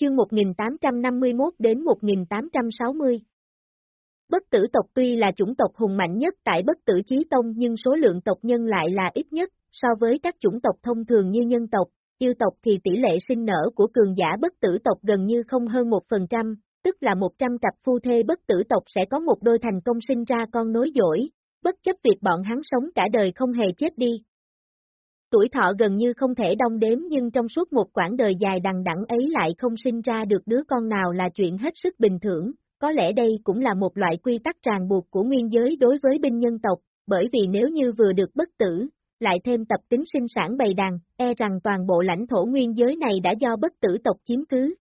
chương 1851 đến 1860. Bất tử tộc tuy là chủng tộc hùng mạnh nhất tại bất tử chí tông nhưng số lượng tộc nhân lại là ít nhất, so với các chủng tộc thông thường như nhân tộc, yêu tộc thì tỷ lệ sinh nở của cường giả bất tử tộc gần như không hơn 1%, tức là 100 cặp phu thê bất tử tộc sẽ có một đôi thành công sinh ra con nối dỗi, bất chấp việc bọn hắn sống cả đời không hề chết đi. Tuổi thọ gần như không thể đong đếm nhưng trong suốt một quãng đời dài đằng đẵng ấy lại không sinh ra được đứa con nào là chuyện hết sức bình thường, có lẽ đây cũng là một loại quy tắc ràng buộc của nguyên giới đối với binh nhân tộc, bởi vì nếu như vừa được bất tử, lại thêm tập tính sinh sản bầy đàn, e rằng toàn bộ lãnh thổ nguyên giới này đã do bất tử tộc chiếm cứ.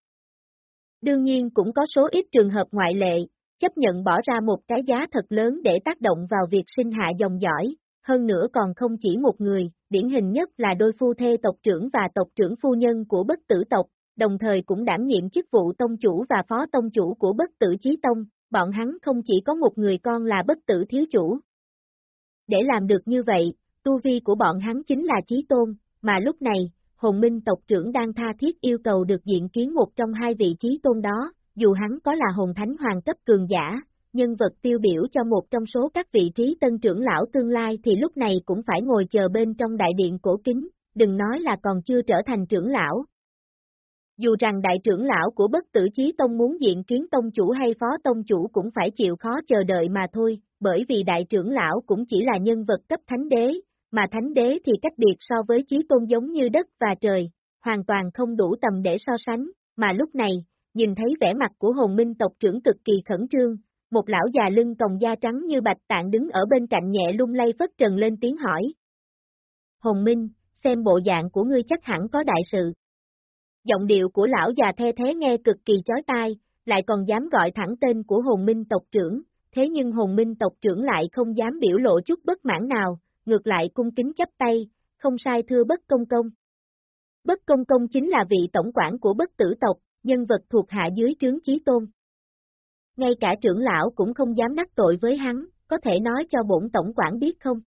Đương nhiên cũng có số ít trường hợp ngoại lệ, chấp nhận bỏ ra một cái giá thật lớn để tác động vào việc sinh hạ dòng dõi, hơn nữa còn không chỉ một người, điển hình nhất là đôi phu thê tộc trưởng và tộc trưởng phu nhân của bất tử tộc, đồng thời cũng đảm nhiệm chức vụ tông chủ và phó tông chủ của bất tử chí tông, bọn hắn không chỉ có một người con là bất tử thiếu chủ. Để làm được như vậy, tu vi của bọn hắn chính là chí tôn, mà lúc này, hồn minh tộc trưởng đang tha thiết yêu cầu được diện kiến một trong hai vị chí tôn đó, dù hắn có là hồn thánh hoàng cấp cường giả, nhân vật tiêu biểu cho một trong số các vị trí tân trưởng lão tương lai thì lúc này cũng phải ngồi chờ bên trong đại điện cổ kính, đừng nói là còn chưa trở thành trưởng lão. Dù rằng đại trưởng lão của bất tử chí tông muốn diện kiến tông chủ hay phó tông chủ cũng phải chịu khó chờ đợi mà thôi, bởi vì đại trưởng lão cũng chỉ là nhân vật cấp thánh đế, mà thánh đế thì cách biệt so với chí tôn giống như đất và trời, hoàn toàn không đủ tầm để so sánh, mà lúc này, nhìn thấy vẻ mặt của hồn minh tộc trưởng cực kỳ khẩn trương, một lão già lưng còng da trắng như bạch tạng đứng ở bên cạnh nhẹ lung lay phất trần lên tiếng hỏi. Hồng minh, xem bộ dạng của ngươi chắc hẳn có đại sự. Giọng điệu của lão già the thế nghe cực kỳ chói tai, lại còn dám gọi thẳng tên của Hồng minh tộc trưởng, thế nhưng Hồng minh tộc trưởng lại không dám biểu lộ chút bất mãn nào, ngược lại cung kính chấp tay, không sai thưa bất công công. Bất công công chính là vị tổng quản của bất tử tộc, nhân vật thuộc hạ dưới trướng chí tôn. Ngay cả trưởng lão cũng không dám đắc tội với hắn, có thể nói cho bổn tổng quản biết không?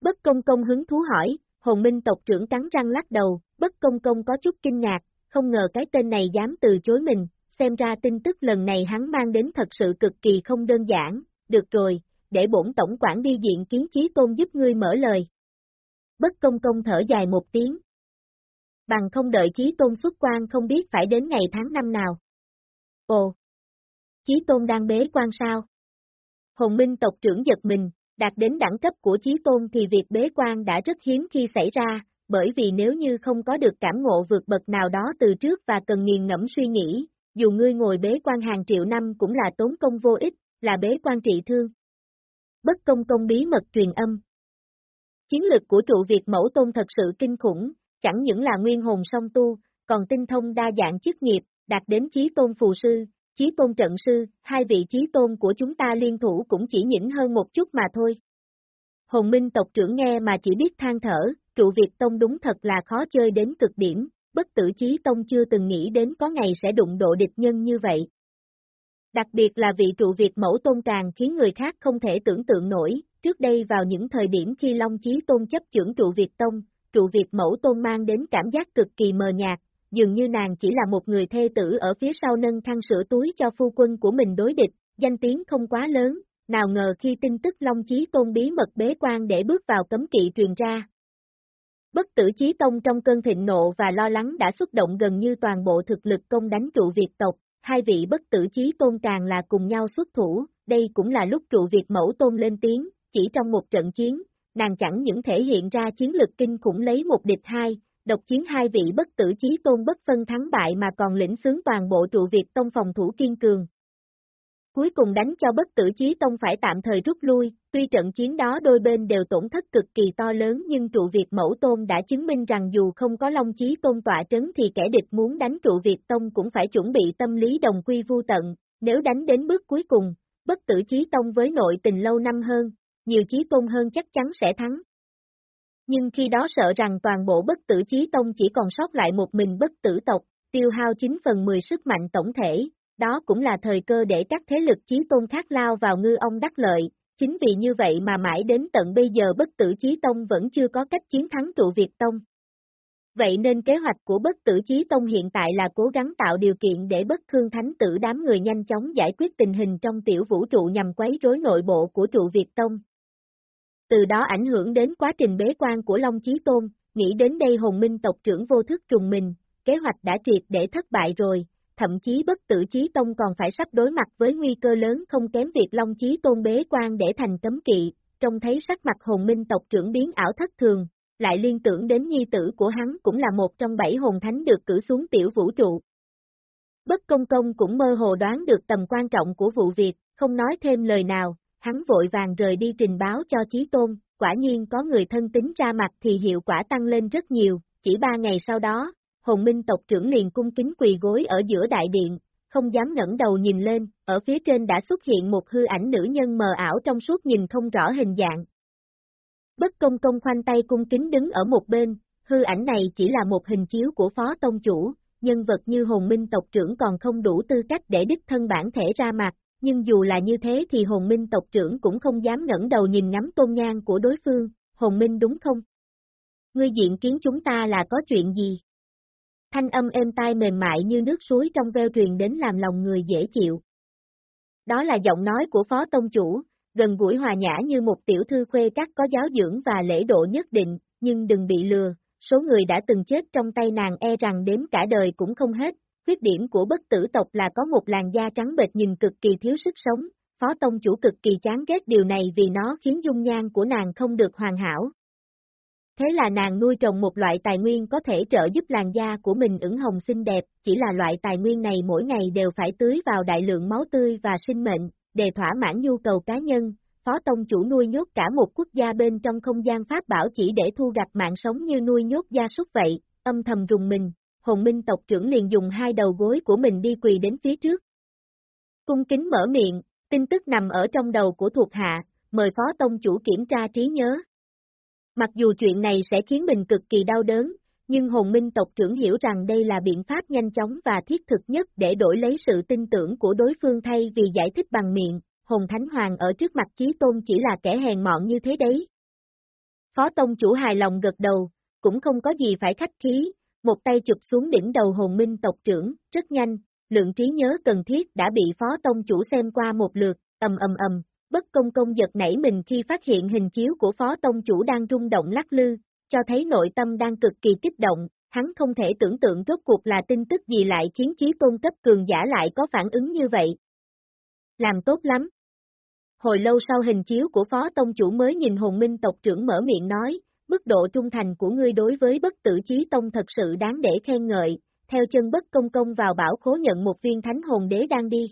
Bất công công hứng thú hỏi, hồn minh tộc trưởng cắn răng lắc đầu, bất công công có chút kinh ngạc, không ngờ cái tên này dám từ chối mình, xem ra tin tức lần này hắn mang đến thật sự cực kỳ không đơn giản, được rồi, để bổn tổng quản đi diện kiến chí tôn giúp ngươi mở lời. Bất công công thở dài một tiếng. Bằng không đợi chí tôn xuất quan không biết phải đến ngày tháng năm nào. Ồ! Chí tôn đang bế quan sao? Hồn minh tộc trưởng giật mình, đạt đến đẳng cấp của chí tôn thì việc bế quan đã rất hiếm khi xảy ra, bởi vì nếu như không có được cảm ngộ vượt bậc nào đó từ trước và cần nghiền ngẫm suy nghĩ, dù ngươi ngồi bế quan hàng triệu năm cũng là tốn công vô ích, là bế quan trị thương. Bất công công bí mật truyền âm. Chiến lược của trụ Việt mẫu tôn thật sự kinh khủng, chẳng những là nguyên hồn song tu, còn tinh thông đa dạng chức nghiệp, đạt đến chí tôn phù sư, chí tôn trận sư, hai vị chí tôn của chúng ta liên thủ cũng chỉ nhỉnh hơn một chút mà thôi. Hồn Minh tộc trưởng nghe mà chỉ biết than thở, trụ Việt Tông đúng thật là khó chơi đến cực điểm, bất tử chí Tông chưa từng nghĩ đến có ngày sẽ đụng độ địch nhân như vậy. Đặc biệt là vị trụ Việt mẫu tôn càng khiến người khác không thể tưởng tượng nổi, trước đây vào những thời điểm khi Long Chí Tôn chấp trưởng trụ Việt Tông, trụ Việt mẫu tôn mang đến cảm giác cực kỳ mờ nhạt, dường như nàng chỉ là một người thê tử ở phía sau nâng khăn sữa túi cho phu quân của mình đối địch, danh tiếng không quá lớn, nào ngờ khi tin tức Long Chí Tôn bí mật bế quan để bước vào cấm kỵ truyền ra. Bất tử Chí Tông trong cơn thịnh nộ và lo lắng đã xuất động gần như toàn bộ thực lực công đánh trụ Việt tộc, hai vị bất tử Chí Tôn càng là cùng nhau xuất thủ, đây cũng là lúc trụ Việt mẫu tôn lên tiếng, chỉ trong một trận chiến, nàng chẳng những thể hiện ra chiến lực kinh khủng lấy một địch hai, độc chiến hai vị bất tử chí tôn bất phân thắng bại mà còn lĩnh xướng toàn bộ trụ Việt Tông phòng thủ kiên cường. Cuối cùng đánh cho bất tử chí tông phải tạm thời rút lui, tuy trận chiến đó đôi bên đều tổn thất cực kỳ to lớn nhưng trụ Việt mẫu tôn đã chứng minh rằng dù không có Long Chí tôn tọa trấn thì kẻ địch muốn đánh trụ Việt Tông cũng phải chuẩn bị tâm lý đồng quy vu tận, nếu đánh đến bước cuối cùng, bất tử chí tông với nội tình lâu năm hơn, nhiều chí tôn hơn chắc chắn sẽ thắng nhưng khi đó sợ rằng toàn bộ bất tử chí tông chỉ còn sót lại một mình bất tử tộc, tiêu hao 9 phần 10 sức mạnh tổng thể, đó cũng là thời cơ để các thế lực chí tôn khác lao vào ngư ông đắc lợi, chính vì như vậy mà mãi đến tận bây giờ bất tử chí tông vẫn chưa có cách chiến thắng trụ Việt Tông. Vậy nên kế hoạch của bất tử chí tông hiện tại là cố gắng tạo điều kiện để bất khương thánh tử đám người nhanh chóng giải quyết tình hình trong tiểu vũ trụ nhằm quấy rối nội bộ của trụ Việt Tông. Từ đó ảnh hưởng đến quá trình bế quan của Long Chí Tôn, nghĩ đến đây hồn minh tộc trưởng vô thức trùng mình, kế hoạch đã triệt để thất bại rồi, thậm chí bất tử chí tông còn phải sắp đối mặt với nguy cơ lớn không kém việc Long Chí Tôn bế quan để thành cấm kỵ, trông thấy sắc mặt hồn minh tộc trưởng biến ảo thất thường, lại liên tưởng đến nhi tử của hắn cũng là một trong bảy hồn thánh được cử xuống tiểu vũ trụ. Bất công công cũng mơ hồ đoán được tầm quan trọng của vụ việc, không nói thêm lời nào, hắn vội vàng rời đi trình báo cho Chí Tôn, quả nhiên có người thân tính ra mặt thì hiệu quả tăng lên rất nhiều, chỉ ba ngày sau đó, hồn minh tộc trưởng liền cung kính quỳ gối ở giữa đại điện, không dám ngẩng đầu nhìn lên, ở phía trên đã xuất hiện một hư ảnh nữ nhân mờ ảo trong suốt nhìn không rõ hình dạng. Bất công công khoanh tay cung kính đứng ở một bên, hư ảnh này chỉ là một hình chiếu của phó tông chủ, nhân vật như hồn minh tộc trưởng còn không đủ tư cách để đích thân bản thể ra mặt, nhưng dù là như thế thì hồn minh tộc trưởng cũng không dám ngẩng đầu nhìn ngắm tôn nhan của đối phương, hồn minh đúng không? Ngươi diện kiến chúng ta là có chuyện gì? Thanh âm êm tai mềm mại như nước suối trong veo truyền đến làm lòng người dễ chịu. Đó là giọng nói của phó tông chủ, gần gũi hòa nhã như một tiểu thư khuê các có giáo dưỡng và lễ độ nhất định, nhưng đừng bị lừa, số người đã từng chết trong tay nàng e rằng đếm cả đời cũng không hết, khuyết điểm của bất tử tộc là có một làn da trắng bệch nhìn cực kỳ thiếu sức sống, phó tông chủ cực kỳ chán ghét điều này vì nó khiến dung nhan của nàng không được hoàn hảo. Thế là nàng nuôi trồng một loại tài nguyên có thể trợ giúp làn da của mình ửng hồng xinh đẹp, chỉ là loại tài nguyên này mỗi ngày đều phải tưới vào đại lượng máu tươi và sinh mệnh, để thỏa mãn nhu cầu cá nhân. Phó Tông chủ nuôi nhốt cả một quốc gia bên trong không gian pháp bảo chỉ để thu gặt mạng sống như nuôi nhốt gia súc vậy, âm thầm rùng mình, hồn minh tộc trưởng liền dùng hai đầu gối của mình đi quỳ đến phía trước. Cung kính mở miệng, tin tức nằm ở trong đầu của thuộc hạ, mời phó tông chủ kiểm tra trí nhớ. Mặc dù chuyện này sẽ khiến mình cực kỳ đau đớn, nhưng hồn minh tộc trưởng hiểu rằng đây là biện pháp nhanh chóng và thiết thực nhất để đổi lấy sự tin tưởng của đối phương thay vì giải thích bằng miệng, hồn thánh hoàng ở trước mặt chí tôn chỉ là kẻ hèn mọn như thế đấy. Phó tông chủ hài lòng gật đầu, cũng không có gì phải khách khí, một tay chụp xuống đỉnh đầu hồn minh tộc trưởng, rất nhanh, lượng trí nhớ cần thiết đã bị phó tông chủ xem qua một lượt, ầm ầm ầm, bất công công giật nảy mình khi phát hiện hình chiếu của phó tông chủ đang rung động lắc lư, cho thấy nội tâm đang cực kỳ kích động, hắn không thể tưởng tượng rốt cuộc là tin tức gì lại khiến trí tôn cấp cường giả lại có phản ứng như vậy. Làm tốt lắm. Hồi lâu sau hình chiếu của phó tông chủ mới nhìn hồn minh tộc trưởng mở miệng nói, mức độ trung thành của ngươi đối với bất tử chí tông thật sự đáng để khen ngợi, theo chân bất công công vào bảo khố nhận một viên thánh hồn đế đang đi.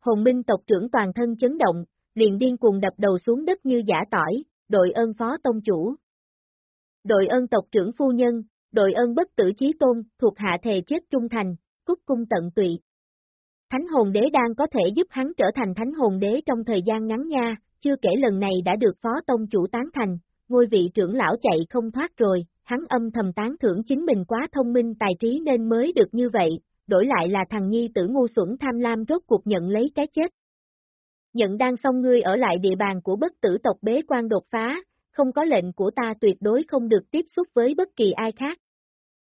Hồn minh tộc trưởng toàn thân chấn động, liền điên cuồng đập đầu xuống đất như giả tỏi, đội ơn phó tông chủ. Đội ơn tộc trưởng phu nhân, đội ơn bất tử chí tôn, thuộc hạ thề chết trung thành, cúc cung tận tụy. Thánh hồn đế đang có thể giúp hắn trở thành thánh hồn đế trong thời gian ngắn nha, chưa kể lần này đã được phó tông chủ tán thành, ngôi vị trưởng lão chạy không thoát rồi, hắn âm thầm tán thưởng chính mình quá thông minh tài trí nên mới được như vậy, đổi lại là thằng nhi tử ngu xuẩn tham lam rốt cuộc nhận lấy cái chết. Nhận đang xong ngươi ở lại địa bàn của bất tử tộc bế quan đột phá, không có lệnh của ta tuyệt đối không được tiếp xúc với bất kỳ ai khác.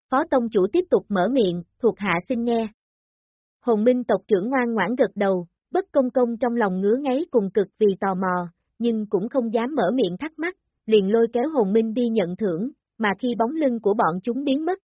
Phó Tông Chủ tiếp tục mở miệng, thuộc hạ xin nghe. Hồn Minh tộc trưởng ngoan ngoãn gật đầu, bất công công trong lòng ngứa ngáy cùng cực vì tò mò, nhưng cũng không dám mở miệng thắc mắc, liền lôi kéo hồn minh đi nhận thưởng, mà khi bóng lưng của bọn chúng biến mất.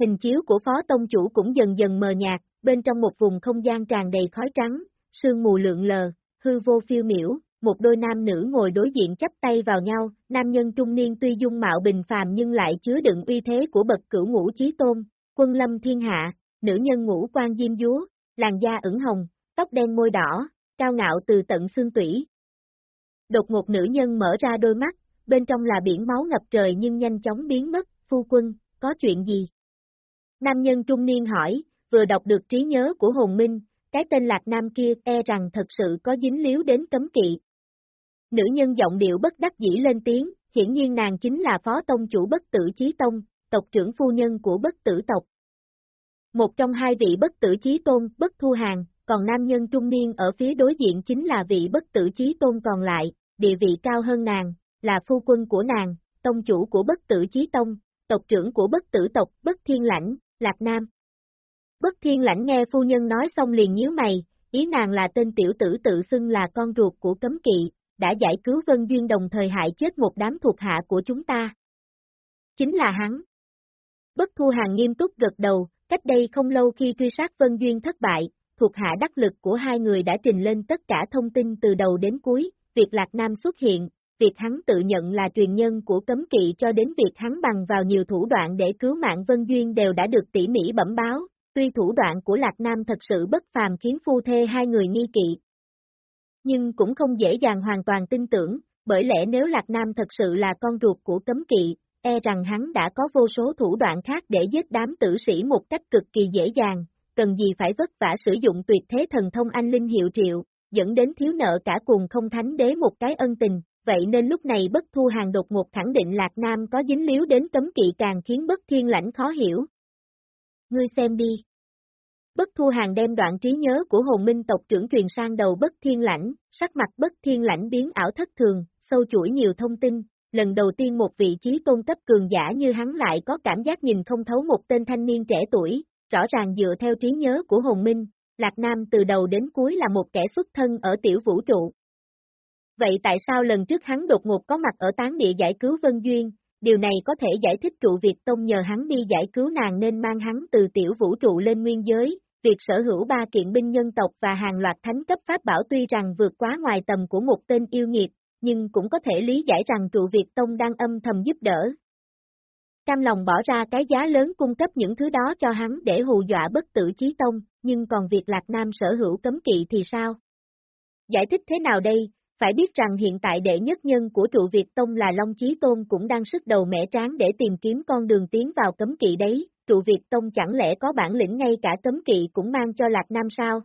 Hình chiếu của phó tông chủ cũng dần dần mờ nhạt, bên trong một vùng không gian tràn đầy khói trắng, sương mù lượng lờ, hư vô phiêu miểu, một đôi nam nữ ngồi đối diện chắp tay vào nhau, nam nhân trung niên tuy dung mạo bình phàm nhưng lại chứa đựng uy thế của bậc cửu ngũ chí tôn, quân lâm thiên hạ, nữ nhân ngũ quan diêm dúa, làn da ửng hồng, tóc đen môi đỏ, cao ngạo từ tận xương tủy, Đột ngột nữ nhân mở ra đôi mắt, bên trong là biển máu ngập trời nhưng nhanh chóng biến mất, phu quân, có chuyện gì? Nam nhân trung niên hỏi, vừa đọc được trí nhớ của hồn minh, cái tên lạc nam kia e rằng thật sự có dính líu đến cấm kỵ. Nữ nhân giọng điệu bất đắc dĩ lên tiếng, hiển nhiên nàng chính là phó tông chủ bất tử chí tông, tộc trưởng phu nhân của bất tử tộc. Một trong hai vị bất tử chí tôn, bất thu hàng, còn nam nhân trung niên ở phía đối diện chính là vị bất tử chí tôn còn lại, địa vị cao hơn nàng, là phu quân của nàng, tông chủ của bất tử chí tông, tộc trưởng của bất tử tộc, bất thiên lãnh, Lạc Nam. Bất thiên lãnh nghe phu nhân nói xong liền nhíu mày, ý nàng là tên tiểu tử tự xưng là con ruột của cấm kỵ, đã giải cứu Vân Duyên đồng thời hại chết một đám thuộc hạ của chúng ta. Chính là hắn. Bất thu hàng nghiêm túc gật đầu, cách đây không lâu khi truy sát Vân Duyên thất bại, thuộc hạ đắc lực của hai người đã trình lên tất cả thông tin từ đầu đến cuối, việc Lạc Nam xuất hiện, việc hắn tự nhận là truyền nhân của cấm kỵ cho đến việc hắn bằng vào nhiều thủ đoạn để cứu mạng Vân Duyên đều đã được tỉ mỉ bẩm báo, tuy thủ đoạn của Lạc Nam thật sự bất phàm khiến phu thê hai người nghi kỵ. Nhưng cũng không dễ dàng hoàn toàn tin tưởng, bởi lẽ nếu Lạc Nam thật sự là con ruột của cấm kỵ, e rằng hắn đã có vô số thủ đoạn khác để giết đám tử sĩ một cách cực kỳ dễ dàng, cần gì phải vất vả sử dụng tuyệt thế thần thông anh linh hiệu triệu, dẫn đến thiếu nợ cả cùng không thánh đế một cái ân tình, vậy nên lúc này bất thu hàng đột ngột khẳng định Lạc Nam có dính líu đến cấm kỵ càng khiến bất thiên lãnh khó hiểu. Ngươi xem đi. Bất thu hàng đem đoạn trí nhớ của hồn minh tộc trưởng truyền sang đầu bất thiên lãnh, sắc mặt bất thiên lãnh biến ảo thất thường, sâu chuỗi nhiều thông tin, lần đầu tiên một vị trí tôn cấp cường giả như hắn lại có cảm giác nhìn không thấu một tên thanh niên trẻ tuổi, rõ ràng dựa theo trí nhớ của hồn minh, Lạc Nam từ đầu đến cuối là một kẻ xuất thân ở tiểu vũ trụ. Vậy tại sao lần trước hắn đột ngột có mặt ở tán địa giải cứu Vân Duyên, điều này có thể giải thích trụ việc Tông nhờ hắn đi giải cứu nàng nên mang hắn từ tiểu vũ trụ lên nguyên giới, việc sở hữu ba kiện binh nhân tộc và hàng loạt thánh cấp pháp bảo tuy rằng vượt quá ngoài tầm của một tên yêu nghiệt, nhưng cũng có thể lý giải rằng trụ Việt Tông đang âm thầm giúp đỡ. Cam lòng bỏ ra cái giá lớn cung cấp những thứ đó cho hắn để hù dọa bất tử chí tông, nhưng còn việc Lạc Nam sở hữu cấm kỵ thì sao? Giải thích thế nào đây? Phải biết rằng hiện tại đệ nhất nhân của trụ Việt Tông là Long Chí Tôn cũng đang sức đầu mẻ tráng để tìm kiếm con đường tiến vào cấm kỵ đấy, trụ Việt Tông chẳng lẽ có bản lĩnh ngay cả cấm kỵ cũng mang cho Lạc Nam sao?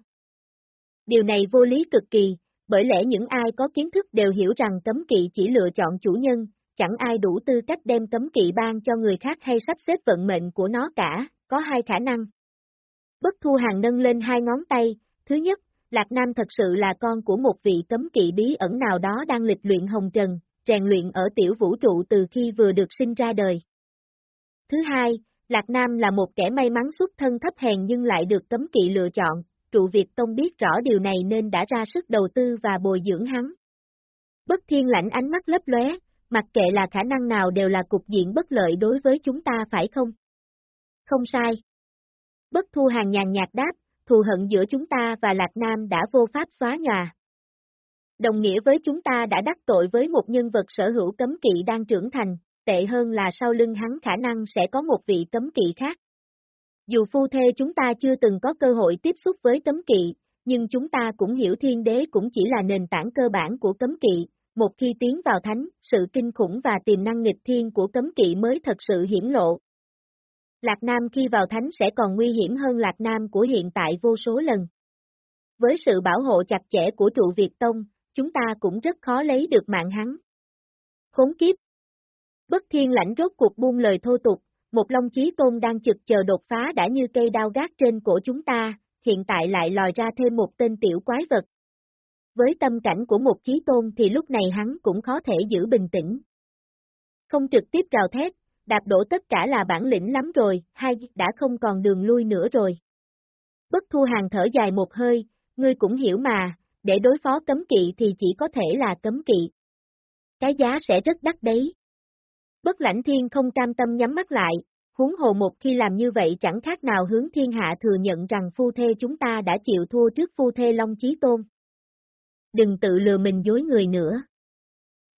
Điều này vô lý cực kỳ, bởi lẽ những ai có kiến thức đều hiểu rằng cấm kỵ chỉ lựa chọn chủ nhân, chẳng ai đủ tư cách đem cấm kỵ ban cho người khác hay sắp xếp vận mệnh của nó cả, có hai khả năng. Bất thu hàng nâng lên hai ngón tay, thứ nhất, Lạc Nam thật sự là con của một vị cấm kỵ bí ẩn nào đó đang lịch luyện hồng trần, rèn luyện ở tiểu vũ trụ từ khi vừa được sinh ra đời. Thứ hai, Lạc Nam là một kẻ may mắn xuất thân thấp hèn nhưng lại được cấm kỵ lựa chọn, trụ Việt Tông biết rõ điều này nên đã ra sức đầu tư và bồi dưỡng hắn. Bất thiên lãnh ánh mắt lấp lóe, mặc kệ là khả năng nào đều là cục diện bất lợi đối với chúng ta phải không? Không sai. Bất thu hàng nhàn nhạt đáp, thù hận giữa chúng ta và Lạc Nam đã vô pháp xóa nhòa. Đồng nghĩa với chúng ta đã đắc tội với một nhân vật sở hữu cấm kỵ đang trưởng thành, tệ hơn là sau lưng hắn khả năng sẽ có một vị cấm kỵ khác. Dù phu thê chúng ta chưa từng có cơ hội tiếp xúc với cấm kỵ, nhưng chúng ta cũng hiểu thiên đế cũng chỉ là nền tảng cơ bản của cấm kỵ, một khi tiến vào thánh, sự kinh khủng và tiềm năng nghịch thiên của cấm kỵ mới thật sự hiển lộ. Lạc Nam khi vào thánh sẽ còn nguy hiểm hơn Lạc Nam của hiện tại vô số lần. Với sự bảo hộ chặt chẽ của trụ Việt Tông, chúng ta cũng rất khó lấy được mạng hắn. Khốn kiếp! Bất thiên lãnh rốt cuộc buông lời thô tục, một long chí tôn đang trực chờ đột phá đã như cây đao gác trên cổ chúng ta, hiện tại lại lòi ra thêm một tên tiểu quái vật. Với tâm cảnh của một chí tôn thì lúc này hắn cũng khó thể giữ bình tĩnh. Không trực tiếp rào thét, đạp đổ tất cả là bản lĩnh lắm rồi, hai đã không còn đường lui nữa rồi. Bất thu hàng thở dài một hơi, ngươi cũng hiểu mà, để đối phó cấm kỵ thì chỉ có thể là cấm kỵ. Cái giá sẽ rất đắt đấy. Bất lãnh thiên không cam tâm nhắm mắt lại, huống hồ một khi làm như vậy chẳng khác nào hướng thiên hạ thừa nhận rằng phu thê chúng ta đã chịu thua trước phu thê Long Chí Tôn. Đừng tự lừa mình dối người nữa.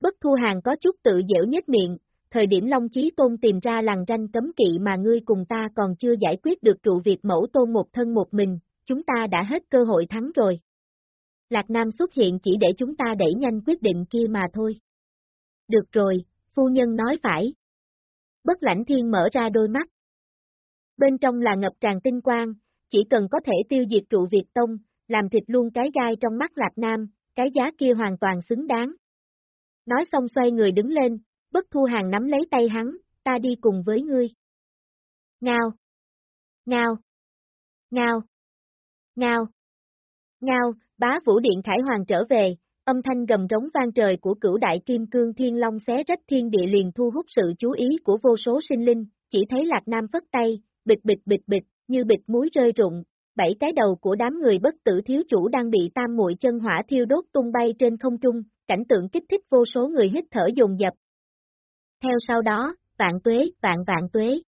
Bất thu hàng có chút tự dễu nhếch miệng, thời điểm Long Chí Tôn tìm ra làng ranh cấm kỵ mà ngươi cùng ta còn chưa giải quyết được trụ việc mẫu tôn một thân một mình, chúng ta đã hết cơ hội thắng rồi. Lạc Nam xuất hiện chỉ để chúng ta đẩy nhanh quyết định kia mà thôi. Được rồi, phu nhân nói phải. Bất lãnh thiên mở ra đôi mắt. Bên trong là ngập tràn tinh quang, chỉ cần có thể tiêu diệt trụ Việt Tông, làm thịt luôn cái gai trong mắt Lạc Nam, cái giá kia hoàn toàn xứng đáng. Nói xong xoay người đứng lên, bất thu hàng nắm lấy tay hắn, ta đi cùng với ngươi. Ngao! Ngao! Ngao! Ngao! Ngao, bá vũ điện Khải Hoàng trở về, âm thanh gầm rống vang trời của cửu đại kim cương thiên long xé rách thiên địa liền thu hút sự chú ý của vô số sinh linh, chỉ thấy Lạc Nam phất tay, bịch bịch bịch bịch, như bịch muối rơi rụng, bảy cái đầu của đám người bất tử thiếu chủ đang bị tam muội chân hỏa thiêu đốt tung bay trên không trung, cảnh tượng kích thích vô số người hít thở dồn dập. Theo sau đó, vạn tuế, vạn vạn tuế.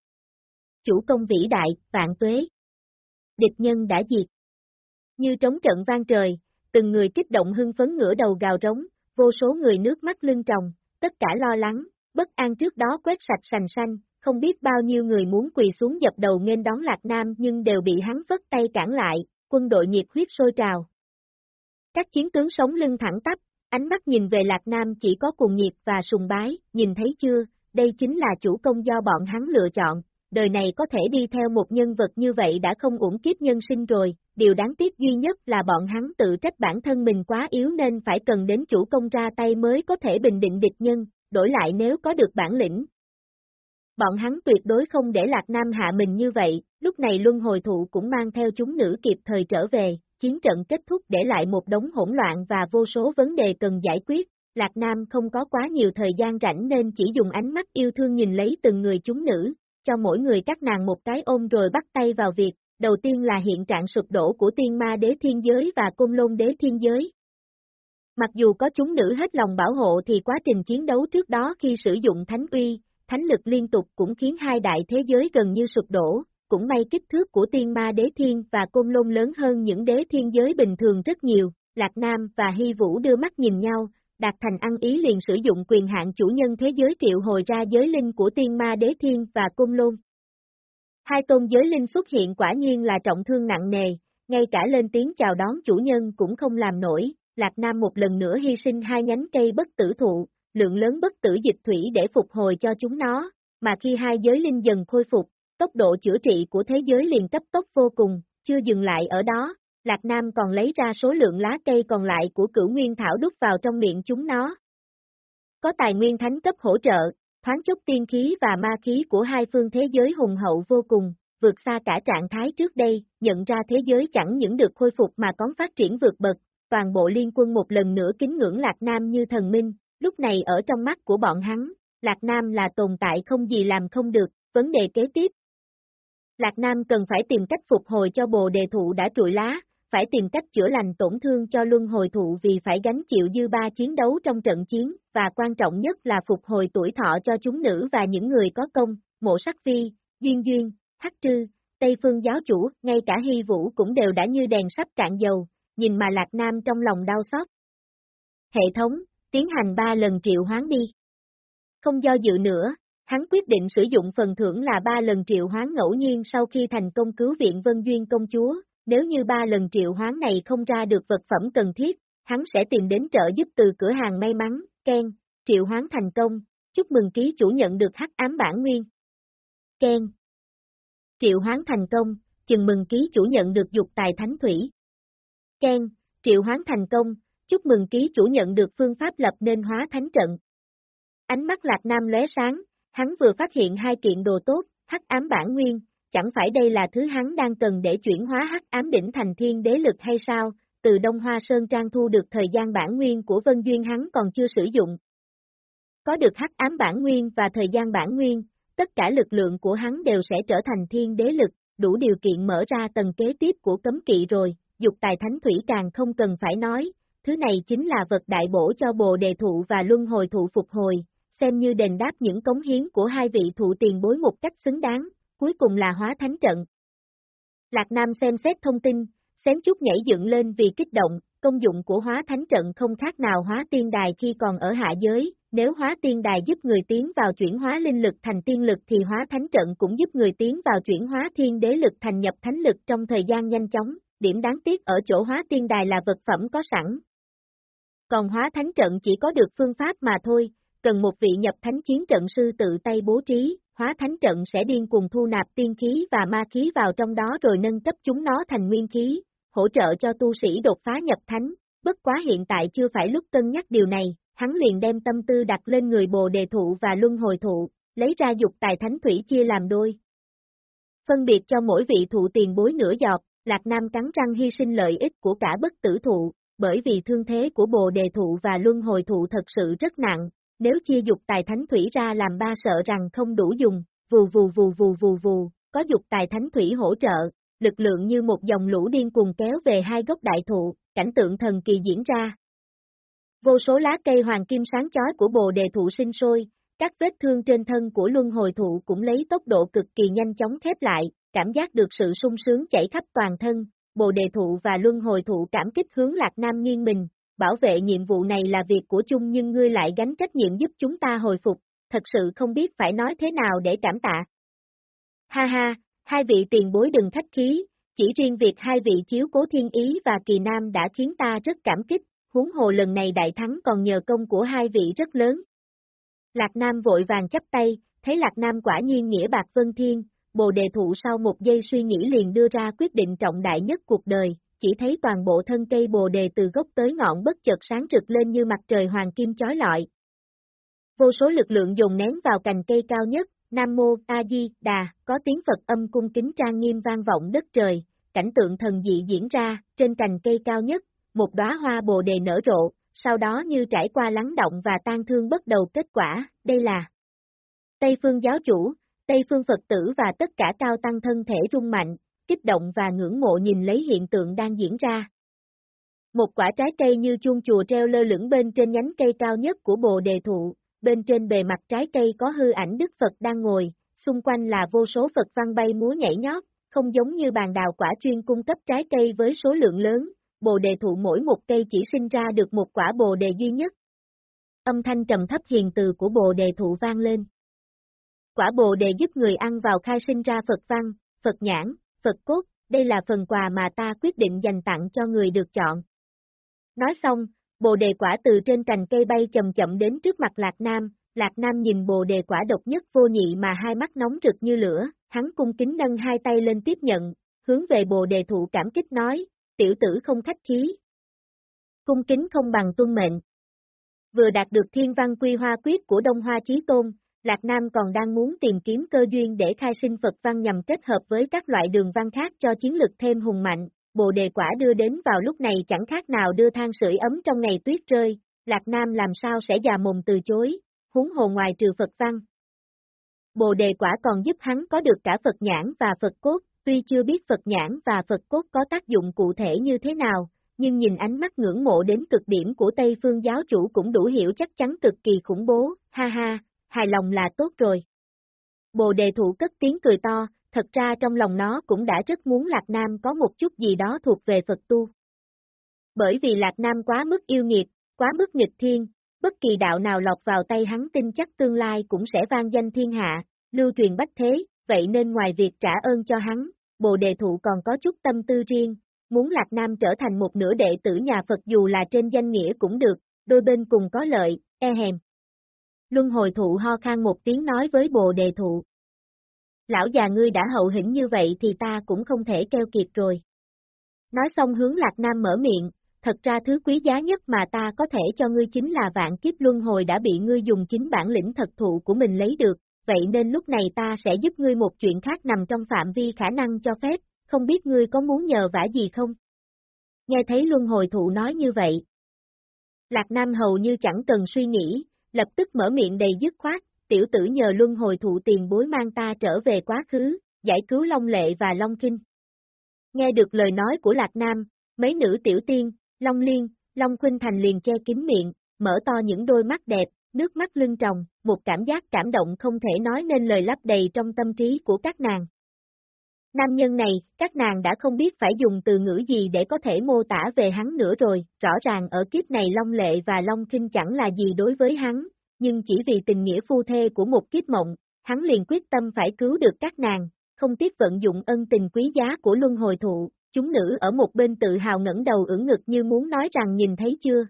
Chủ công vĩ đại, vạn tuế. Địch nhân đã diệt. Như trống trận vang trời, từng người kích động hưng phấn ngửa đầu gào rống, vô số người nước mắt lưng tròng, tất cả lo lắng, bất an trước đó quét sạch sành xanh, không biết bao nhiêu người muốn quỳ xuống dập đầu nghênh đón Lạc Nam nhưng đều bị hắn vất tay cản lại, quân đội nhiệt huyết sôi trào. Các chiến tướng sống lưng thẳng tắp, ánh mắt nhìn về Lạc Nam chỉ có cùng nhiệt và sùng bái, nhìn thấy chưa, đây chính là chủ công do bọn hắn lựa chọn, đời này có thể đi theo một nhân vật như vậy đã không uổng kiếp nhân sinh rồi, điều đáng tiếc duy nhất là bọn hắn tự trách bản thân mình quá yếu nên phải cần đến chủ công ra tay mới có thể bình định địch nhân, đổi lại nếu có được bản lĩnh. Bọn hắn tuyệt đối không để Lạc Nam hạ mình như vậy, lúc này luân hồi thụ cũng mang theo chúng nữ kịp thời trở về, chiến trận kết thúc để lại một đống hỗn loạn và vô số vấn đề cần giải quyết, Lạc Nam không có quá nhiều thời gian rảnh nên chỉ dùng ánh mắt yêu thương nhìn lấy từng người chúng nữ, cho mỗi người các nàng một cái ôm rồi bắt tay vào việc, đầu tiên là hiện trạng sụp đổ của tiên ma đế thiên giới và côn lôn đế thiên giới. Mặc dù có chúng nữ hết lòng bảo hộ thì quá trình chiến đấu trước đó khi sử dụng thánh uy, thánh lực liên tục cũng khiến hai đại thế giới gần như sụp đổ, cũng may kích thước của tiên ma đế thiên và côn lôn lớn hơn những đế thiên giới bình thường rất nhiều, Lạc Nam và Hy Vũ đưa mắt nhìn nhau, đạt thành ăn ý liền sử dụng quyền hạn chủ nhân thế giới triệu hồi ra giới linh của tiên ma đế thiên và côn lôn. Hai tôn giới linh xuất hiện quả nhiên là trọng thương nặng nề, ngay cả lên tiếng chào đón chủ nhân cũng không làm nổi, Lạc Nam một lần nữa hy sinh hai nhánh cây bất tử thụ, lượng lớn bất tử dịch thủy để phục hồi cho chúng nó, mà khi hai giới linh dần khôi phục, tốc độ chữa trị của thế giới liền cấp tốc vô cùng, chưa dừng lại ở đó, Lạc Nam còn lấy ra số lượng lá cây còn lại của cửu nguyên thảo đút vào trong miệng chúng nó. Có tài nguyên thánh cấp hỗ trợ, thoáng chốc tiên khí và ma khí của hai phương thế giới hùng hậu vô cùng, vượt xa cả trạng thái trước đây, nhận ra thế giới chẳng những được khôi phục mà còn phát triển vượt bậc, toàn bộ liên quân một lần nữa kính ngưỡng Lạc Nam như thần minh, lúc này ở trong mắt của bọn hắn, Lạc Nam là tồn tại không gì làm không được, vấn đề kế tiếp. Lạc Nam cần phải tìm cách phục hồi cho bồ đề thụ đã trụi lá, phải tìm cách chữa lành tổn thương cho luân hồi thụ vì phải gánh chịu dư ba chiến đấu trong trận chiến, và quan trọng nhất là phục hồi tuổi thọ cho chúng nữ và những người có công, mộ sắc phi, duyên duyên, hắc trư, Tây Phương giáo chủ, ngay cả hy vũ cũng đều đã như đèn sắp cạn dầu, nhìn mà Lạc Nam trong lòng đau xót. Hệ thống, tiến hành ba lần triệu hoán đi. Không do dự nữa, hắn quyết định sử dụng phần thưởng là ba lần triệu hoán ngẫu nhiên sau khi thành công cứu viện Vân Duyên công chúa, nếu như ba lần triệu hoán này không ra được vật phẩm cần thiết, hắn sẽ tìm đến trợ giúp từ cửa hàng may mắn, Ken, triệu hoán thành công, chúc mừng ký chủ nhận được hắc ám bản nguyên. Ken. Triệu hoán thành công, chừng mừng ký chủ nhận được dục tài thánh thủy. Ken, triệu hoán thành công, chúc mừng ký chủ nhận được phương pháp lập nên hóa thánh trận. Ánh mắt Lạc Nam lóe sáng, hắn vừa phát hiện hai kiện đồ tốt, hắc ám bản nguyên, chẳng phải đây là thứ hắn đang cần để chuyển hóa hắc ám đỉnh thành thiên đế lực hay sao, từ Đông Hoa Sơn Trang thu được thời gian bản nguyên của Vân Duyên hắn còn chưa sử dụng. Có được hắc ám bản nguyên và thời gian bản nguyên, tất cả lực lượng của hắn đều sẽ trở thành thiên đế lực, đủ điều kiện mở ra tầng kế tiếp của cấm kỵ rồi, dục tài thánh thủy càng không cần phải nói, thứ này chính là vật đại bổ cho bồ đề thụ và luân hồi thụ phục hồi, xem như đền đáp những cống hiến của hai vị thụ tiền bối một cách xứng đáng, cuối cùng là hóa thánh trận. Lạc Nam xem xét thông tin, xém chút nhảy dựng lên vì kích động, công dụng của hóa thánh trận không khác nào hóa tiên đài khi còn ở hạ giới, nếu hóa tiên đài giúp người tiến vào chuyển hóa linh lực thành tiên lực thì hóa thánh trận cũng giúp người tiến vào chuyển hóa thiên đế lực thành nhập thánh lực trong thời gian nhanh chóng, điểm đáng tiếc ở chỗ hóa tiên đài là vật phẩm có sẵn. Còn hóa thánh trận chỉ có được phương pháp mà thôi, cần một vị nhập thánh chiến trận sư tự tay bố trí, hóa thánh trận sẽ điên cùng thu nạp tiên khí và ma khí vào trong đó rồi nâng cấp chúng nó thành nguyên khí, hỗ trợ cho tu sĩ đột phá nhập thánh, bất quá hiện tại chưa phải lúc cân nhắc điều này, hắn liền đem tâm tư đặt lên người bồ đề thụ và luân hồi thụ, lấy ra dục tài thánh thủy chia làm đôi. Phân biệt cho mỗi vị thụ tiền bối nửa giọt, Lạc Nam cắn răng hy sinh lợi ích của cả bất tử thụ, bởi vì thương thế của bồ đề thụ và luân hồi thụ thật sự rất nặng, nếu chia dục tài thánh thủy ra làm ba sợ rằng không đủ dùng, vù vù vù vù vù vù, có dục tài thánh thủy hỗ trợ, lực lượng như một dòng lũ điên cuồng kéo về hai gốc đại thụ, cảnh tượng thần kỳ diễn ra. Vô số lá cây hoàng kim sáng chói của bồ đề thụ sinh sôi, các vết thương trên thân của luân hồi thụ cũng lấy tốc độ cực kỳ nhanh chóng khép lại, cảm giác được sự sung sướng chảy khắp toàn thân, bồ đề thụ và luân hồi thụ cảm kích hướng Lạc Nam nghiêng mình, bảo vệ nhiệm vụ này là việc của chung nhưng ngươi lại gánh trách nhiệm giúp chúng ta hồi phục, thật sự không biết phải nói thế nào để cảm tạ. Ha ha, hai vị tiền bối đừng khách khí, chỉ riêng việc hai vị chiếu cố thiên ý và kỳ nam đã khiến ta rất cảm kích, huống hồ lần này đại thắng còn nhờ công của hai vị rất lớn. Lạc Nam vội vàng chấp tay, thấy Lạc Nam quả nhiên nghĩa bạc vân thiên, bồ đề thụ sau một giây suy nghĩ liền đưa ra quyết định trọng đại nhất cuộc đời, chỉ thấy toàn bộ thân cây bồ đề từ gốc tới ngọn bất chợt sáng rực lên như mặt trời hoàng kim chói lọi. Vô số lực lượng dùng nén vào cành cây cao nhất, Nam Mô A Di Đà, có tiếng Phật âm cung kính trang nghiêm vang vọng đất trời, cảnh tượng thần dị diễn ra, trên cành cây cao nhất, một đóa hoa bồ đề nở rộ, sau đó như trải qua lắng động và tan thương bất đầu kết quả, đây là Tây phương giáo chủ, Tây phương Phật tử và tất cả cao tăng thân thể rung mạnh, kích động và ngưỡng mộ nhìn lấy hiện tượng đang diễn ra. Một quả trái cây như chuông chùa treo lơ lửng bên trên nhánh cây cao nhất của bồ đề thụ, bên trên bề mặt trái cây có hư ảnh Đức Phật đang ngồi, xung quanh là vô số Phật văn bay múa nhảy nhót, không giống như bàn đào quả chuyên cung cấp trái cây với số lượng lớn, bồ đề thụ mỗi một cây chỉ sinh ra được một quả bồ đề duy nhất. Âm thanh trầm thấp hiền từ của bồ đề thụ vang lên. Quả bồ đề giúp người ăn vào khai sinh ra Phật văn, Phật nhãn, Phật cốt, đây là phần quà mà ta quyết định dành tặng cho người được chọn. Nói xong, bồ đề quả từ trên cành cây bay chậm chậm đến trước mặt Lạc Nam, Lạc Nam nhìn bồ đề quả độc nhất vô nhị mà hai mắt nóng rực như lửa, hắn cung kính nâng hai tay lên tiếp nhận, hướng về bồ đề thụ cảm kích nói, tiểu tử không khách khí. Cung kính không bằng tuân mệnh. Vừa đạt được thiên văn quy hoa quyết của Đông Hoa Chí Tôn, Lạc Nam còn đang muốn tìm kiếm cơ duyên để khai sinh Phật văn nhằm kết hợp với các loại đường văn khác cho chiến lực thêm hùng mạnh, bồ đề quả đưa đến vào lúc này chẳng khác nào đưa than sưởi ấm trong ngày tuyết rơi, Lạc Nam làm sao sẽ già mồm từ chối, huống hồ ngoài trừ Phật văn. Bồ đề quả còn giúp hắn có được cả Phật nhãn và Phật cốt, tuy chưa biết Phật nhãn và Phật cốt có tác dụng cụ thể như thế nào, nhưng nhìn ánh mắt ngưỡng mộ đến cực điểm của Tây phương giáo chủ cũng đủ hiểu chắc chắn cực kỳ khủng bố, ha ha, hài lòng là tốt rồi. Bồ đề thụ cất tiếng cười to, thật ra trong lòng nó cũng đã rất muốn Lạc Nam có một chút gì đó thuộc về Phật tu. Bởi vì Lạc Nam quá mức yêu nghiệt, quá mức nghịch thiên, bất kỳ đạo nào lọt vào tay hắn tin chắc tương lai cũng sẽ vang danh thiên hạ, lưu truyền bách thế, vậy nên ngoài việc trả ơn cho hắn, Bồ Đề Thụ còn có chút tâm tư riêng, muốn Lạc Nam trở thành một nửa đệ tử nhà Phật dù là trên danh nghĩa cũng được, đôi bên cùng có lợi, e hèm. Luân hồi thụ ho khan một tiếng nói với Bồ Đề Thụ. Lão già ngươi đã hậu hĩnh như vậy thì ta cũng không thể keo kiệt rồi. Nói xong hướng Lạc Nam mở miệng, thật ra thứ quý giá nhất mà ta có thể cho ngươi chính là vạn kiếp luân hồi đã bị ngươi dùng chính bản lĩnh thật thụ của mình lấy được, vậy nên lúc này ta sẽ giúp ngươi một chuyện khác nằm trong phạm vi khả năng cho phép, không biết ngươi có muốn nhờ vả gì không? Nghe thấy luân hồi thụ nói như vậy. Lạc Nam hầu như chẳng cần suy nghĩ, lập tức mở miệng đầy dứt khoát, tiểu tử nhờ luân hồi thụ tiền bối mang ta trở về quá khứ, giải cứu Long Lệ và Long Kinh. Nghe được lời nói của Lạc Nam, mấy nữ tiểu tiên, Long Liên, Long Khuynh Thành liền che kín miệng, mở to những đôi mắt đẹp, nước mắt lưng tròng, một cảm giác cảm động không thể nói nên lời lắp đầy trong tâm trí của các nàng. Nam nhân này, các nàng đã không biết phải dùng từ ngữ gì để có thể mô tả về hắn nữa rồi, rõ ràng ở kiếp này Long Lệ và Long Kinh chẳng là gì đối với hắn, nhưng chỉ vì tình nghĩa phu thê của một kiếp mộng, hắn liền quyết tâm phải cứu được các nàng, không tiếc vận dụng ân tình quý giá của luân hồi thụ, chúng nữ ở một bên tự hào ngẩng đầu ưỡn ngực như muốn nói rằng nhìn thấy chưa.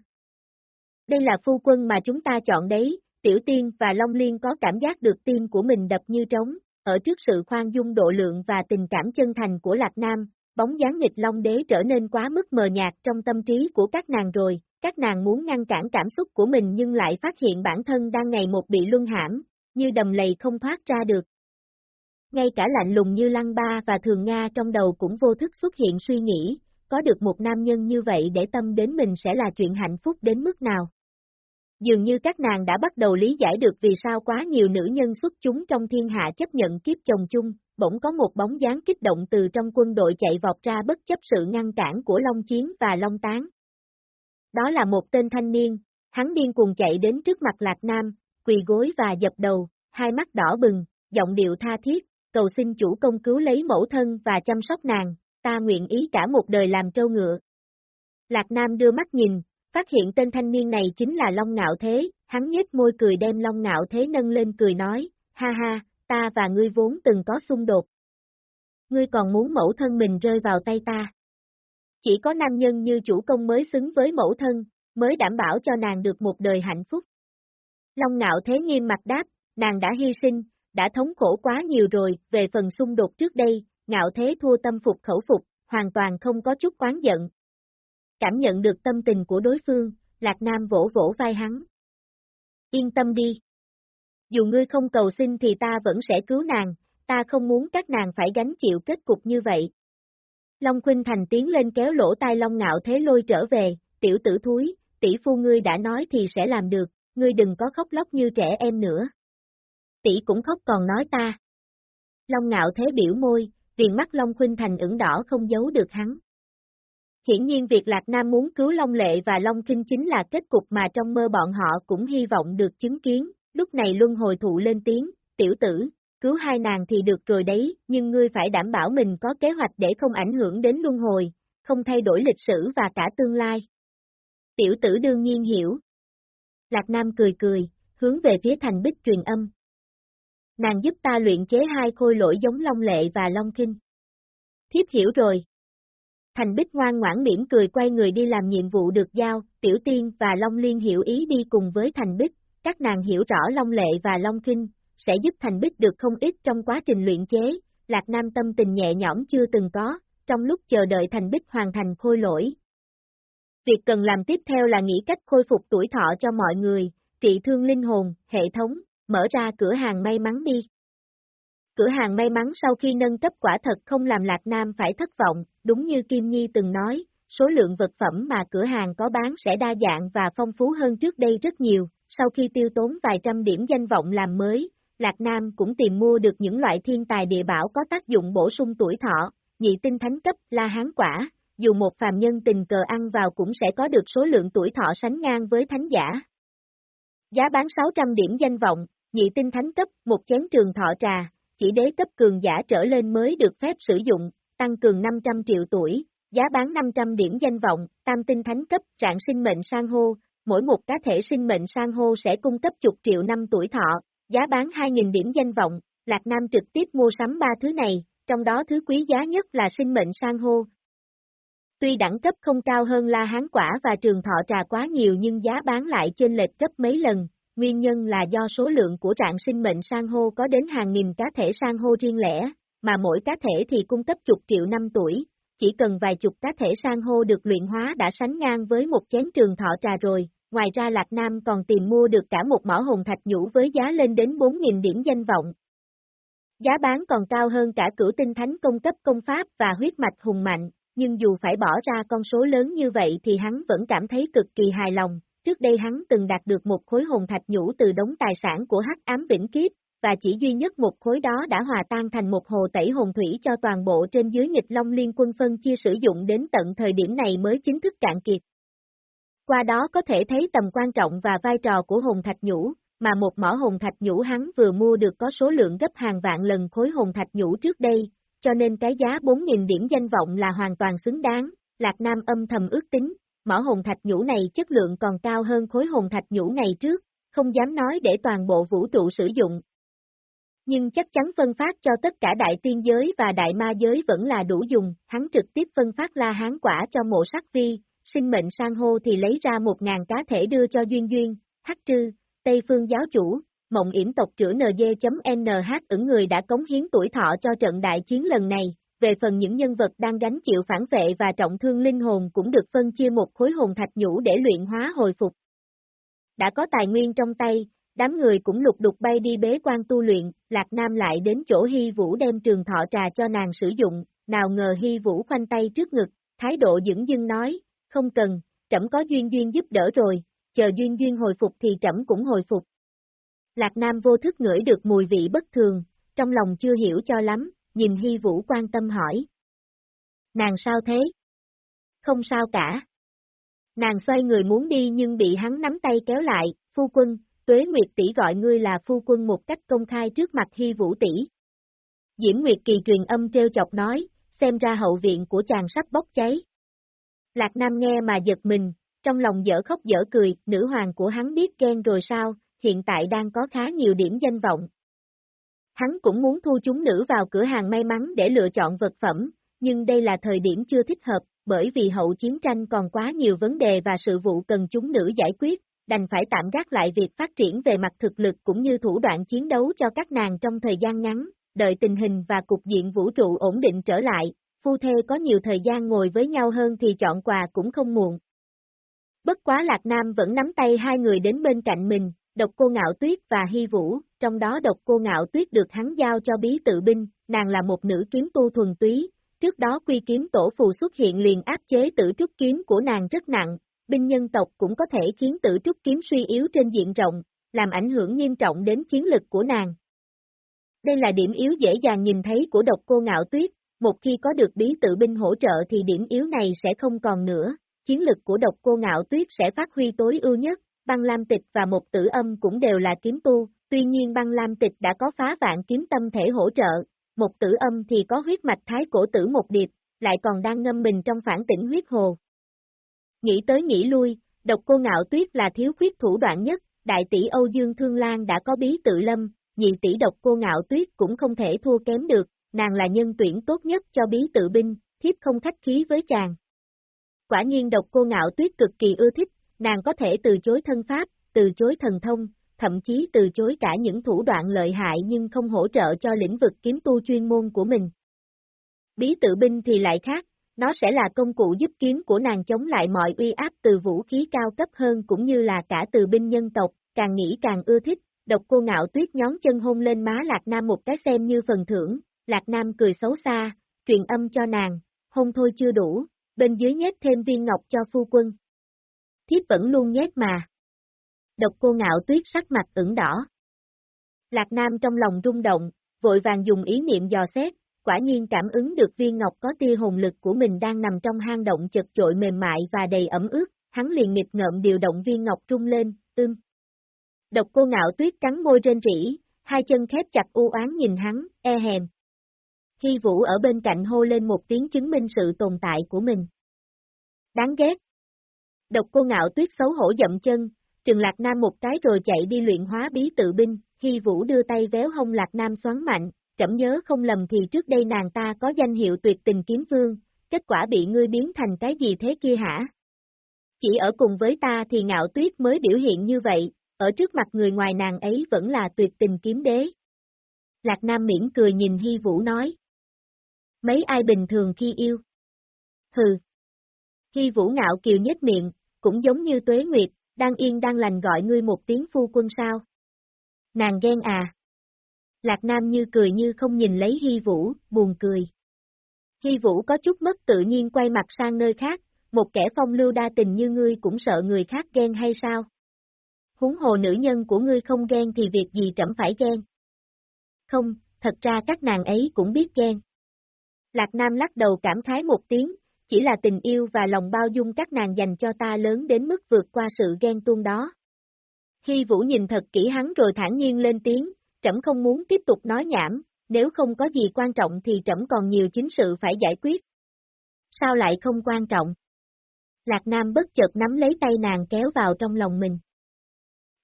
Đây là phu quân mà chúng ta chọn đấy, Tiểu Tiên và Long Liên có cảm giác được tim của mình đập như trống, ở trước sự khoan dung độ lượng và tình cảm chân thành của Lạc Nam, bóng dáng nghịch Long Đế trở nên quá mức mờ nhạt trong tâm trí của các nàng rồi, các nàng muốn ngăn cản cảm xúc của mình nhưng lại phát hiện bản thân đang ngày một bị luân hãm, như đầm lầy không thoát ra được. Ngay cả lạnh lùng như Lăng Ba và Thường Nga trong đầu cũng vô thức xuất hiện suy nghĩ, có được một nam nhân như vậy để tâm đến mình sẽ là chuyện hạnh phúc đến mức nào. Dường như các nàng đã bắt đầu lý giải được vì sao quá nhiều nữ nhân xuất chúng trong thiên hạ chấp nhận kiếp chồng chung, bỗng có một bóng dáng kích động từ trong quân đội chạy vọt ra bất chấp sự ngăn cản của Long Chiến và Long Tán. Đó là một tên thanh niên, hắn điên cuồng chạy đến trước mặt Lạc Nam, quỳ gối và dập đầu, hai mắt đỏ bừng, giọng điệu tha thiết, cầu xin chủ công cứu lấy mẫu thân và chăm sóc nàng, ta nguyện ý cả một đời làm trâu ngựa. Lạc Nam đưa mắt nhìn, phát hiện tên thanh niên này chính là Long Ngạo Thế, hắn nhếch môi cười đem Long Ngạo Thế nâng lên cười nói, ha ha, ta và ngươi vốn từng có xung đột. Ngươi còn muốn mẫu thân mình rơi vào tay ta. Chỉ có nam nhân như chủ công mới xứng với mẫu thân, mới đảm bảo cho nàng được một đời hạnh phúc. Long Ngạo Thế nghiêm mặt đáp, nàng đã hy sinh, đã thống khổ quá nhiều rồi, về phần xung đột trước đây, Ngạo Thế thua tâm phục khẩu phục, hoàn toàn không có chút quán giận, Cảm nhận được tâm tình của đối phương, Lạc Nam vỗ vỗ vai hắn. Yên tâm đi. Dù ngươi không cầu xin thì ta vẫn sẽ cứu nàng, ta không muốn các nàng phải gánh chịu kết cục như vậy. Long Khuynh Thành tiến lên kéo lỗ tai Long Ngạo Thế lôi trở về, tiểu tử thúi, tỷ phu ngươi đã nói thì sẽ làm được, ngươi đừng có khóc lóc như trẻ em nữa. Tỷ cũng khóc còn nói ta. Long Ngạo Thế biểu môi, viền mắt Long Khuynh Thành ửng đỏ không giấu được hắn. Hiển nhiên việc Lạc Nam muốn cứu Long Lệ và Long Kinh chính là kết cục mà trong mơ bọn họ cũng hy vọng được chứng kiến, lúc này luân hồi thụ lên tiếng, tiểu tử, cứu hai nàng thì được rồi đấy, nhưng ngươi phải đảm bảo mình có kế hoạch để không ảnh hưởng đến luân hồi, không thay đổi lịch sử và cả tương lai. Tiểu tử đương nhiên hiểu. Lạc Nam cười cười, hướng về phía thành bích truyền âm. Nàng giúp ta luyện chế hai khôi lỗi giống Long Lệ và Long Kinh. Thiếp hiểu rồi. Thành Bích ngoan ngoãn mỉm cười quay người đi làm nhiệm vụ được giao, Tiểu Tiên và Long Liên hiểu ý đi cùng với Thành Bích, các nàng hiểu rõ Long Lệ và Long Kinh, sẽ giúp Thành Bích được không ít trong quá trình luyện chế, Lạc Nam tâm tình nhẹ nhõm chưa từng có, trong lúc chờ đợi Thành Bích hoàn thành khôi lỗi. Việc cần làm tiếp theo là nghĩ cách khôi phục tuổi thọ cho mọi người, trị thương linh hồn, hệ thống, mở ra cửa hàng may mắn đi. Cửa hàng may mắn sau khi nâng cấp quả thật không làm Lạc Nam phải thất vọng, đúng như Kim Nhi từng nói, số lượng vật phẩm mà cửa hàng có bán sẽ đa dạng và phong phú hơn trước đây rất nhiều, sau khi tiêu tốn vài trăm điểm danh vọng làm mới, Lạc Nam cũng tìm mua được những loại thiên tài địa bảo có tác dụng bổ sung tuổi thọ, nhị tinh thánh cấp, la hán quả, dù một phàm nhân tình cờ ăn vào cũng sẽ có được số lượng tuổi thọ sánh ngang với thánh giả. Giá bán 600 điểm danh vọng, nhị tinh thánh cấp, một chén trường thọ trà, chỉ đế cấp cường giả trở lên mới được phép sử dụng, tăng cường 500 triệu tuổi, giá bán 500 điểm danh vọng, tam tinh thánh cấp, trạng sinh mệnh sang hô, mỗi một cá thể sinh mệnh sang hô sẽ cung cấp chục triệu năm tuổi thọ, giá bán 2.000 điểm danh vọng, Lạc Nam trực tiếp mua sắm ba thứ này, trong đó thứ quý giá nhất là sinh mệnh sang hô. Tuy đẳng cấp không cao hơn La Hán Quả và Trường Thọ Trà quá nhiều nhưng giá bán lại trên lệch cấp mấy lần, nguyên nhân là do số lượng của trạng sinh mệnh sang hô có đến hàng nghìn cá thể sang hô riêng lẻ, mà mỗi cá thể thì cung cấp chục triệu năm tuổi, chỉ cần vài chục cá thể sang hô được luyện hóa đã sánh ngang với một chén trường thọ trà rồi, ngoài ra Lạc Nam còn tìm mua được cả một mỏ hồn thạch nhũ với giá lên đến 4.000 điểm danh vọng. Giá bán còn cao hơn cả cửu tinh thánh công cấp công pháp và huyết mạch hùng mạnh, nhưng dù phải bỏ ra con số lớn như vậy thì hắn vẫn cảm thấy cực kỳ hài lòng, Trước đây hắn từng đạt được một khối hồn thạch nhũ từ đống tài sản của hắc ám vĩnh kiếp, và chỉ duy nhất một khối đó đã hòa tan thành một hồ tẩy hồn thủy cho toàn bộ trên dưới nghịch long liên quân phân chia sử dụng đến tận thời điểm này mới chính thức cạn kiệt. Qua đó có thể thấy tầm quan trọng và vai trò của hồn thạch nhũ, mà một mỏ hồn thạch nhũ hắn vừa mua được có số lượng gấp hàng vạn lần khối hồn thạch nhũ trước đây, cho nên cái giá 4.000 điểm danh vọng là hoàn toàn xứng đáng, Lạc Nam âm thầm ước tính, mỏ hồn thạch nhũ này chất lượng còn cao hơn khối hồn thạch nhũ ngày trước, không dám nói để toàn bộ vũ trụ sử dụng. Nhưng chắc chắn phân phát cho tất cả đại tiên giới và đại ma giới vẫn là đủ dùng, hắn trực tiếp phân phát la hán quả cho mộ sắc vi, sinh mệnh sang hô thì lấy ra một ngàn cá thể đưa cho Duyên Duyên, Hắc Trư, Tây Phương giáo chủ, mộng yểm tộc trưởng NG.NH ứng người đã cống hiến tuổi thọ cho trận đại chiến lần này, về phần những nhân vật đang gánh chịu phản vệ và trọng thương linh hồn cũng được phân chia một khối hồn thạch nhũ để luyện hóa hồi phục. Đã có tài nguyên trong tay, đám người cũng lục đục bay đi bế quan tu luyện, Lạc Nam lại đến chỗ Hy Vũ đem trường thọ trà cho nàng sử dụng, nào ngờ Hy Vũ khoanh tay trước ngực, thái độ dững dưng nói, không cần, trẫm có duyên duyên giúp đỡ rồi, chờ Duyên Duyên hồi phục thì trẫm cũng hồi phục. Lạc Nam vô thức ngửi được mùi vị bất thường, trong lòng chưa hiểu cho lắm, nhìn Hy Vũ quan tâm hỏi. Nàng sao thế? Không sao cả. Nàng xoay người muốn đi nhưng bị hắn nắm tay kéo lại, phu quân, Tuế Nguyệt tỷ gọi ngươi là phu quân một cách công khai trước mặt Hy Vũ tỷ. Diễm Nguyệt Kỳ truyền âm treo chọc nói, xem ra hậu viện của chàng sắp bốc cháy. Lạc Nam nghe mà giật mình, trong lòng dở khóc dở cười, nữ hoàng của hắn biết ghen rồi sao, hiện tại đang có khá nhiều điểm danh vọng. Hắn cũng muốn thu chúng nữ vào cửa hàng may mắn để lựa chọn vật phẩm, nhưng đây là thời điểm chưa thích hợp, bởi vì hậu chiến tranh còn quá nhiều vấn đề và sự vụ cần chúng nữ giải quyết, đành phải tạm gác lại việc phát triển về mặt thực lực cũng như thủ đoạn chiến đấu cho các nàng trong thời gian ngắn, đợi tình hình và cục diện vũ trụ ổn định trở lại, phu thê có nhiều thời gian ngồi với nhau hơn thì chọn quà cũng không muộn. Bất quá Lạc Nam vẫn nắm tay hai người đến bên cạnh mình, độc cô ngạo tuyết và hy vũ, trong đó độc cô ngạo tuyết được hắn giao cho bí tự binh, nàng là một nữ kiếm tu thuần túy, trước đó quy kiếm tổ phù xuất hiện liền áp chế tử trúc kiếm của nàng rất nặng, binh nhân tộc cũng có thể khiến tử trúc kiếm suy yếu trên diện rộng, làm ảnh hưởng nghiêm trọng đến chiến lực của nàng. Đây là điểm yếu dễ dàng nhìn thấy của độc cô ngạo tuyết, một khi có được bí tự binh hỗ trợ thì điểm yếu này sẽ không còn nữa, chiến lực của độc cô ngạo tuyết sẽ phát huy tối ưu nhất, băng lam tịch và một tử âm cũng đều là kiếm tu, tuy nhiên băng lam tịch đã có phá vạn kiếm tâm thể hỗ trợ, một tử âm thì có huyết mạch thái cổ tử một điệp, lại còn đang ngâm mình trong phản tỉnh huyết hồ. Nghĩ tới nghĩ lui, độc cô ngạo tuyết là thiếu khuyết thủ đoạn nhất, đại tỷ Âu Dương Thương Lan đã có bí tự lâm, nhị tỷ độc cô ngạo tuyết cũng không thể thua kém được, nàng là nhân tuyển tốt nhất cho bí tự binh, thiếp không khách khí với chàng. Quả nhiên độc cô ngạo tuyết cực kỳ ưa thích, nàng có thể từ chối thân pháp, từ chối thần thông, thậm chí từ chối cả những thủ đoạn lợi hại nhưng không hỗ trợ cho lĩnh vực kiếm tu chuyên môn của mình. Bí tự binh thì lại khác, nó sẽ là công cụ giúp kiếm của nàng chống lại mọi uy áp từ vũ khí cao cấp hơn cũng như là cả từ binh nhân tộc, càng nghĩ càng ưa thích, độc cô ngạo tuyết nhón chân hôn lên má Lạc Nam một cái xem như phần thưởng, Lạc Nam cười xấu xa, truyền âm cho nàng, hôn thôi chưa đủ, bên dưới nhét thêm viên ngọc cho phu quân. Thiếp vẫn luôn nhét mà. Độc cô ngạo tuyết sắc mặt ửng đỏ. Lạc Nam trong lòng rung động, vội vàng dùng ý niệm dò xét, quả nhiên cảm ứng được viên ngọc có tia hồn lực của mình đang nằm trong hang động chật chội mềm mại và đầy ẩm ướt, hắn liền nghịch ngợm điều động viên ngọc trung lên, ưm. Độc cô ngạo tuyết cắn môi trên rỉ, hai chân khép chặt u oán nhìn hắn, e hèm. Hy Vũ ở bên cạnh hô lên một tiếng chứng minh sự tồn tại của mình. Đáng ghét. Độc cô ngạo tuyết xấu hổ dậm chân, trừng Lạc Nam một cái rồi chạy đi luyện hóa bí tự binh, Hy Vũ đưa tay véo hông Lạc Nam xoắn mạnh, trẫm nhớ không lầm thì trước đây nàng ta có danh hiệu tuyệt tình kiếm vương, kết quả bị ngươi biến thành cái gì thế kia hả? Chỉ ở cùng với ta thì ngạo tuyết mới biểu hiện như vậy, ở trước mặt người ngoài nàng ấy vẫn là tuyệt tình kiếm đế. Lạc Nam miễn cười nhìn Hy Vũ nói. Mấy ai bình thường khi yêu? Hừ. Hy Vũ ngạo kiều nhếch miệng, cũng giống như Tuế Nguyệt, đang yên đang lành gọi ngươi một tiếng phu quân sao. Nàng ghen à. Lạc Nam như cười như không nhìn lấy Hy Vũ, buồn cười. Hy Vũ có chút mất tự nhiên quay mặt sang nơi khác, một kẻ phong lưu đa tình như ngươi cũng sợ người khác ghen hay sao? Huống hồ nữ nhân của ngươi không ghen thì việc gì trẫm phải ghen? Không, thật ra các nàng ấy cũng biết ghen. Lạc Nam lắc đầu cảm khái một tiếng, chỉ là tình yêu và lòng bao dung các nàng dành cho ta lớn đến mức vượt qua sự ghen tuông đó. Hy Vũ nhìn thật kỹ hắn rồi thản nhiên lên tiếng, trẫm không muốn tiếp tục nói nhảm, nếu không có gì quan trọng thì trẫm còn nhiều chính sự phải giải quyết. Sao lại không quan trọng? Lạc Nam bất chợt nắm lấy tay nàng kéo vào trong lòng mình.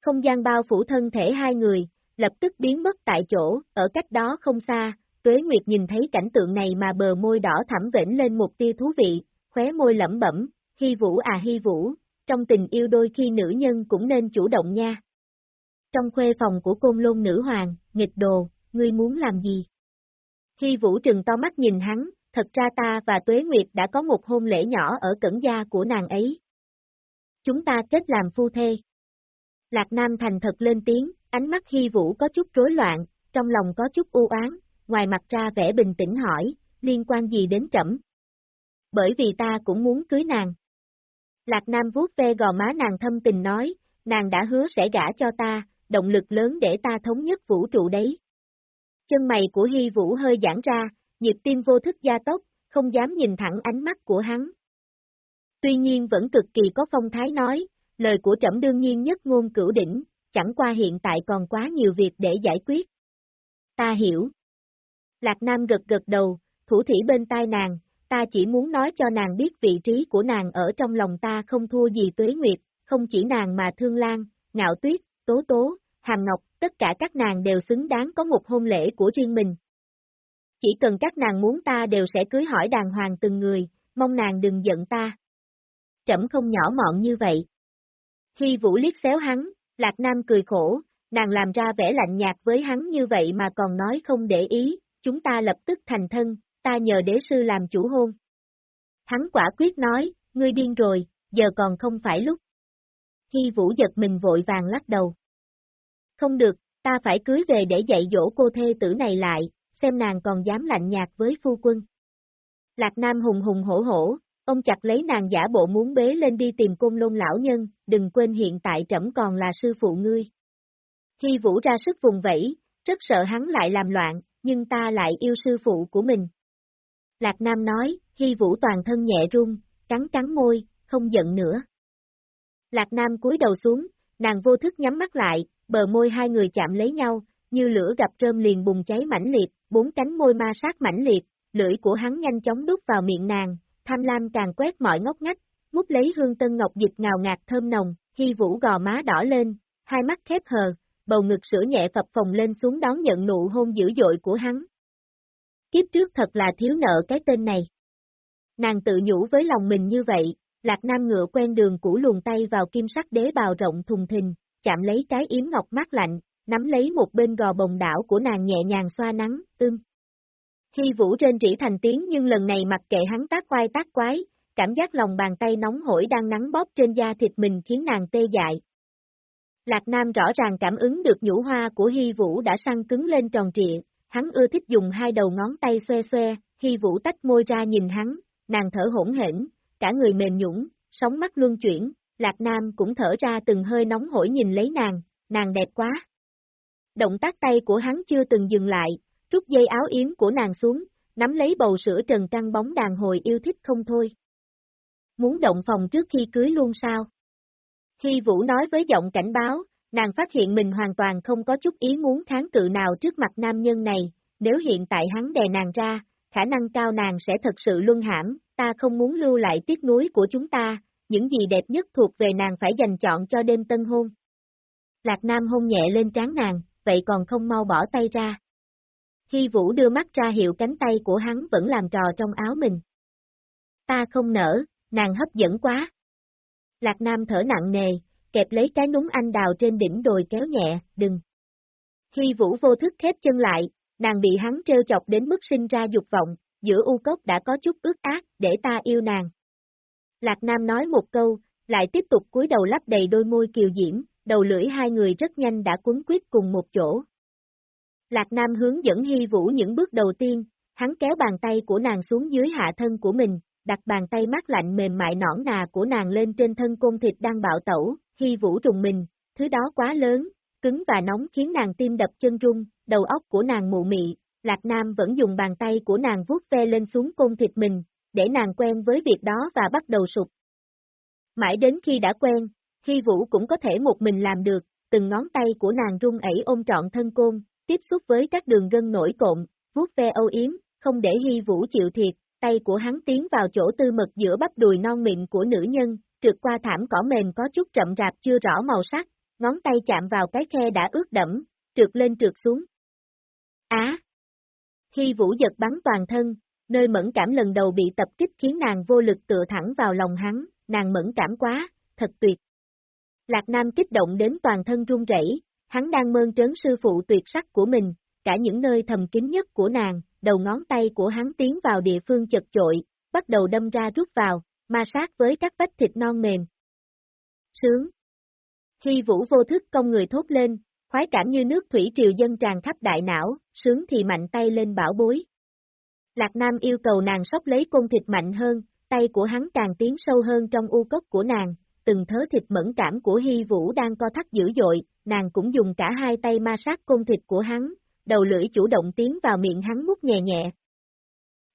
Không gian bao phủ thân thể hai người, lập tức biến mất tại chỗ, ở cách đó không xa, Tuế Nguyệt nhìn thấy cảnh tượng này mà bờ môi đỏ thẳm vểnh lên một tia thú vị, khóe môi lẩm bẩm, hy vũ à hy vũ, trong tình yêu đôi khi nữ nhân cũng nên chủ động nha. Trong khuê phòng của côn lôn nữ hoàng, nghịch đồ, ngươi muốn làm gì? Hy vũ trừng to mắt nhìn hắn, thật ra ta và Tuế Nguyệt đã có một hôn lễ nhỏ ở cẩn gia của nàng ấy. Chúng ta kết làm phu thê. Lạc Nam thành thật lên tiếng, ánh mắt Hy Vũ có chút rối loạn, trong lòng có chút u oán, ngoài mặt ra vẻ bình tĩnh hỏi, liên quan gì đến trẫm? Bởi vì ta cũng muốn cưới nàng. Lạc Nam vuốt ve gò má nàng thâm tình nói, nàng đã hứa sẽ gả cho ta, động lực lớn để ta thống nhất vũ trụ đấy. Chân mày của Hy Vũ hơi giãn ra, nhịp tim vô thức gia tốc, không dám nhìn thẳng ánh mắt của hắn. Tuy nhiên vẫn cực kỳ có phong thái nói, lời của trẫm đương nhiên nhất ngôn cửu đỉnh, chẳng qua hiện tại còn quá nhiều việc để giải quyết. Ta hiểu. Lạc Nam gật gật đầu, thủ thỉ bên tai nàng, ta chỉ muốn nói cho nàng biết vị trí của nàng ở trong lòng ta không thua gì tuế nguyệt, không chỉ nàng mà thương lan, ngạo tuyết, tố tố, hàm ngọc, tất cả các nàng đều xứng đáng có một hôn lễ của riêng mình. Chỉ cần các nàng muốn ta đều sẽ cưới hỏi đàng hoàng từng người, mong nàng đừng giận ta. Trẫm không nhỏ mọn như vậy. Khi Vũ liếc xéo hắn, Lạc Nam cười khổ, nàng làm ra vẻ lạnh nhạt với hắn như vậy mà còn nói không để ý, chúng ta lập tức thành thân, ta nhờ đế sư làm chủ hôn. Hắn quả quyết nói, ngươi điên rồi, giờ còn không phải lúc. Hy Vũ giật mình vội vàng lắc đầu. Không được, ta phải cưới về để dạy dỗ cô thê tử này lại, xem nàng còn dám lạnh nhạt với phu quân. Lạc Nam hùng hùng hổ hổ, ông chặt lấy nàng giả bộ muốn bế lên đi tìm côn lôn lão nhân, đừng quên hiện tại trẫm còn là sư phụ ngươi. Khi Vũ ra sức vùng vẫy, rất sợ hắn lại làm loạn, nhưng ta lại yêu sư phụ của mình. Lạc Nam nói, Hy Vũ toàn thân nhẹ run, cắn cắn môi, không giận nữa. Lạc Nam cúi đầu xuống, nàng vô thức nhắm mắt lại, bờ môi hai người chạm lấy nhau, như lửa gặp rơm liền bùng cháy mãnh liệt, bốn cánh môi ma sát mãnh liệt, lưỡi của hắn nhanh chóng đút vào miệng nàng, tham lam càng quét mọi ngóc ngách, mút lấy hương tân ngọc dịch ngào ngạt thơm nồng, Hy Vũ gò má đỏ lên, hai mắt khép hờ, bầu ngực sữa nhẹ phập phồng lên xuống đón nhận nụ hôn dữ dội của hắn. Kiếp trước thật là thiếu nợ cái tên này. Nàng tự nhủ với lòng mình như vậy, Lạc Nam ngựa quen đường cũ luồn tay vào kim sắc đế bào rộng thùng thình, chạm lấy trái yếm ngọc mát lạnh, nắm lấy một bên gò bồng đảo của nàng nhẹ nhàng xoa nắng, ưm. Khi vũ trên rỉ thành tiếng nhưng lần này mặc kệ hắn tác quai tác quái, cảm giác lòng bàn tay nóng hổi đang nắng bóp trên da thịt mình khiến nàng tê dại, Lạc Nam rõ ràng cảm ứng được nhũ hoa của Hy Vũ đã săn cứng lên tròn trịa, hắn ưa thích dùng hai đầu ngón tay xoe xoe, Hy Vũ tách môi ra nhìn hắn, nàng thở hỗn hển, cả người mềm nhũng, sóng mắt luân chuyển, Lạc Nam cũng thở ra từng hơi nóng hổi nhìn lấy nàng, nàng đẹp quá. Động tác tay của hắn chưa từng dừng lại, rút dây áo yếm của nàng xuống, nắm lấy bầu sữa trần căng bóng đàn hồi yêu thích không thôi. Muốn động phòng trước khi cưới luôn sao? Khi Vũ nói với giọng cảnh báo, nàng phát hiện mình hoàn toàn không có chút ý muốn kháng cự nào trước mặt nam nhân này, nếu hiện tại hắn đè nàng ra, khả năng cao nàng sẽ thật sự luân hãm, ta không muốn lưu lại tiếc núi của chúng ta, những gì đẹp nhất thuộc về nàng phải dành chọn cho đêm tân hôn. Lạc Nam hôn nhẹ lên trán nàng, vậy còn không mau bỏ tay ra. Khi Vũ đưa mắt ra hiệu cánh tay của hắn vẫn làm trò trong áo mình. Ta không nở, nàng hấp dẫn quá. Lạc Nam thở nặng nề, kẹp lấy cái núng anh đào trên đỉnh đồi kéo nhẹ, đừng. Khi vũ vô thức khép chân lại, nàng bị hắn trêu chọc đến mức sinh ra dục vọng, giữa u cốc đã có chút ước ác, để ta yêu nàng. Lạc Nam nói một câu, lại tiếp tục cúi đầu lắp đầy đôi môi kiều diễm, đầu lưỡi hai người rất nhanh đã cuốn quyết cùng một chỗ. Lạc Nam hướng dẫn Hy Vũ những bước đầu tiên, hắn kéo bàn tay của nàng xuống dưới hạ thân của mình, đặt bàn tay mát lạnh mềm mại nõn nà của nàng lên trên thân côn thịt đang bạo tẩu, hy vũ trùng mình, thứ đó quá lớn, cứng và nóng khiến nàng tim đập chân rung, đầu óc của nàng mụ mị, Lạc Nam vẫn dùng bàn tay của nàng vuốt ve lên xuống côn thịt mình, để nàng quen với việc đó và bắt đầu sụp. Mãi đến khi đã quen, Hy Vũ cũng có thể một mình làm được, từng ngón tay của nàng rung ẩy ôm trọn thân côn, tiếp xúc với các đường gân nổi cộm, vuốt ve âu yếm, không để Hy Vũ chịu thiệt, tay của hắn tiến vào chỗ tư mật giữa bắp đùi non mịn của nữ nhân, trượt qua thảm cỏ mềm có chút rậm rạp chưa rõ màu sắc, ngón tay chạm vào cái khe đã ướt đẫm, trượt lên trượt xuống. Á! Khi vũ giật bắn toàn thân, nơi mẫn cảm lần đầu bị tập kích khiến nàng vô lực tựa thẳng vào lòng hắn, nàng mẫn cảm quá, thật tuyệt. Lạc Nam kích động đến toàn thân run rẩy, hắn đang mơn trớn sư phụ tuyệt sắc của mình, cả những nơi thầm kín nhất của nàng, đầu ngón tay của hắn tiến vào địa phương chật chội, bắt đầu đâm ra rút vào, ma sát với các vách thịt non mềm. Sướng. Khi vũ vô thức công người thốt lên, khoái cảm như nước thủy triều dân tràn khắp đại não, sướng thì mạnh tay lên bảo bối. Lạc Nam yêu cầu nàng sóc lấy côn thịt mạnh hơn, tay của hắn càng tiến sâu hơn trong u cốc của nàng, từng thớ thịt mẫn cảm của Hy Vũ đang co thắt dữ dội, nàng cũng dùng cả hai tay ma sát côn thịt của hắn, đầu lưỡi chủ động tiến vào miệng hắn mút nhẹ nhẹ.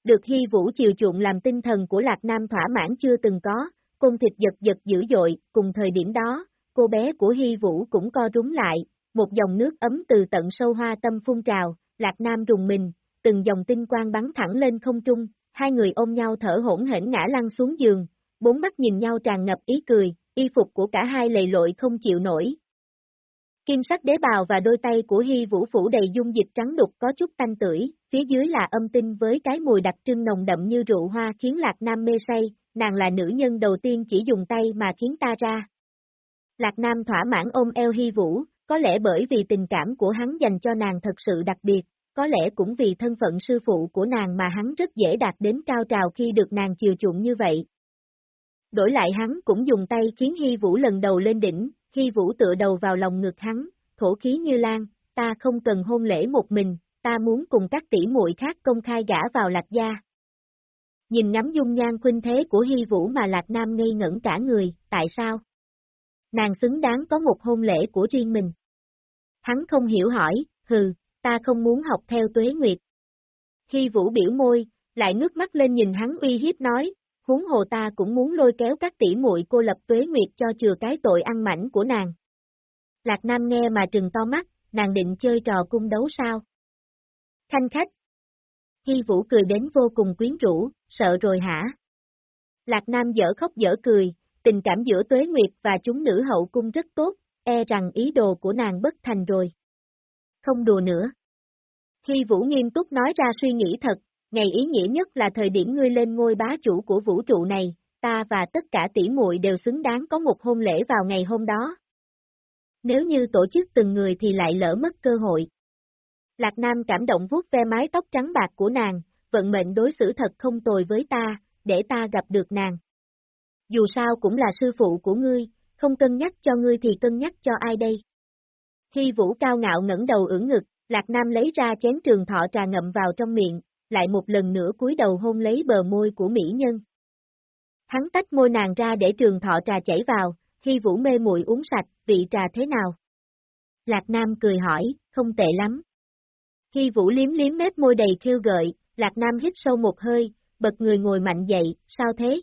Được Hy Vũ chiều chuộng làm tinh thần của Lạc Nam thỏa mãn chưa từng có, côn thịt giật giật dữ dội, cùng thời điểm đó, cô bé của Hy Vũ cũng co rúm lại, một dòng nước ấm từ tận sâu hoa tâm phun trào, Lạc Nam rùng mình, từng dòng tinh quang bắn thẳng lên không trung, hai người ôm nhau thở hỗn hển ngã lăn xuống giường, bốn mắt nhìn nhau tràn ngập ý cười, y phục của cả hai lầy lội không chịu nổi. Kim sắc đế bào và đôi tay của Hy Vũ phủ đầy dung dịch trắng đục có chút tanh tưởi, phía dưới là âm tinh với cái mùi đặc trưng nồng đậm như rượu hoa khiến Lạc Nam mê say, nàng là nữ nhân đầu tiên chỉ dùng tay mà khiến ta ra. Lạc Nam thỏa mãn ôm eo Hy Vũ, có lẽ bởi vì tình cảm của hắn dành cho nàng thật sự đặc biệt, có lẽ cũng vì thân phận sư phụ của nàng mà hắn rất dễ đạt đến cao trào khi được nàng chiều chuộng như vậy. Đổi lại hắn cũng dùng tay khiến Hy Vũ lần đầu lên đỉnh, Hy Vũ tựa đầu vào lòng ngực hắn, thổ khí như lan, ta không cần hôn lễ một mình, ta muốn cùng các tỷ muội khác công khai gả vào lạc gia. Nhìn ngắm dung nhan khuynh thế của Hy Vũ mà Lạc Nam ngây ngẩn cả người, tại sao? Nàng xứng đáng có một hôn lễ của riêng mình. Hắn không hiểu hỏi, hừ, ta không muốn học theo tuế nguyệt. Hy Vũ biểu môi, lại ngước mắt lên nhìn hắn uy hiếp nói, huống hồ ta cũng muốn lôi kéo các tỷ muội cô lập tuế nguyệt cho chừa cái tội ăn mảnh của nàng. Lạc Nam nghe mà trừng to mắt, nàng định chơi trò cung đấu sao? Khanh khách. Hy Vũ cười đến vô cùng quyến rũ, sợ rồi hả? Lạc Nam dở khóc dở cười, tình cảm giữa tuế nguyệt và chúng nữ hậu cung rất tốt, e rằng ý đồ của nàng bất thành rồi. Không đùa nữa. Hy Vũ nghiêm túc nói ra suy nghĩ thật, ngày ý nghĩa nhất là thời điểm ngươi lên ngôi bá chủ của vũ trụ này, ta và tất cả tỷ muội đều xứng đáng có một hôn lễ vào ngày hôm đó. Nếu như tổ chức từng người thì lại lỡ mất cơ hội. Lạc Nam cảm động vuốt ve mái tóc trắng bạc của nàng, vận mệnh đối xử thật không tồi với ta, để ta gặp được nàng. Dù sao cũng là sư phụ của ngươi, không cân nhắc cho ngươi thì cân nhắc cho ai đây? Khi vũ cao ngạo ngẩng đầu ưỡn ngực, Lạc Nam lấy ra chén trường thọ trà ngậm vào trong miệng, lại một lần nữa cúi đầu hôn lấy bờ môi của mỹ nhân. Hắn tách môi nàng ra để trường thọ trà chảy vào, khi vũ mê muội uống sạch, vị trà thế nào? Lạc Nam cười hỏi, không tệ lắm. Khi vũ liếm liếm mép môi đầy khiêu gợi, Lạc Nam hít sâu một hơi, bật người ngồi mạnh dậy, sao thế?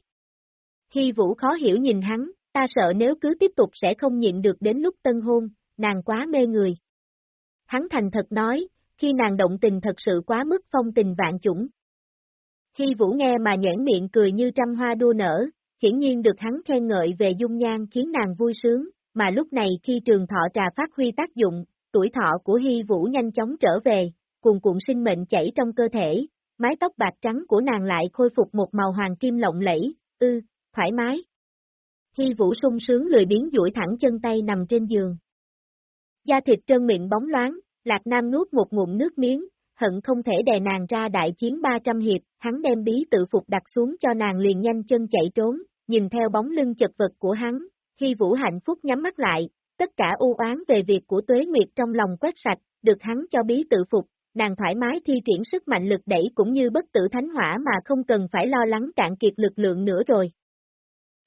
Khi vũ khó hiểu nhìn hắn, ta sợ nếu cứ tiếp tục sẽ không nhịn được đến lúc tân hôn, nàng quá mê người. Hắn thành thật nói, khi nàng động tình thật sự quá mức phong tình vạn chủng. Khi Vũ nghe mà nhãn miệng cười như trăm hoa đua nở, hiển nhiên được hắn khen ngợi về dung nhan khiến nàng vui sướng, mà lúc này khi trường thọ trà phát huy tác dụng, tuổi thọ của Hy Vũ nhanh chóng trở về, cuồn cuộn sinh mệnh chảy trong cơ thể, mái tóc bạc trắng của nàng lại khôi phục một màu hoàng kim lộng lẫy, ư, thoải mái. Hy Vũ sung sướng lười biến duỗi thẳng chân tay nằm trên giường. Da thịt trơn miệng bóng loáng, Lạc Nam nuốt một ngụm nước miếng, hận không thể đè nàng ra đại chiến 300 hiệp, hắn đem bí tự phục đặt xuống cho nàng liền nhanh chân chạy trốn, nhìn theo bóng lưng chật vật của hắn, khi Vũ hạnh phúc nhắm mắt lại, tất cả u oán về việc của Tuế Nguyệt trong lòng quét sạch, được hắn cho bí tự phục, nàng thoải mái thi triển sức mạnh lực đẩy cũng như bất tử thánh hỏa mà không cần phải lo lắng cạn kiệt lực lượng nữa rồi.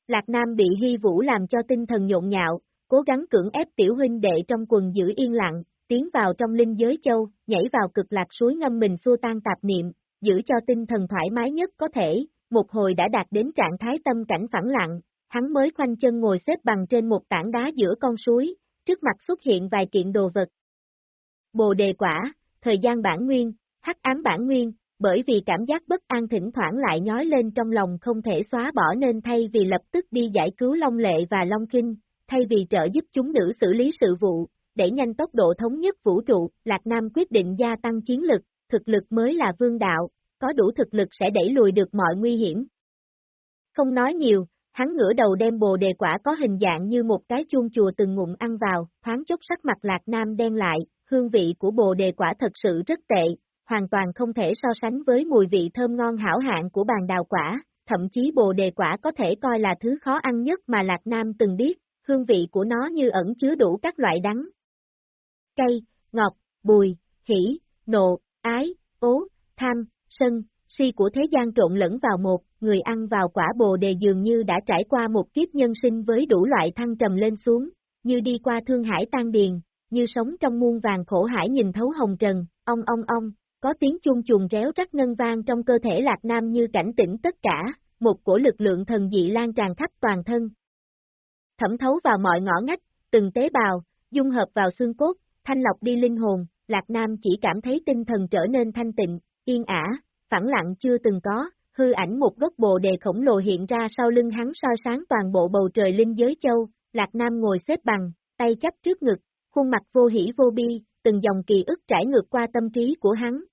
Lạc Nam bị Hy Vũ làm cho tinh thần nhộn nhạo, cố gắng cưỡng ép tiểu huynh đệ trong quần giữ yên lặng, tiến vào trong linh giới châu, nhảy vào cực lạc suối ngâm mình xua tan tạp niệm, giữ cho tinh thần thoải mái nhất có thể, một hồi đã đạt đến trạng thái tâm cảnh phẳng lặng, hắn mới khoanh chân ngồi xếp bằng trên một tảng đá giữa con suối, trước mặt xuất hiện vài kiện đồ vật. Bồ đề quả, thời gian bản nguyên, hắc ám bản nguyên, bởi vì cảm giác bất an thỉnh thoảng lại nhói lên trong lòng không thể xóa bỏ nên thay vì lập tức đi giải cứu Long Lệ và Long Kinh, thay vì trợ giúp chúng nữ xử lý sự vụ, để nhanh tốc độ thống nhất vũ trụ, Lạc Nam quyết định gia tăng chiến lực, thực lực mới là vương đạo, có đủ thực lực sẽ đẩy lùi được mọi nguy hiểm. Không nói nhiều, hắn ngửa đầu đem bồ đề quả có hình dạng như một cái chuông chùa từng ngụm ăn vào, thoáng chốc sắc mặt Lạc Nam đen lại, hương vị của bồ đề quả thật sự rất tệ, hoàn toàn không thể so sánh với mùi vị thơm ngon hảo hạng của bàn đào quả, thậm chí bồ đề quả có thể coi là thứ khó ăn nhất mà Lạc Nam từng biết, hương vị của nó như ẩn chứa đủ các loại đắng, cây, ngọc, bùi, hỉ, nộ, ái, ố, tham, sân, si của thế gian trộn lẫn vào một, người ăn vào quả bồ đề dường như đã trải qua một kiếp nhân sinh với đủ loại thăng trầm lên xuống, như đi qua thương hải tan điền, như sống trong muôn vàng khổ hải nhìn thấu hồng trần, ong ong ong, có tiếng chuông chuồng réo rắc ngân vang trong cơ thể Lạc Nam như cảnh tỉnh tất cả, một cổ lực lượng thần dị lan tràn khắp toàn thân. Thẩm thấu vào mọi ngõ ngách, từng tế bào, dung hợp vào xương cốt, thanh lọc đi linh hồn, Lạc Nam chỉ cảm thấy tinh thần trở nên thanh tịnh, yên ả, phẳng lặng chưa từng có, hư ảnh một gốc bồ đề khổng lồ hiện ra sau lưng hắn soi sáng toàn bộ bầu trời linh giới châu, Lạc Nam ngồi xếp bằng, tay chắp trước ngực, khuôn mặt vô hỷ vô bi, từng dòng kỳ ức trải ngược qua tâm trí của hắn.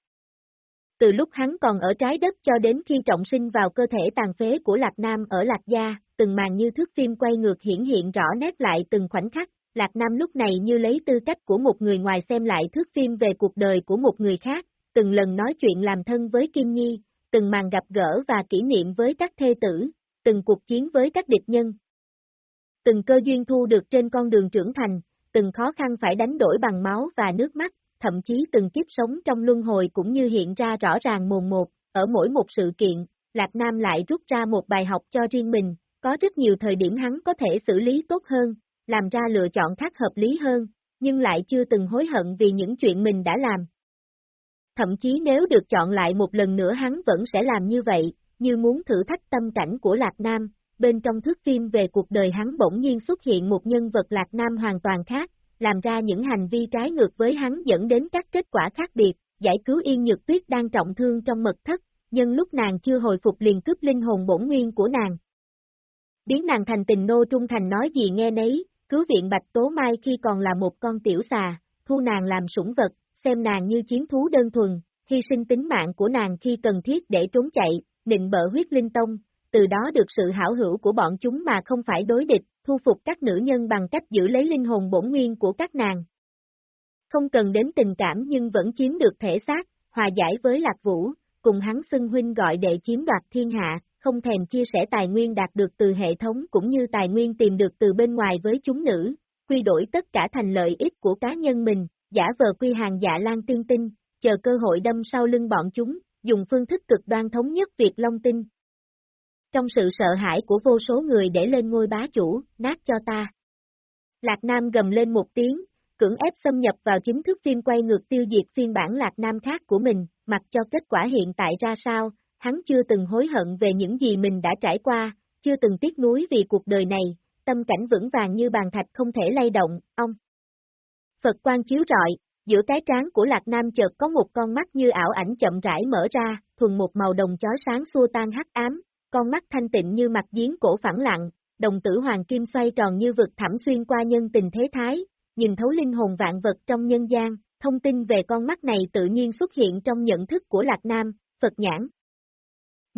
Từ lúc hắn còn ở trái đất cho đến khi trọng sinh vào cơ thể tàn phế của Lạc Nam ở Lạc Gia, từng màn như thước phim quay ngược hiển hiện rõ nét lại từng khoảnh khắc, Lạc Nam lúc này như lấy tư cách của một người ngoài xem lại thước phim về cuộc đời của một người khác, từng lần nói chuyện làm thân với Kim Nhi, từng màn gặp gỡ và kỷ niệm với các thê tử, từng cuộc chiến với các địch nhân. Từng cơ duyên thu được trên con đường trưởng thành, từng khó khăn phải đánh đổi bằng máu và nước mắt, thậm chí từng kiếp sống trong luân hồi cũng như hiện ra rõ ràng mồn một, ở mỗi một sự kiện, Lạc Nam lại rút ra một bài học cho riêng mình, có rất nhiều thời điểm hắn có thể xử lý tốt hơn, làm ra lựa chọn khác hợp lý hơn, nhưng lại chưa từng hối hận vì những chuyện mình đã làm. Thậm chí nếu được chọn lại một lần nữa hắn vẫn sẽ làm như vậy, như muốn thử thách tâm cảnh của Lạc Nam, bên trong thước phim về cuộc đời hắn bỗng nhiên xuất hiện một nhân vật Lạc Nam hoàn toàn khác, làm ra những hành vi trái ngược với hắn dẫn đến các kết quả khác biệt, giải cứu Yên Nhược Tuyết đang trọng thương trong mật thất, nhưng lúc nàng chưa hồi phục liền cướp linh hồn bổn nguyên của nàng. Biến nàng thành tình nô trung thành nói gì nghe nấy, cứu viện Bạch Tố Mai khi còn là một con tiểu xà, thu nàng làm sủng vật, xem nàng như chiến thú đơn thuần, hy sinh tính mạng của nàng khi cần thiết để trốn chạy, nịnh bợ huyết linh tông, từ đó được sự hảo hữu của bọn chúng mà không phải đối địch, thu phục các nữ nhân bằng cách giữ lấy linh hồn bổn nguyên của các nàng. Không cần đến tình cảm nhưng vẫn chiếm được thể xác, hòa giải với Lạc Vũ, cùng hắn xưng huynh gọi đệ chiếm đoạt thiên hạ, không thèm chia sẻ tài nguyên đạt được từ hệ thống cũng như tài nguyên tìm được từ bên ngoài với chúng nữ, quy đổi tất cả thành lợi ích của cá nhân mình, giả vờ quy hàng dạ lan tiên tinh, chờ cơ hội đâm sau lưng bọn chúng, dùng phương thức cực đoan thống nhất việc long tinh, trong sự sợ hãi của vô số người để lên ngôi bá chủ, nát cho ta. Lạc Nam gầm lên một tiếng, cưỡng ép xâm nhập vào chính thức phim quay ngược tiêu diệt phiên bản Lạc Nam khác của mình, mặc cho kết quả hiện tại ra sao, hắn chưa từng hối hận về những gì mình đã trải qua, chưa từng tiếc nuối vì cuộc đời này, tâm cảnh vững vàng như bàn thạch không thể lay động, ông. Phật quan chiếu rọi, giữa cái trán của Lạc Nam chợt có một con mắt như ảo ảnh chậm rãi mở ra, thuần một màu đồng chói sáng xua tan hắc ám, con mắt thanh tịnh như mặt giếng cổ phẳng lặng, đồng tử hoàng kim xoay tròn như vực thẳm xuyên qua nhân tình thế thái, nhìn thấu linh hồn vạn vật trong nhân gian, thông tin về con mắt này tự nhiên xuất hiện trong nhận thức của Lạc Nam, Phật nhãn.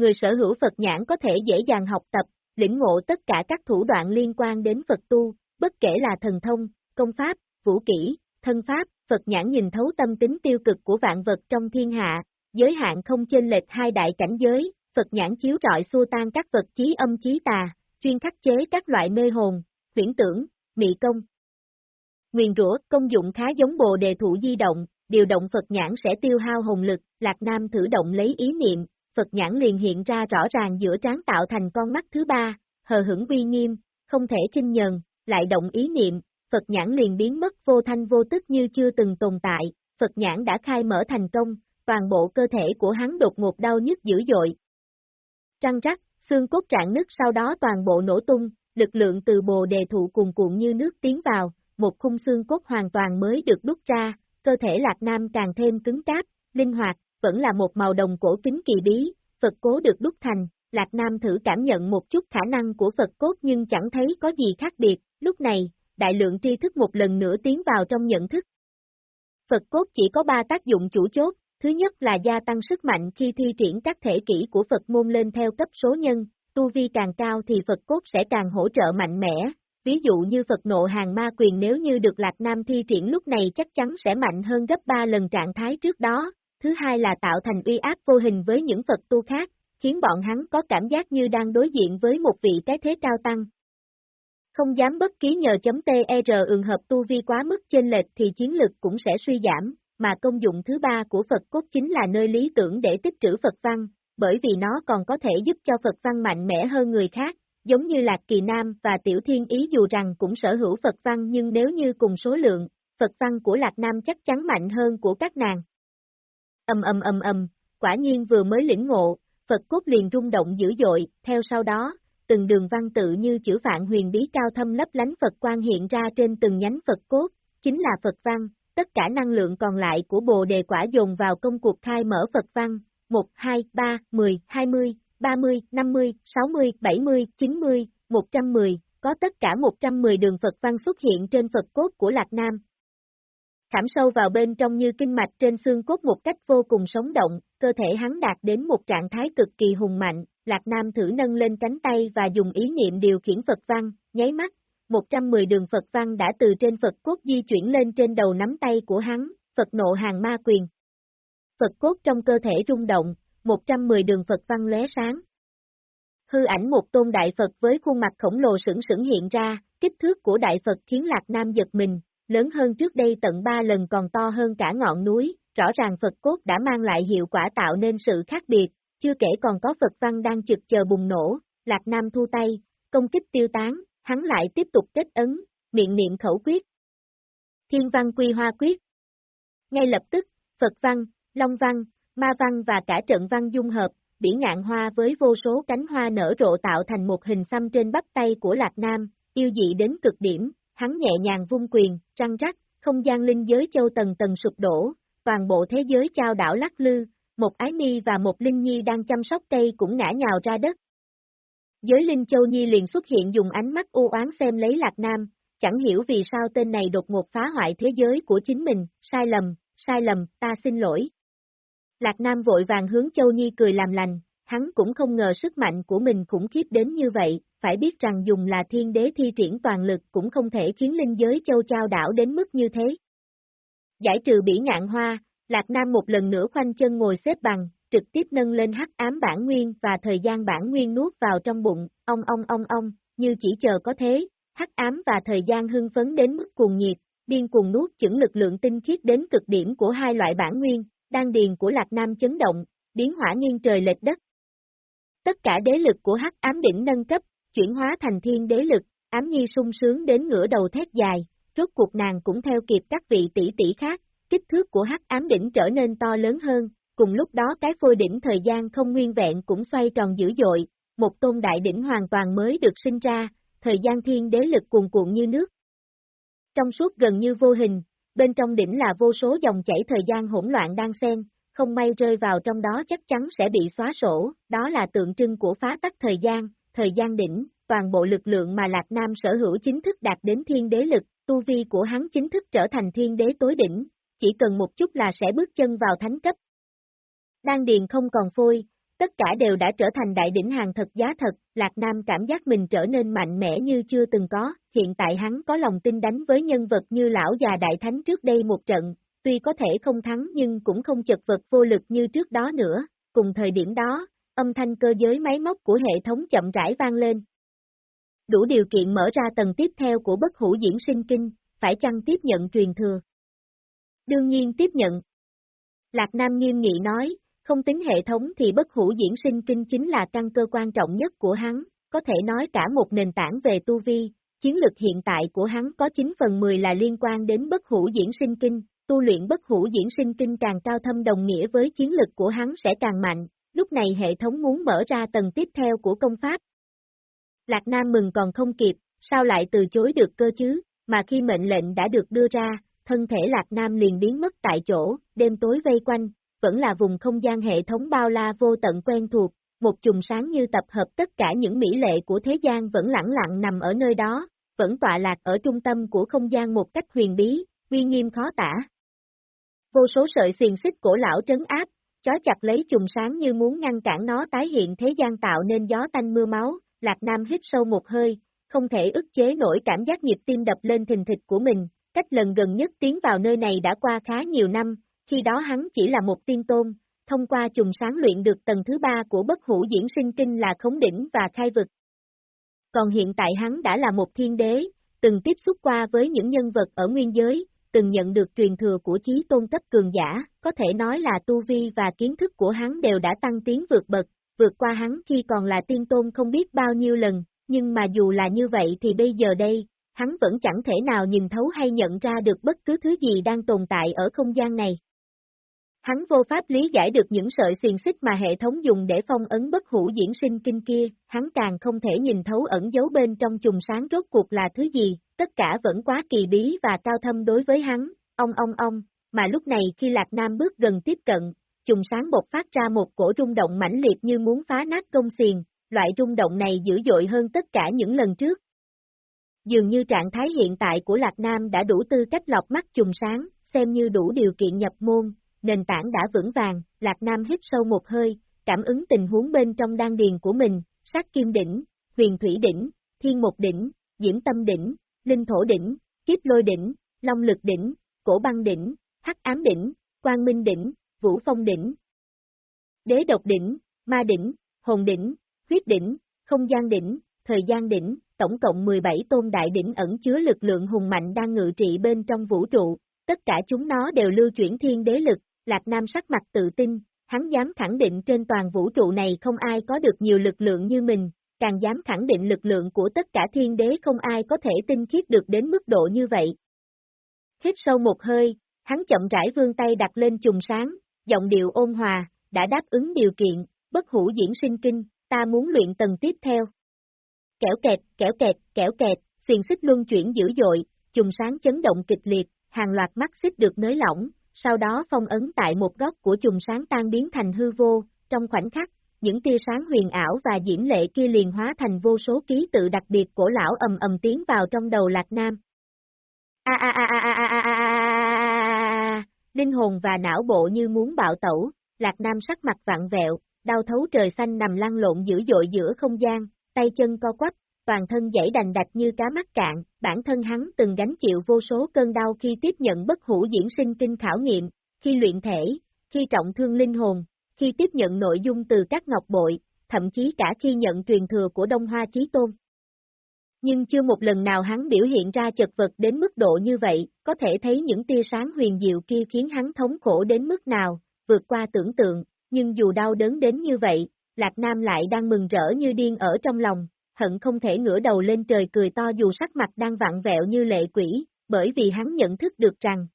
Người sở hữu Phật nhãn có thể dễ dàng học tập, lĩnh ngộ tất cả các thủ đoạn liên quan đến Phật tu, bất kể là thần thông, công pháp, vũ kỹ, thân pháp, Phật nhãn nhìn thấu tâm tính tiêu cực của vạn vật trong thiên hạ, giới hạn không chênh lệch hai đại cảnh giới, Phật nhãn chiếu rọi xua tan các vật chí âm chí tà, chuyên khắc chế các loại mê hồn, huyễn tưởng, mị công. Nguyền rủa công dụng khá giống bồ đề thụ di động, điều động Phật nhãn sẽ tiêu hao hồn lực, Lạc Nam thử động lấy ý niệm, Phật nhãn liền hiện ra rõ ràng giữa trán tạo thành con mắt thứ ba, hờ hững uy nghiêm, không thể kinh nhờn, lại động ý niệm, Phật nhãn liền biến mất vô thanh vô tức như chưa từng tồn tại, Phật nhãn đã khai mở thành công, toàn bộ cơ thể của hắn đột ngột đau nhức dữ dội, Trăng rắc, xương cốt trạng nứt sau đó toàn bộ nổ tung, lực lượng từ bồ đề thụ cuồn cuộn như nước tiến vào, một khung xương cốt hoàn toàn mới được đúc ra, cơ thể Lạc Nam càng thêm cứng cáp, linh hoạt, vẫn là một màu đồng cổ kính kỳ bí, Phật cố được đúc thành, Lạc Nam thử cảm nhận một chút khả năng của Phật cốt nhưng chẳng thấy có gì khác biệt, lúc này, đại lượng tri thức một lần nữa tiến vào trong nhận thức. Phật cốt chỉ có ba tác dụng chủ chốt, Thứ nhất là gia tăng sức mạnh khi thi triển các thể kỹ của Phật môn lên theo cấp số nhân, tu vi càng cao thì Phật cốt sẽ càng hỗ trợ mạnh mẽ. Ví dụ như Phật nộ hàng ma quyền nếu như được Lạc Nam thi triển lúc này chắc chắn sẽ mạnh hơn gấp 3 lần trạng thái trước đó. Thứ hai là tạo thành uy áp vô hình với những Phật tu khác, khiến bọn hắn có cảm giác như đang đối diện với một vị cái thế cao tăng. Không dám bất ký nhờ chấm TR ường hợp tu vi quá mức trên lệch thì chiến lực cũng sẽ suy giảm, mà công dụng thứ ba của Phật cốt chính là nơi lý tưởng để tích trữ Phật văn, bởi vì nó còn có thể giúp cho Phật văn mạnh mẽ hơn người khác, giống như Lạc Kỳ Nam và Tiểu Thiên Ý dù rằng cũng sở hữu Phật văn nhưng nếu như cùng số lượng, Phật văn của Lạc Nam chắc chắn mạnh hơn của các nàng. Âm âm âm âm, quả nhiên vừa mới lĩnh ngộ, Phật cốt liền rung động dữ dội, theo sau đó, từng đường văn tự như chữ vạn huyền bí cao thâm lấp lánh Phật quan hiện ra trên từng nhánh Phật cốt, chính là Phật văn, tất cả năng lượng còn lại của Bồ Đề Quả dồn vào công cuộc khai mở Phật văn, 1, 2, 3, 10, 20, 30, 50, 60, 70, 90, 110, có tất cả 110 đường Phật văn xuất hiện trên Phật cốt của Lạc Nam. Khảm sâu vào bên trong như kinh mạch trên xương cốt một cách vô cùng sống động, cơ thể hắn đạt đến một trạng thái cực kỳ hùng mạnh, Lạc Nam thử nâng lên cánh tay và dùng ý niệm điều khiển Phật văn, nháy mắt, 110 đường Phật văn đã từ trên Phật cốt di chuyển lên trên đầu nắm tay của hắn, Phật nộ hàng ma quyền. Phật cốt trong cơ thể rung động, 110 đường Phật văn lóe sáng. Hư ảnh một tôn đại Phật với khuôn mặt khổng lồ sững sững hiện ra, kích thước của đại Phật khiến Lạc Nam giật mình, lớn hơn trước đây tận 3 lần còn to hơn cả ngọn núi, rõ ràng Phật cốt đã mang lại hiệu quả tạo nên sự khác biệt, chưa kể còn có Phật văn đang trực chờ bùng nổ, Lạc Nam thu tay, công kích tiêu tán, hắn lại tiếp tục kết ấn, miệng niệm khẩu quyết. Thiên văn quy hoa quyết. Ngay lập tức, Phật văn, Long văn, Ma văn và cả trận văn dung hợp, bỉ ngạn hoa với vô số cánh hoa nở rộ tạo thành một hình xăm trên bắp tay của Lạc Nam, yêu dị đến cực điểm, hắn nhẹ nhàng vung quyền, răng rắc, không gian linh giới châu tầng tầng sụp đổ, toàn bộ thế giới trao đảo lắc lư, một ái mi và một linh nhi đang chăm sóc cây cũng ngã nhào ra đất. Giới linh châu nhi liền xuất hiện dùng ánh mắt u oán xem lấy lạc nam, chẳng hiểu vì sao tên này đột ngột phá hoại thế giới của chính mình, sai lầm, sai lầm, ta xin lỗi. Lạc Nam vội vàng hướng Châu Nhi cười làm lành, hắn cũng không ngờ sức mạnh của mình khủng khiếp đến như vậy, phải biết rằng dùng là thiên đế thi triển toàn lực cũng không thể khiến linh giới châu trao đảo đến mức như thế. Giải trừ bỉ ngạn hoa, Lạc Nam một lần nữa khoanh chân ngồi xếp bằng, trực tiếp nâng lên hắc ám bản nguyên và thời gian bản nguyên nuốt vào trong bụng, ong ong ong ong, như chỉ chờ có thế, hắc ám và thời gian hưng phấn đến mức cuồng nhiệt, điên cuồng nuốt chửng lực lượng tinh khiết đến cực điểm của hai loại bản nguyên, đan điền của Lạc Nam chấn động, biến hỏa nghiêng trời lệch đất. Tất cả đế lực của hắc ám đỉnh nâng cấp, chuyển hóa thành thiên đế lực, ám nhi sung sướng đến ngửa đầu thét dài, rốt cuộc nàng cũng theo kịp các vị tỷ tỷ khác, kích thước của hắc ám đỉnh trở nên to lớn hơn, cùng lúc đó cái phôi đỉnh thời gian không nguyên vẹn cũng xoay tròn dữ dội, một tôn đại đỉnh hoàn toàn mới được sinh ra, thời gian thiên đế lực cuồn cuộn như nước. Trong suốt gần như vô hình, bên trong đỉnh là vô số dòng chảy thời gian hỗn loạn đang xen, không may rơi vào trong đó chắc chắn sẽ bị xóa sổ, đó là tượng trưng của phá tắc thời gian, thời gian đỉnh, toàn bộ lực lượng mà Lạc Nam sở hữu chính thức đạt đến thiên đế lực, tu vi của hắn chính thức trở thành thiên đế tối đỉnh, chỉ cần một chút là sẽ bước chân vào thánh cấp. Đan điền không còn phôi, tất cả đều đã trở thành đại đỉnh hàng thật giá thật, Lạc Nam cảm giác mình trở nên mạnh mẽ như chưa từng có, hiện tại hắn có lòng tin đánh với nhân vật như lão già đại thánh trước đây một trận, tuy có thể không thắng nhưng cũng không chật vật vô lực như trước đó nữa, cùng thời điểm đó, âm thanh cơ giới máy móc của hệ thống chậm rãi vang lên. Đủ điều kiện mở ra tầng tiếp theo của bất hủ diễn sinh kinh, phải chăng tiếp nhận truyền thừa? Đương nhiên tiếp nhận. Lạc Nam nghiêm nghị nói, không tính hệ thống thì bất hủ diễn sinh kinh chính là căn cơ quan trọng nhất của hắn, có thể nói cả một nền tảng về tu vi, chiến lực hiện tại của hắn có 9 phần 10 là liên quan đến bất hủ diễn sinh kinh, tu luyện bất hủ diễn sinh kinh càng cao thâm đồng nghĩa với chiến lực của hắn sẽ càng mạnh, lúc này hệ thống muốn mở ra tầng tiếp theo của công pháp. Lạc Nam mừng còn không kịp, sao lại từ chối được cơ chứ, mà khi mệnh lệnh đã được đưa ra, thân thể Lạc Nam liền biến mất tại chỗ, đêm tối vây quanh, vẫn là vùng không gian hệ thống bao la vô tận quen thuộc, một chùm sáng như tập hợp tất cả những mỹ lệ của thế gian vẫn lẳng lặng nằm ở nơi đó, vẫn tọa lạc ở trung tâm của không gian một cách huyền bí, uy nghiêm khó tả. Vô số sợi xiềng xích cổ lão trấn áp, chó chặt lấy chùm sáng như muốn ngăn cản nó tái hiện thế gian tạo nên gió tanh mưa máu, Lạc Nam hít sâu một hơi, không thể ức chế nổi cảm giác nhịp tim đập lên thình thịch của mình, cách lần gần nhất tiến vào nơi này đã qua khá nhiều năm, khi đó hắn chỉ là một tiên tôn, thông qua chùm sáng luyện được tầng thứ ba của bất hủ diễn sinh kinh là khống đỉnh và khai vực. Còn hiện tại hắn đã là một thiên đế, từng tiếp xúc qua với những nhân vật ở nguyên giới, từng nhận được truyền thừa của chí tôn cấp cường giả, có thể nói là tu vi và kiến thức của hắn đều đã tăng tiến vượt bậc, vượt qua hắn khi còn là tiên tôn không biết bao nhiêu lần, nhưng mà dù là như vậy thì bây giờ đây, hắn vẫn chẳng thể nào nhìn thấu hay nhận ra được bất cứ thứ gì đang tồn tại ở không gian này. Hắn vô pháp lý giải được những sợi xiềng xích mà hệ thống dùng để phong ấn bất hủ diễn sinh kinh kia, hắn càng không thể nhìn thấu ẩn giấu bên trong chùm sáng rốt cuộc là thứ gì, tất cả vẫn quá kỳ bí và cao thâm đối với hắn, ông ông ông, mà lúc này khi Lạc Nam bước gần tiếp cận, trùng sáng bột phát ra một cổ rung động mãnh liệt như muốn phá nát công xiền, loại rung động này dữ dội hơn tất cả những lần trước. Dường như trạng thái hiện tại của Lạc Nam đã đủ tư cách lọc mắt trùng sáng, xem như đủ điều kiện nhập môn, nền tảng đã vững vàng, Lạc Nam hít sâu một hơi, cảm ứng tình huống bên trong đan điền của mình, sát kim đỉnh, huyền thủy đỉnh, thiên một đỉnh, diễm tâm đỉnh, linh thổ đỉnh, kiếp lôi đỉnh, long lực đỉnh, cổ băng đỉnh, hắc ám đỉnh, quang minh đỉnh, vũ phong đỉnh, đế độc đỉnh, ma đỉnh, hồn đỉnh, huyết đỉnh, không gian đỉnh, thời gian đỉnh, tổng cộng 17 tôn đại đỉnh ẩn chứa lực lượng hùng mạnh đang ngự trị bên trong vũ trụ, tất cả chúng nó đều lưu chuyển thiên đế lực, Lạc Nam sắc mặt tự tin, hắn dám khẳng định trên toàn vũ trụ này không ai có được nhiều lực lượng như mình, càng dám khẳng định lực lượng của tất cả thiên đế không ai có thể tinh khiết được đến mức độ như vậy. Hít sâu một hơi, hắn chậm rãi vươn tay đặt lên trùng sáng, giọng điệu ôn hòa, đã đáp ứng điều kiện, bất hủ diễn sinh kinh, ta muốn luyện tầng tiếp theo. Kẻo kẹt, kẻo kẹt, kẻo kẹt, xiền xích luân chuyển dữ dội, trùng sáng chấn động kịch liệt, hàng loạt mắt xích được nới lỏng, sau đó phong ấn tại một góc của trùng sáng tan biến thành hư vô, trong khoảnh khắc, những tia sáng huyền ảo và diễm lệ kia liền hóa thành vô số ký tự đặc biệt của lão ầm ầm tiến vào trong đầu Lạc Nam. A a a a a a a. Linh hồn và não bộ như muốn bạo tẩu, Lạc Nam sắc mặt vặn vẹo, đau thấu trời xanh nằm lăn lộn dữ dội giữa không gian, tay chân co quắp, toàn thân dãy đành đạch như cá mắc cạn, bản thân hắn từng gánh chịu vô số cơn đau khi tiếp nhận bất hủ diễn sinh kinh khảo nghiệm, khi luyện thể, khi trọng thương linh hồn, khi tiếp nhận nội dung từ các ngọc bội, thậm chí cả khi nhận truyền thừa của Đông Hoa Chí Tôn. Nhưng chưa một lần nào hắn biểu hiện ra chật vật đến mức độ như vậy, có thể thấy những tia sáng huyền diệu kia khiến hắn thống khổ đến mức nào, vượt qua tưởng tượng, nhưng dù đau đớn đến như vậy, Lạc Nam lại đang mừng rỡ như điên ở trong lòng, hận không thể ngửa đầu lên trời cười to dù sắc mặt đang vặn vẹo như lệ quỷ, bởi vì hắn nhận thức được rằng,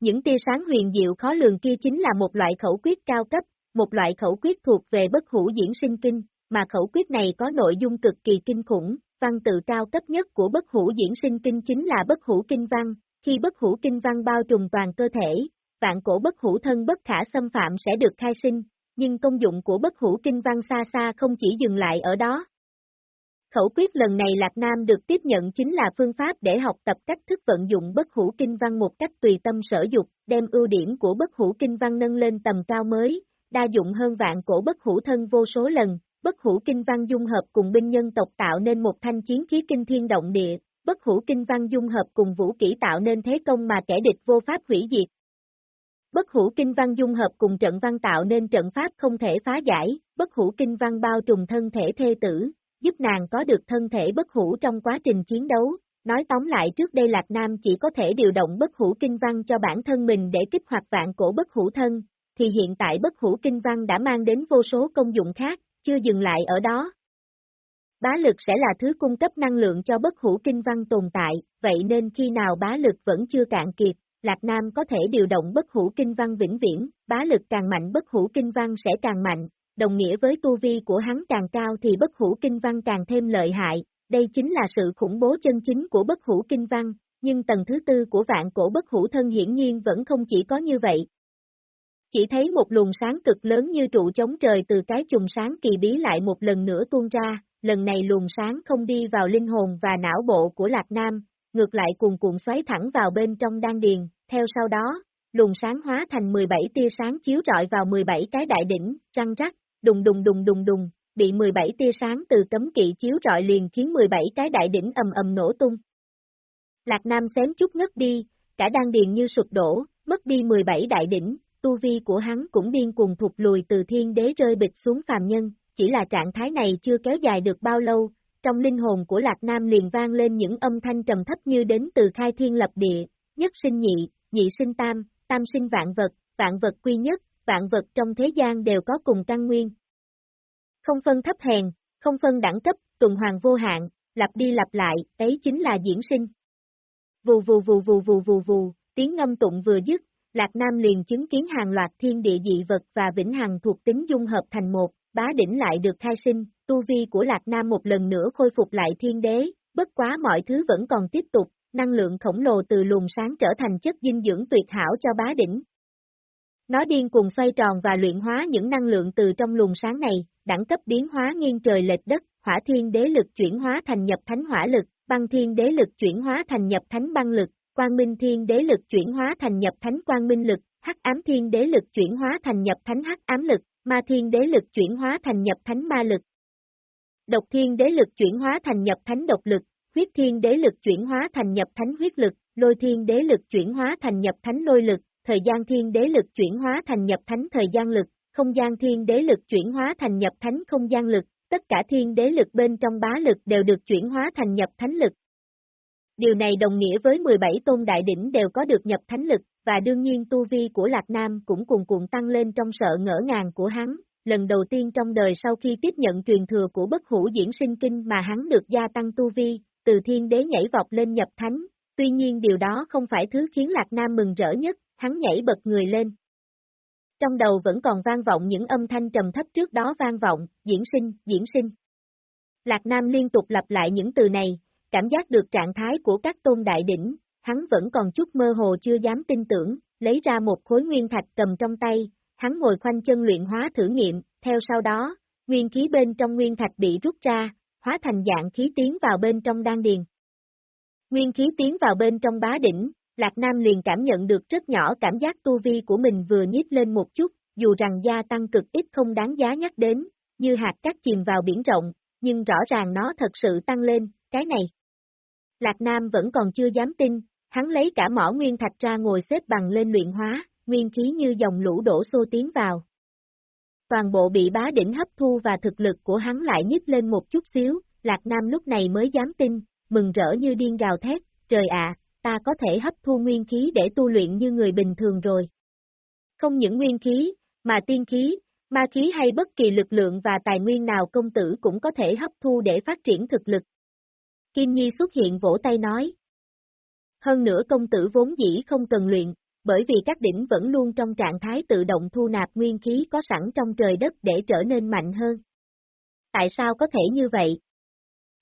những tia sáng huyền diệu khó lường kia chính là một loại khẩu quyết cao cấp, một loại khẩu quyết thuộc về bất hủ diễn sinh kinh, mà khẩu quyết này có nội dung cực kỳ kinh khủng, văn tự cao cấp nhất của bất hủ diễn sinh kinh chính là bất hủ kinh văn, khi bất hủ kinh văn bao trùm toàn cơ thể, vạn cổ bất hủ thân bất khả xâm phạm sẽ được khai sinh, nhưng công dụng của bất hủ kinh văn xa xa không chỉ dừng lại ở đó. Khẩu quyết lần này Lạc Nam được tiếp nhận chính là phương pháp để học tập cách thức vận dụng bất hủ kinh văn một cách tùy tâm sở dục, đem ưu điểm của bất hủ kinh văn nâng lên tầm cao mới, đa dụng hơn vạn cổ bất hủ thân vô số lần, bất hủ kinh văn dung hợp cùng binh nhân tộc tạo nên một thanh chiến khí kinh thiên động địa, bất hủ kinh văn dung hợp cùng vũ kỹ tạo nên thế công mà kẻ địch vô pháp hủy diệt. Bất hủ kinh văn dung hợp cùng trận văn tạo nên trận pháp không thể phá giải, bất hủ kinh văn bao trùm thân thể thê tử, giúp nàng có được thân thể bất hủ trong quá trình chiến đấu. Nói tóm lại trước đây Lạc Nam chỉ có thể điều động bất hủ kinh văn cho bản thân mình để kích hoạt vạn cổ bất hủ thân, thì hiện tại bất hủ kinh văn đã mang đến vô số công dụng khác, chưa dừng lại ở đó. Bá lực sẽ là thứ cung cấp năng lượng cho bất hủ kinh văn tồn tại, vậy nên khi nào bá lực vẫn chưa cạn kiệt, Lạc Nam có thể điều động bất hủ kinh văn vĩnh viễn, bá lực càng mạnh bất hủ kinh văn sẽ càng mạnh, đồng nghĩa với tu vi của hắn càng cao thì bất hủ kinh văn càng thêm lợi hại, đây chính là sự khủng bố chân chính của bất hủ kinh văn, nhưng tầng thứ tư của vạn cổ bất hủ thân hiển nhiên vẫn không chỉ có như vậy. Chỉ thấy một luồng sáng cực lớn như trụ chống trời từ cái chùm sáng kỳ bí lại một lần nữa tuôn ra, lần này luồng sáng không đi vào linh hồn và não bộ của Lạc Nam, ngược lại cuồn cuộn xoáy thẳng vào bên trong đan điền, theo sau đó, luồng sáng hóa thành 17 tia sáng chiếu rọi vào 17 cái đại đỉnh, răng rắc, đùng đùng đùng đùng đùng, bị 17 tia sáng từ cấm kỵ chiếu rọi liền khiến 17 cái đại đỉnh ầm ầm nổ tung. Lạc Nam xém chút ngất đi, cả đan điền như sụp đổ, mất đi 17 đại đỉnh, tu vi của hắn cũng điên cuồng thụt lùi từ thiên đế rơi bịch xuống phàm nhân, chỉ là trạng thái này chưa kéo dài được bao lâu, trong linh hồn của Lạc Nam liền vang lên những âm thanh trầm thấp như đến từ khai thiên lập địa, nhất sinh nhị, nhị sinh tam, tam sinh vạn vật, vạn vật quy nhất, vạn vật trong thế gian đều có cùng căn nguyên. Không phân thấp hèn, không phân đẳng cấp, tuần hoàn vô hạn, lặp đi lặp lại, ấy chính là diễn sinh. Vù vù vù vù vù vù vù, tiếng ngâm tụng vừa dứt, Lạc Nam liền chứng kiến hàng loạt thiên địa dị vật và vĩnh hằng thuộc tính dung hợp thành một, bá đỉnh lại được khai sinh, tu vi của Lạc Nam một lần nữa khôi phục lại thiên đế, bất quá mọi thứ vẫn còn tiếp tục, năng lượng khổng lồ từ luồng sáng trở thành chất dinh dưỡng tuyệt hảo cho bá đỉnh. Nó điên cuồng xoay tròn và luyện hóa những năng lượng từ trong luồng sáng này, đẳng cấp biến hóa nghiêng trời lệch đất, hỏa thiên đế lực chuyển hóa thành nhập thánh hỏa lực, băng thiên đế lực chuyển hóa thành nhập thánh băng lực, quang minh thiên đế lực chuyển hóa thành nhập thánh quang minh lực, hắc ám thiên đế lực chuyển hóa thành nhập thánh hắc ám lực, ma thiên đế lực chuyển hóa thành nhập thánh ma lực. Độc thiên đế lực chuyển hóa thành nhập thánh độc lực, huyết thiên đế lực chuyển hóa thành nhập thánh huyết lực, lôi thiên đế lực chuyển hóa thành nhập thánh lôi lực, thời gian thiên đế lực chuyển hóa thành nhập thánh thời gian lực, không gian thiên đế lực chuyển hóa thành nhập thánh không gian lực, tất cả thiên đế lực bên trong bá lực đều được chuyển hóa thành nhập thánh lực. Điều này đồng nghĩa với 17 tôn đại đỉnh đều có được nhập thánh lực, và đương nhiên tu vi của Lạc Nam cũng cùng cuộn tăng lên trong sợ ngỡ ngàng của hắn, lần đầu tiên trong đời sau khi tiếp nhận truyền thừa của bất hủ diễn sinh kinh mà hắn được gia tăng tu vi, từ thiên đế nhảy vọt lên nhập thánh, tuy nhiên điều đó không phải thứ khiến Lạc Nam mừng rỡ nhất, hắn nhảy bật người lên. Trong đầu vẫn còn vang vọng những âm thanh trầm thấp trước đó vang vọng, diễn sinh, diễn sinh. Lạc Nam liên tục lặp lại những từ này, cảm giác được trạng thái của các tôn đại đỉnh, hắn vẫn còn chút mơ hồ chưa dám tin tưởng, lấy ra một khối nguyên thạch cầm trong tay, hắn ngồi khoanh chân luyện hóa thử nghiệm, theo sau đó, nguyên khí bên trong nguyên thạch bị rút ra, hóa thành dạng khí tiến vào bên trong đan điền. Nguyên khí tiến vào bên trong bá đỉnh, Lạc Nam liền cảm nhận được rất nhỏ cảm giác tu vi của mình vừa nhích lên một chút, dù rằng gia tăng cực ít không đáng giá nhắc đến, như hạt cát chìm vào biển rộng, nhưng rõ ràng nó thật sự tăng lên, cái này. Lạc Nam vẫn còn chưa dám tin, hắn lấy cả mỏ nguyên thạch ra ngồi xếp bằng lên luyện hóa, nguyên khí như dòng lũ đổ xô tiến vào. Toàn bộ bị bá đỉnh hấp thu và thực lực của hắn lại nhích lên một chút xíu, Lạc Nam lúc này mới dám tin, mừng rỡ như điên gào thét, trời ạ, ta có thể hấp thu nguyên khí để tu luyện như người bình thường rồi. Không những nguyên khí, mà tiên khí, ma khí hay bất kỳ lực lượng và tài nguyên nào công tử cũng có thể hấp thu để phát triển thực lực. Kim Nhi xuất hiện vỗ tay nói. Hơn nữa công tử vốn dĩ không cần luyện, bởi vì các đỉnh vẫn luôn trong trạng thái tự động thu nạp nguyên khí có sẵn trong trời đất để trở nên mạnh hơn. Tại sao có thể như vậy?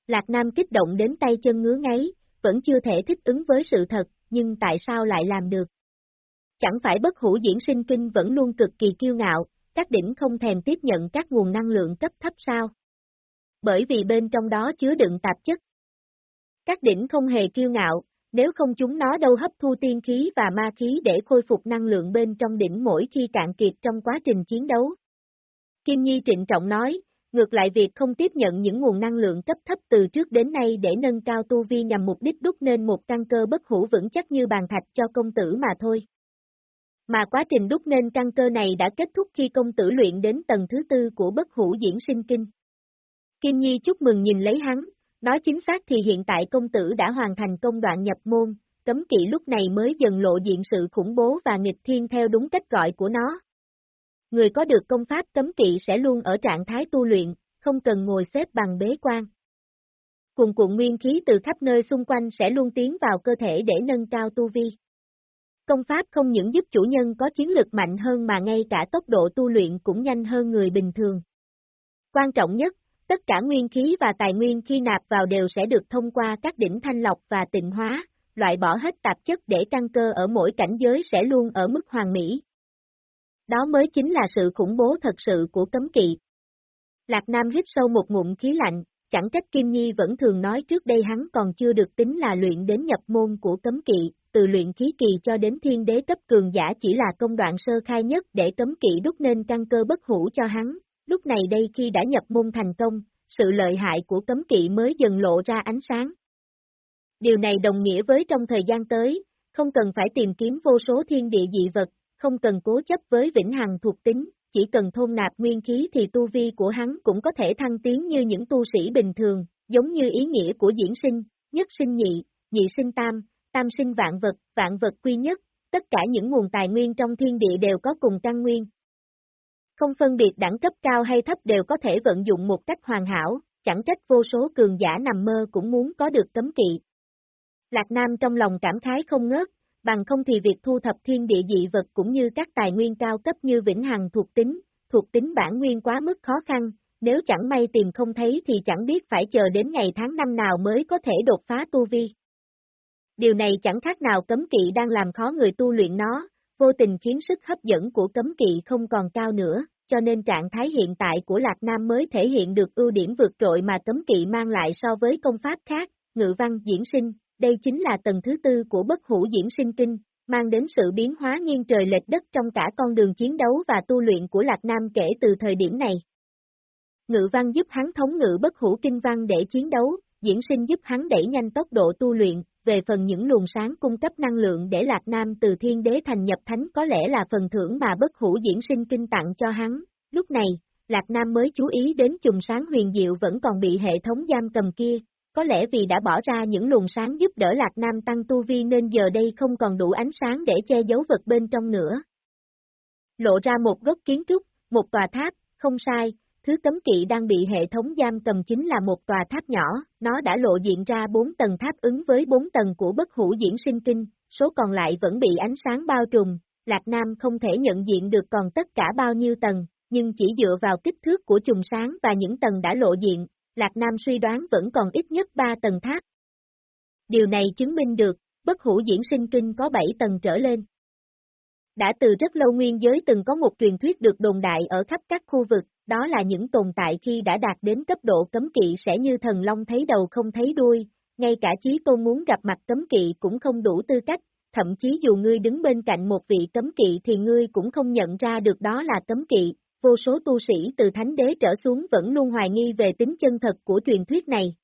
Lạc Nam kích động đến tay chân ngứa ngáy, vẫn chưa thể thích ứng với sự thật, nhưng tại sao lại làm được? Chẳng phải bất hủ diễn sinh kinh vẫn luôn cực kỳ kiêu ngạo, các đỉnh không thèm tiếp nhận các nguồn năng lượng cấp thấp sao? Bởi vì bên trong đó chứa đựng tạp chất. Các đỉnh không hề kiêu ngạo, nếu không chúng nó đâu hấp thu tiên khí và ma khí để khôi phục năng lượng bên trong đỉnh mỗi khi cạn kiệt trong quá trình chiến đấu. Kim Nhi trịnh trọng nói, ngược lại việc không tiếp nhận những nguồn năng lượng cấp thấp từ trước đến nay để nâng cao tu vi nhằm mục đích đúc nên một căn cơ bất hủ vững chắc như bàn thạch cho công tử mà thôi. Mà quá trình đúc nên căn cơ này đã kết thúc khi công tử luyện đến tầng thứ tư của bất hủ diễn sinh kinh. Kim Nhi chúc mừng nhìn lấy hắn, nói chính xác thì hiện tại công tử đã hoàn thành công đoạn nhập môn, cấm kỵ lúc này mới dần lộ diện sự khủng bố và nghịch thiên theo đúng cách gọi của nó. Người có được công pháp cấm kỵ sẽ luôn ở trạng thái tu luyện, không cần ngồi xếp bằng bế quan. Cùng cuộn nguyên khí từ khắp nơi xung quanh sẽ luôn tiến vào cơ thể để nâng cao tu vi. Công pháp không những giúp chủ nhân có chiến lực mạnh hơn mà ngay cả tốc độ tu luyện cũng nhanh hơn người bình thường. Quan trọng nhất, tất cả nguyên khí và tài nguyên khi nạp vào đều sẽ được thông qua các đỉnh thanh lọc và tịnh hóa, loại bỏ hết tạp chất để căn cơ ở mỗi cảnh giới sẽ luôn ở mức hoàn mỹ. Đó mới chính là sự khủng bố thật sự của cấm kỵ. Lạc Nam hít sâu một ngụm khí lạnh, chẳng trách Kim Nhi vẫn thường nói trước đây hắn còn chưa được tính là luyện đến nhập môn của cấm kỵ, từ luyện khí kỳ cho đến thiên đế cấp cường giả chỉ là công đoạn sơ khai nhất để cấm kỵ đúc nên căn cơ bất hủ cho hắn, lúc này đây khi đã nhập môn thành công, sự lợi hại của cấm kỵ mới dần lộ ra ánh sáng. Điều này đồng nghĩa với trong thời gian tới, không cần phải tìm kiếm vô số thiên địa dị vật, không cần cố chấp với vĩnh hằng thuộc tính, chỉ cần thôn nạp nguyên khí thì tu vi của hắn cũng có thể thăng tiến như những tu sĩ bình thường, giống như ý nghĩa của diễn sinh, nhất sinh nhị, nhị sinh tam, tam sinh vạn vật, vạn vật quy nhất, tất cả những nguồn tài nguyên trong thiên địa đều có cùng căn nguyên. Không phân biệt đẳng cấp cao hay thấp đều có thể vận dụng một cách hoàn hảo, chẳng trách vô số cường giả nằm mơ cũng muốn có được cấm kỵ. Lạc Nam trong lòng cảm khái không ngớt, bằng không thì việc thu thập thiên địa dị vật cũng như các tài nguyên cao cấp như vĩnh hằng thuộc tính, thuộc tính bản nguyên quá mức khó khăn, nếu chẳng may tìm không thấy thì chẳng biết phải chờ đến ngày tháng năm nào mới có thể đột phá tu vi. Điều này chẳng khác nào cấm kỵ đang làm khó người tu luyện nó, vô tình khiến sức hấp dẫn của cấm kỵ không còn cao nữa, cho nên trạng thái hiện tại của Lạc Nam mới thể hiện được ưu điểm vượt trội mà cấm kỵ mang lại so với công pháp khác, ngự văn diễn sinh, đây chính là tầng thứ tư của bất hủ diễn sinh kinh, mang đến sự biến hóa nghiêng trời lệch đất trong cả con đường chiến đấu và tu luyện của Lạc Nam kể từ thời điểm này. Ngự văn giúp hắn thống ngự bất hủ kinh văn để chiến đấu, diễn sinh giúp hắn đẩy nhanh tốc độ tu luyện, về phần những luồng sáng cung cấp năng lượng để Lạc Nam từ thiên đế thành nhập thánh có lẽ là phần thưởng mà bất hủ diễn sinh kinh tặng cho hắn. Lúc này, Lạc Nam mới chú ý đến chùm sáng huyền diệu vẫn còn bị hệ thống giam cầm kia, có lẽ vì đã bỏ ra những luồng sáng giúp đỡ Lạc Nam tăng tu vi nên giờ đây không còn đủ ánh sáng để che giấu vật bên trong nữa. Lộ ra một gốc kiến trúc, một tòa tháp, không sai, thứ cấm kỵ đang bị hệ thống giam cầm chính là một tòa tháp nhỏ, nó đã lộ diện ra bốn tầng tháp ứng với bốn tầng của bất hữu diễn sinh kinh, số còn lại vẫn bị ánh sáng bao trùm, Lạc Nam không thể nhận diện được còn tất cả bao nhiêu tầng, nhưng chỉ dựa vào kích thước của chùm sáng và những tầng đã lộ diện, Lạc Nam suy đoán vẫn còn ít nhất 3 tầng tháp. Điều này chứng minh được, bất hủ diễn sinh kinh có 7 tầng trở lên. Đã từ rất lâu nguyên giới từng có một truyền thuyết được đồn đại ở khắp các khu vực, đó là những tồn tại khi đã đạt đến cấp độ cấm kỵ sẽ như thần long thấy đầu không thấy đuôi, ngay cả chí tôn muốn gặp mặt cấm kỵ cũng không đủ tư cách, thậm chí dù ngươi đứng bên cạnh một vị cấm kỵ thì ngươi cũng không nhận ra được đó là cấm kỵ, vô số tu sĩ từ thánh đế trở xuống vẫn luôn hoài nghi về tính chân thật của truyền thuyết này.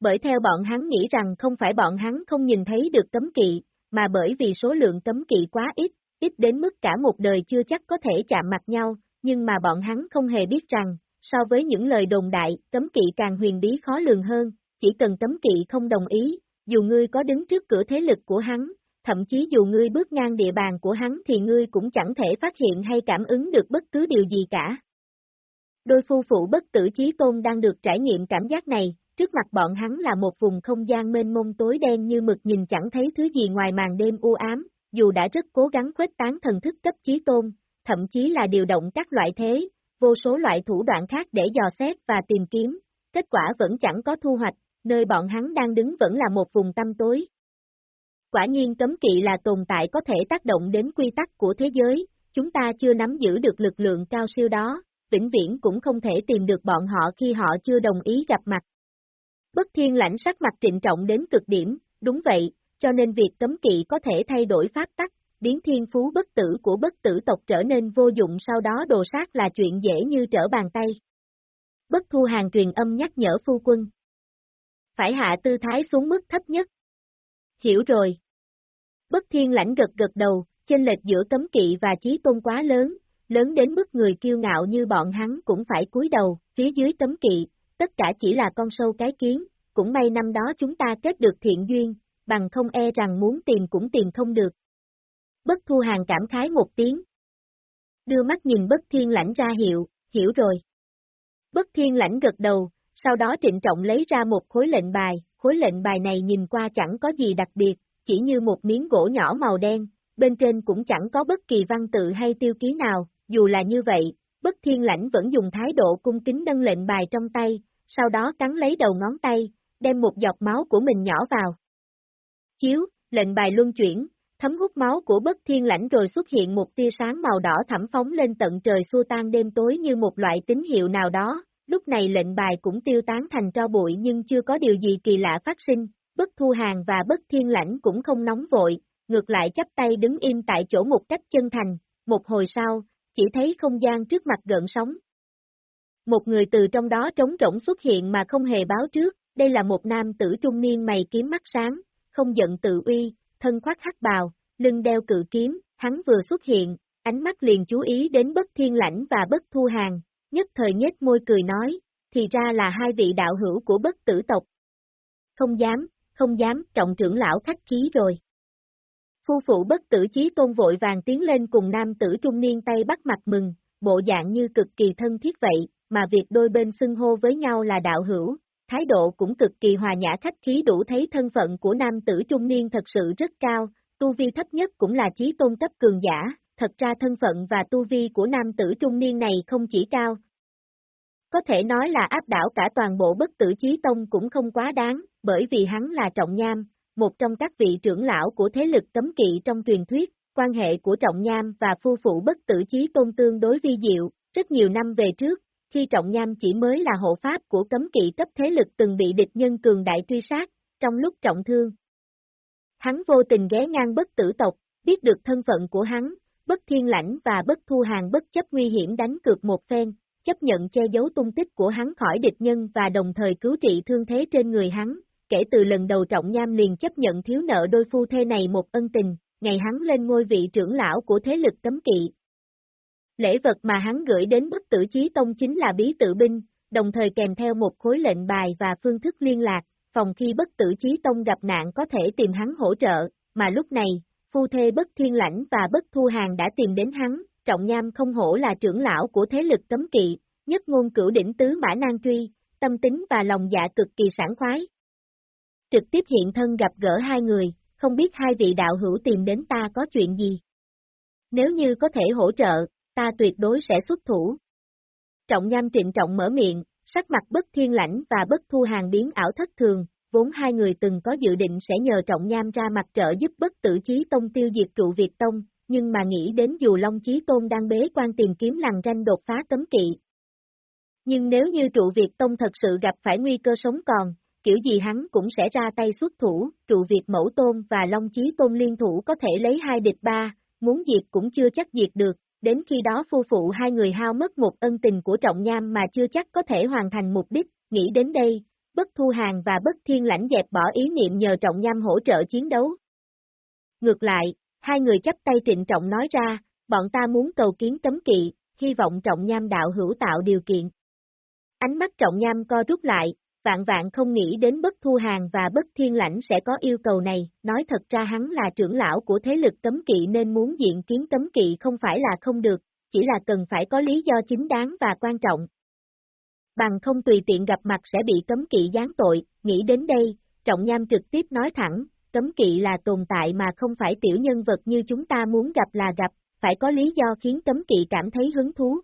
Bởi theo bọn hắn nghĩ rằng không phải bọn hắn không nhìn thấy được cấm kỵ, mà bởi vì số lượng cấm kỵ quá ít, ít đến mức cả một đời chưa chắc có thể chạm mặt nhau, nhưng mà bọn hắn không hề biết rằng, so với những lời đồn đại, cấm kỵ càng huyền bí khó lường hơn, chỉ cần cấm kỵ không đồng ý, dù ngươi có đứng trước cửa thế lực của hắn, thậm chí dù ngươi bước ngang địa bàn của hắn thì ngươi cũng chẳng thể phát hiện hay cảm ứng được bất cứ điều gì cả. Đôi phu phụ bất tử chí tôn đang được trải nghiệm cảm giác này, trước mặt bọn hắn là một vùng không gian mênh mông tối đen như mực nhìn chẳng thấy thứ gì ngoài màn đêm u ám, dù đã rất cố gắng khuếch tán thần thức cấp chí tôn, thậm chí là điều động các loại thế, vô số loại thủ đoạn khác để dò xét và tìm kiếm, kết quả vẫn chẳng có thu hoạch, nơi bọn hắn đang đứng vẫn là một vùng tăm tối. Quả nhiên cấm kỵ là tồn tại có thể tác động đến quy tắc của thế giới, chúng ta chưa nắm giữ được lực lượng cao siêu đó, vĩnh viễn cũng không thể tìm được bọn họ khi họ chưa đồng ý gặp mặt. Bất thiên lãnh sắc mặt trịnh trọng đến cực điểm, đúng vậy, cho nên việc cấm kỵ có thể thay đổi pháp tắc, biến thiên phú bất tử của bất tử tộc trở nên vô dụng sau đó đồ sát là chuyện dễ như trở bàn tay. Bất thu hàng truyền âm nhắc nhở phu quân. Phải hạ tư thái xuống mức thấp nhất. Hiểu rồi. Bất thiên lãnh gật gật đầu, chênh lệch giữa cấm kỵ và chí tôn quá lớn, lớn đến mức người kiêu ngạo như bọn hắn cũng phải cúi đầu, phía dưới cấm kỵ, tất cả chỉ là con sâu cái kiến, cũng may năm đó chúng ta kết được thiện duyên, bằng không e rằng muốn tìm cũng tìm không được. Bất thu hàng cảm khái một tiếng. Đưa mắt nhìn bất thiên lãnh ra hiệu, hiểu rồi. Bất thiên lãnh gật đầu, sau đó trịnh trọng lấy ra một khối lệnh bài, khối lệnh bài này nhìn qua chẳng có gì đặc biệt, chỉ như một miếng gỗ nhỏ màu đen, bên trên cũng chẳng có bất kỳ văn tự hay tiêu ký nào, dù là như vậy, bất thiên lãnh vẫn dùng thái độ cung kính nâng lệnh bài trong tay, sau đó cắn lấy đầu ngón tay, đem một giọt máu của mình nhỏ vào. Chiếu, lệnh bài luân chuyển, thấm hút máu của bất thiên lãnh rồi xuất hiện một tia sáng màu đỏ thẳm phóng lên tận trời xua tan đêm tối như một loại tín hiệu nào đó, lúc này lệnh bài cũng tiêu tán thành tro bụi nhưng chưa có điều gì kỳ lạ phát sinh, bất thu hàng và bất thiên lãnh cũng không nóng vội, ngược lại chấp tay đứng im tại chỗ một cách chân thành, một hồi sau, chỉ thấy không gian trước mặt gợn sóng. Một người từ trong đó trống rỗng xuất hiện mà không hề báo trước, đây là một nam tử trung niên mày kiếm mắt sáng, không giận tự uy, thân khoác hắc bào, lưng đeo cự kiếm, hắn vừa xuất hiện, ánh mắt liền chú ý đến bất thiên lãnh và bất thu hàng, nhất thời nhếch môi cười nói, thì ra là hai vị đạo hữu của bất tử tộc. Không dám, không dám, trọng trưởng lão khách khí rồi. Phu phụ bất tử chí tôn vội vàng tiến lên cùng nam tử trung niên tay bắt mặt mừng, bộ dạng như cực kỳ thân thiết vậy, mà việc đôi bên xưng hô với nhau là đạo hữu, thái độ cũng cực kỳ hòa nhã khách khí đủ thấy thân phận của nam tử trung niên thật sự rất cao, tu vi thấp nhất cũng là chí tôn cấp cường giả, thật ra thân phận và tu vi của nam tử trung niên này không chỉ cao. Có thể nói là áp đảo cả toàn bộ bất tử chí tông cũng không quá đáng, bởi vì hắn là trọng nham, một trong các vị trưởng lão của thế lực cấm kỵ trong truyền thuyết, quan hệ của trọng nham và phu phụ bất tử chí tôn tương đối vi diệu, rất nhiều năm về trước, khi trọng nham chỉ mới là hộ pháp của cấm kỵ cấp thế lực từng bị địch nhân cường đại truy sát, trong lúc trọng thương. Hắn vô tình ghé ngang bất tử tộc, biết được thân phận của hắn, bất thiên lãnh và bất thu hàng bất chấp nguy hiểm đánh cược một phen, chấp nhận che giấu tung tích của hắn khỏi địch nhân và đồng thời cứu trị thương thế trên người hắn. Kể từ lần đầu trọng nham liền chấp nhận thiếu nợ đôi phu thê này một ân tình, ngày hắn lên ngôi vị trưởng lão của thế lực cấm kỵ, Lễ vật mà hắn gửi đến bất tử chí tông chính là bí tự binh, đồng thời kèm theo một khối lệnh bài và phương thức liên lạc, phòng khi bất tử chí tông gặp nạn có thể tìm hắn hỗ trợ, mà lúc này, phu thê bất thiên lãnh và bất thu hàng đã tìm đến hắn, trọng nham không hổ là trưởng lão của thế lực cấm kỵ, nhất ngôn cửu đỉnh tứ mã nan truy, tâm tính và lòng dạ cực kỳ sảng khoái. Trực tiếp hiện thân gặp gỡ hai người, không biết hai vị đạo hữu tìm đến ta có chuyện gì. Nếu như có thể hỗ trợ, ta tuyệt đối sẽ xuất thủ. Trọng nham trịnh trọng mở miệng, sắc mặt bất thiên lãnh và bất thu hàng biến ảo thất thường, vốn hai người từng có dự định sẽ nhờ trọng nham ra mặt trợ giúp bất tử chí tông tiêu diệt trụ Việt Tông, nhưng mà nghĩ đến dù Long Chí Tôn đang bế quan tìm kiếm lằn ranh đột phá cấm kỵ. Nhưng nếu như trụ Việt Tông thật sự gặp phải nguy cơ sống còn, kiểu gì hắn cũng sẽ ra tay xuất thủ, trụ Việt Mẫu Tôn và Long Chí Tôn liên thủ có thể lấy hai địch ba, muốn diệt cũng chưa chắc diệt được, đến khi đó phu phụ hai người hao mất một ân tình của trọng nham mà chưa chắc có thể hoàn thành mục đích, nghĩ đến đây, bất thu hàng và bất thiên lãnh dẹp bỏ ý niệm nhờ trọng nham hỗ trợ chiến đấu. Ngược lại, hai người chấp tay trịnh trọng nói ra, bọn ta muốn cầu kiến cấm kỵ, hy vọng trọng nham đạo hữu tạo điều kiện. Ánh mắt trọng nham co rút lại, vạn vạn không nghĩ đến bất thu hàng và bất thiên lãnh sẽ có yêu cầu này, nói thật ra hắn là trưởng lão của thế lực cấm kỵ nên muốn diện kiến cấm kỵ không phải là không được, chỉ là cần phải có lý do chính đáng và quan trọng. Bằng không tùy tiện gặp mặt sẽ bị cấm kỵ gián tội, nghĩ đến đây, trọng nham trực tiếp nói thẳng, cấm kỵ là tồn tại mà không phải tiểu nhân vật như chúng ta muốn gặp là gặp, phải có lý do khiến cấm kỵ cảm thấy hứng thú,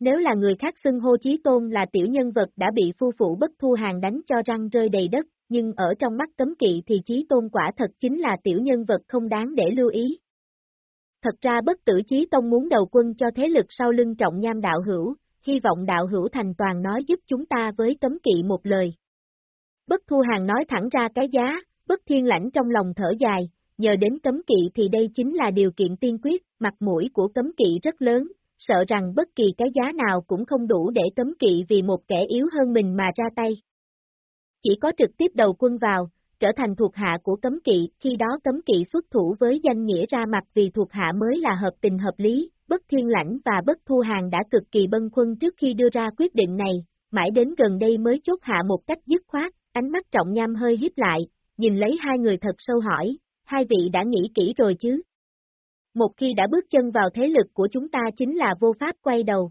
nếu là người khác xưng hô Chí Tôn là tiểu nhân vật đã bị phu phụ bất thu hàng đánh cho răng rơi đầy đất, nhưng ở trong mắt cấm kỵ thì Chí Tôn quả thật chính là tiểu nhân vật không đáng để lưu ý. Thật ra bất tử Chí Tôn muốn đầu quân cho thế lực sau lưng trọng nham đạo hữu, hy vọng đạo hữu thành toàn nói giúp chúng ta với cấm kỵ một lời. Bất thu hàng nói thẳng ra cái giá, bất thiên lãnh trong lòng thở dài, nhờ đến cấm kỵ thì đây chính là điều kiện tiên quyết, mặt mũi của cấm kỵ rất lớn, sợ rằng bất kỳ cái giá nào cũng không đủ để cấm kỵ vì một kẻ yếu hơn mình mà ra tay. Chỉ có trực tiếp đầu quân vào, trở thành thuộc hạ của cấm kỵ, khi đó cấm kỵ xuất thủ với danh nghĩa ra mặt vì thuộc hạ mới là hợp tình hợp lý, bất thiên lãnh và bất thu hàng đã cực kỳ bân khuân trước khi đưa ra quyết định này, mãi đến gần đây mới chốt hạ một cách dứt khoát, ánh mắt trọng nham hơi hiếp lại, nhìn lấy hai người thật sâu hỏi, hai vị đã nghĩ kỹ rồi chứ? một khi đã bước chân vào thế lực của chúng ta chính là vô pháp quay đầu.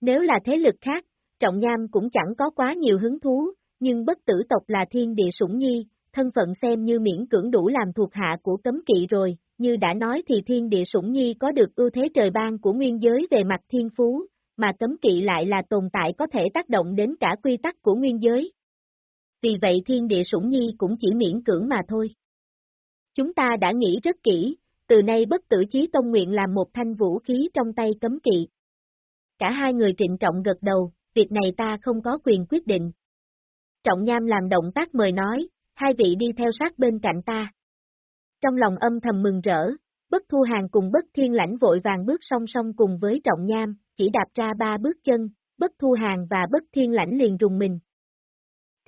Nếu là thế lực khác, Trọng Nham cũng chẳng có quá nhiều hứng thú, nhưng bất tử tộc là thiên địa sủng nhi, thân phận xem như miễn cưỡng đủ làm thuộc hạ của cấm kỵ rồi, như đã nói thì thiên địa sủng nhi có được ưu thế trời ban của nguyên giới về mặt thiên phú, mà cấm kỵ lại là tồn tại có thể tác động đến cả quy tắc của nguyên giới. Vì vậy thiên địa sủng nhi cũng chỉ miễn cưỡng mà thôi. Chúng ta đã nghĩ rất kỹ, từ nay bất tử chí tông nguyện làm một thanh vũ khí trong tay cấm kỵ. Cả hai người trịnh trọng gật đầu, việc này ta không có quyền quyết định. Trọng Nham làm động tác mời nói, hai vị đi theo sát bên cạnh ta. Trong lòng âm thầm mừng rỡ, bất thu hàng cùng bất thiên lãnh vội vàng bước song song cùng với Trọng Nham, chỉ đạp ra ba bước chân, bất thu hàng và bất thiên lãnh liền rùng mình.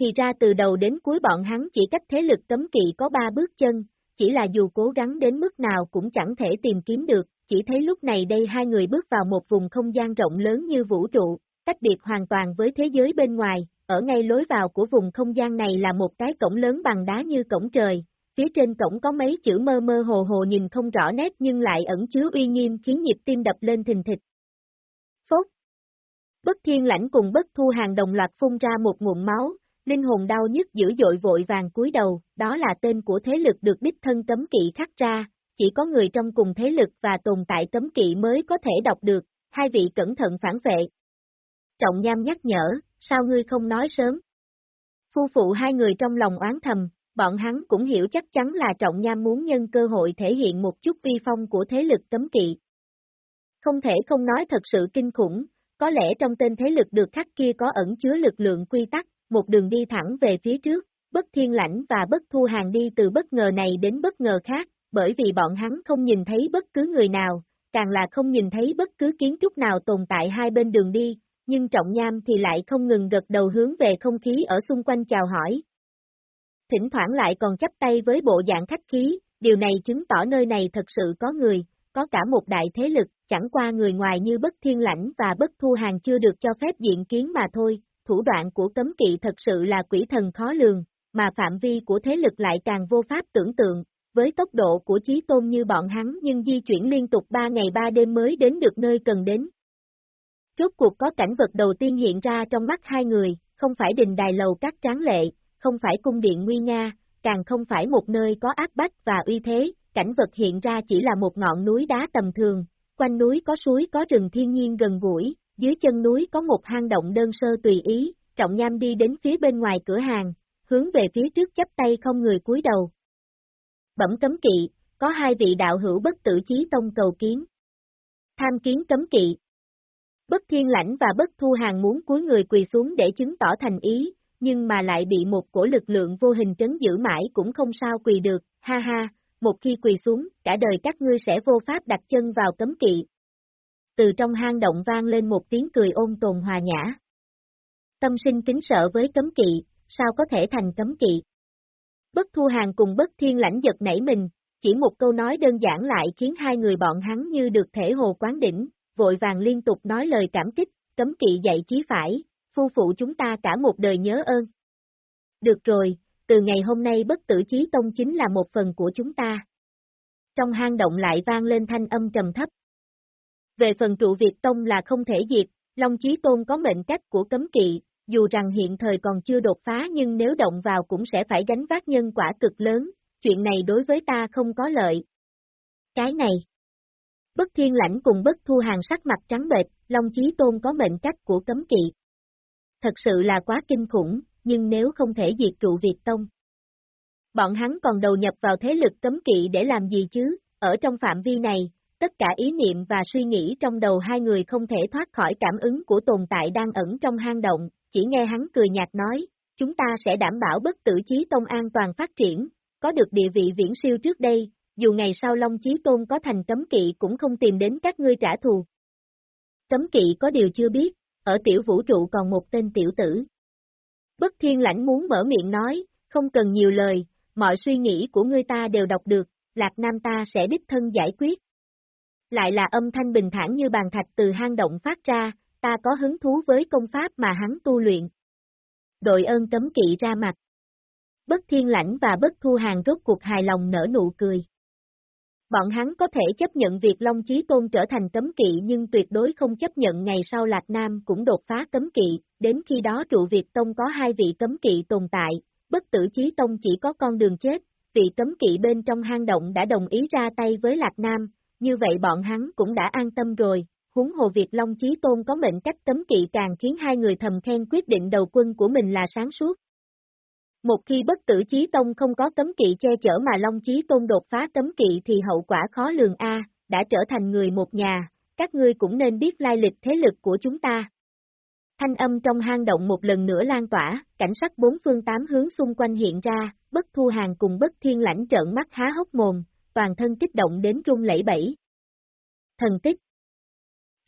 Thì ra từ đầu đến cuối bọn hắn chỉ cách thế lực cấm kỵ có ba bước chân, chỉ là dù cố gắng đến mức nào cũng chẳng thể tìm kiếm được, chỉ thấy lúc này đây hai người bước vào một vùng không gian rộng lớn như vũ trụ, tách biệt hoàn toàn với thế giới bên ngoài, ở ngay lối vào của vùng không gian này là một cái cổng lớn bằng đá như cổng trời, phía trên cổng có mấy chữ mơ mơ hồ hồ nhìn không rõ nét nhưng lại ẩn chứa uy nghiêm khiến nhịp tim đập lên thình thịch. Phốt! Bất thiên lãnh cùng bất thu hàng đồng loạt phun ra một nguồn máu, linh hồn đau nhức dữ dội vội vàng cúi đầu, đó là tên của thế lực được đích thân cấm kỵ khắc ra, chỉ có người trong cùng thế lực và tồn tại cấm kỵ mới có thể đọc được, hai vị cẩn thận phản vệ. Trọng Nham nhắc nhở, sao ngươi không nói sớm? Phu phụ hai người trong lòng oán thầm, bọn hắn cũng hiểu chắc chắn là Trọng Nham muốn nhân cơ hội thể hiện một chút vi phong của thế lực cấm kỵ. Không thể không nói thật sự kinh khủng, có lẽ trong tên thế lực được khắc kia có ẩn chứa lực lượng quy tắc, một đường đi thẳng về phía trước, bất thiên lãnh và bất thu hàng đi từ bất ngờ này đến bất ngờ khác, bởi vì bọn hắn không nhìn thấy bất cứ người nào, càng là không nhìn thấy bất cứ kiến trúc nào tồn tại hai bên đường đi, nhưng trọng nham thì lại không ngừng gật đầu hướng về không khí ở xung quanh chào hỏi. Thỉnh thoảng lại còn chấp tay với bộ dạng khách khí, điều này chứng tỏ nơi này thật sự có người, có cả một đại thế lực, chẳng qua người ngoài như bất thiên lãnh và bất thu hàng chưa được cho phép diện kiến mà thôi, thủ đoạn của cấm kỵ thật sự là quỷ thần khó lường, mà phạm vi của thế lực lại càng vô pháp tưởng tượng, với tốc độ của chí tôn như bọn hắn nhưng di chuyển liên tục 3 ngày 3 đêm mới đến được nơi cần đến. Rốt cuộc có cảnh vật đầu tiên hiện ra trong mắt hai người, không phải đình đài lầu các tráng lệ, không phải cung điện nguy nga, càng không phải một nơi có áp bách và uy thế, cảnh vật hiện ra chỉ là một ngọn núi đá tầm thường, quanh núi có suối có rừng thiên nhiên gần gũi, dưới chân núi có một hang động đơn sơ tùy ý, trọng nham đi đến phía bên ngoài cửa hàng, hướng về phía trước chắp tay không người cúi đầu. Bẩm cấm kỵ, có hai vị đạo hữu bất tử chí tông cầu kiến. Tham kiến cấm kỵ. Bất thiên lãnh và bất thu hàng muốn cúi người quỳ xuống để chứng tỏ thành ý, nhưng mà lại bị một cổ lực lượng vô hình trấn giữ mãi cũng không sao quỳ được, ha ha, một khi quỳ xuống, cả đời các ngươi sẽ vô pháp đặt chân vào cấm kỵ. Từ trong hang động vang lên một tiếng cười ôn tồn hòa nhã. Tâm sinh kính sợ với cấm kỵ, sao có thể thành cấm kỵ? Bất thu hàng cùng bất thiên lãnh giật nảy mình, chỉ một câu nói đơn giản lại khiến hai người bọn hắn như được thể hồ quán đỉnh, vội vàng liên tục nói lời cảm kích, cấm kỵ dạy chí phải, phu phụ chúng ta cả một đời nhớ ơn. Được rồi, từ ngày hôm nay bất tử chí tông chính là một phần của chúng ta. Trong hang động lại vang lên thanh âm trầm thấp. Về phần trụ Việt Tông là không thể diệt, Long Chí Tôn có mệnh cách của cấm kỵ, dù rằng hiện thời còn chưa đột phá nhưng nếu động vào cũng sẽ phải gánh vác nhân quả cực lớn, chuyện này đối với ta không có lợi. Cái này. Bất thiên lãnh cùng bất thu hàng sắc mặt trắng bệch, Long Chí Tôn có mệnh cách của cấm kỵ. Thật sự là quá kinh khủng, nhưng nếu không thể diệt trụ Việt Tông. Bọn hắn còn đầu nhập vào thế lực cấm kỵ để làm gì chứ, ở trong phạm vi này, tất cả ý niệm và suy nghĩ trong đầu hai người không thể thoát khỏi cảm ứng của tồn tại đang ẩn trong hang động, chỉ nghe hắn cười nhạt nói, chúng ta sẽ đảm bảo bất tử chí tông an toàn phát triển, có được địa vị viễn siêu trước đây, dù ngày sau Long Chí Tôn có thành cấm kỵ cũng không tìm đến các ngươi trả thù. Cấm kỵ có điều chưa biết, ở tiểu vũ trụ còn một tên tiểu tử. Bất thiên lãnh muốn mở miệng nói, không cần nhiều lời, mọi suy nghĩ của ngươi ta đều đọc được, Lạc Nam ta sẽ đích thân giải quyết. Lại là âm thanh bình thản như bàn thạch từ hang động phát ra, ta có hứng thú với công pháp mà hắn tu luyện. Đội ơn cấm kỵ ra mặt. Bất thiên lãnh và bất thu hàng rốt cuộc hài lòng nở nụ cười. Bọn hắn có thể chấp nhận việc Long Chí Tôn trở thành cấm kỵ nhưng tuyệt đối không chấp nhận ngày sau Lạc Nam cũng đột phá cấm kỵ, đến khi đó trụ Việt Tông có hai vị cấm kỵ tồn tại, bất tử Chí Tông chỉ có con đường chết, vị cấm kỵ bên trong hang động đã đồng ý ra tay với Lạc Nam, như vậy bọn hắn cũng đã an tâm rồi, huống hồ Việt Long Chí Tôn có mệnh cách cấm kỵ càng khiến hai người thầm khen quyết định đầu quân của mình là sáng suốt. Một khi bất tử Chí Tông không có cấm kỵ che chở mà Long Chí Tôn đột phá cấm kỵ thì hậu quả khó lường a, đã trở thành người một nhà, các ngươi cũng nên biết lai lịch thế lực của chúng ta. Thanh âm trong hang động một lần nữa lan tỏa, cảnh sắc bốn phương tám hướng xung quanh hiện ra, bất thu hàng cùng bất thiên lãnh trợn mắt há hốc mồm, toàn thân kích động đến run lẩy bẩy. Thần tích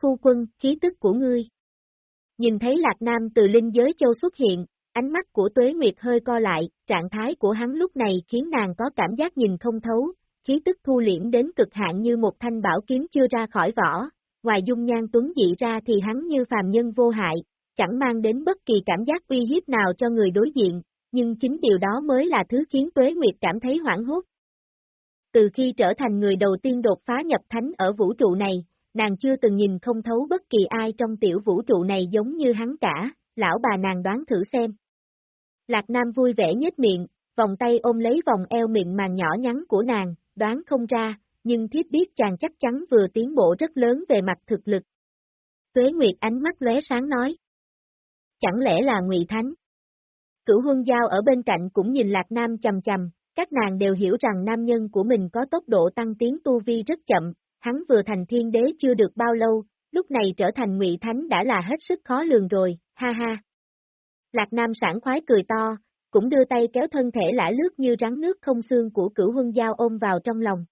Phu quân, khí tức của ngươi. Nhìn thấy Lạc Nam từ linh giới châu xuất hiện, ánh mắt của Tuế Nguyệt hơi co lại, trạng thái của hắn lúc này khiến nàng có cảm giác nhìn không thấu, khí tức thu liễm đến cực hạn như một thanh bảo kiếm chưa ra khỏi vỏ, ngoài dung nhan tuấn dị ra thì hắn như phàm nhân vô hại, chẳng mang đến bất kỳ cảm giác uy hiếp nào cho người đối diện, nhưng chính điều đó mới là thứ khiến Tuế Nguyệt cảm thấy hoảng hốt. Từ khi trở thành người đầu tiên đột phá nhập thánh ở vũ trụ này, nàng chưa từng nhìn không thấu bất kỳ ai trong tiểu vũ trụ này giống như hắn cả, lão bà nàng đoán thử xem. Lạc Nam vui vẻ nhếch miệng, vòng tay ôm lấy vòng eo miệng màng nhỏ nhắn của nàng, đoán không ra, nhưng thiếp biết chàng chắc chắn vừa tiến bộ rất lớn về mặt thực lực. Tuế Nguyệt ánh mắt lóe sáng nói. Chẳng lẽ là Ngụy Thánh? Cửu huân giao ở bên cạnh cũng nhìn Lạc Nam chầm chầm, các nàng đều hiểu rằng nam nhân của mình có tốc độ tăng tiến tu vi rất chậm, hắn vừa thành thiên đế chưa được bao lâu, lúc này trở thành ngụy thánh đã là hết sức khó lường rồi, ha ha. Lạc Nam sảng khoái cười to, cũng đưa tay kéo thân thể lã lướt như rắn nước không xương của cửu huân giao ôm vào trong lòng.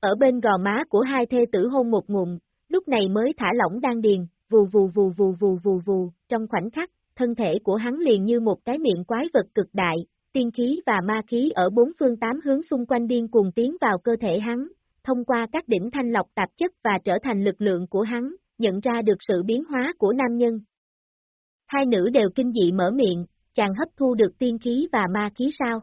Ở bên gò má của hai thê tử hôn một ngụm, lúc này mới thả lỏng đan điền, vù vù vù vù vù vù vù, trong khoảnh khắc, thân thể của hắn liền như một cái miệng quái vật cực đại, tiên khí và ma khí ở bốn phương tám hướng xung quanh điên cuồng tiến vào cơ thể hắn, thông qua các đỉnh thanh lọc tạp chất và trở thành lực lượng của hắn, nhận ra được sự biến hóa của nam nhân. Hai nữ đều kinh dị mở miệng, chàng hấp thu được tiên khí và ma khí sao?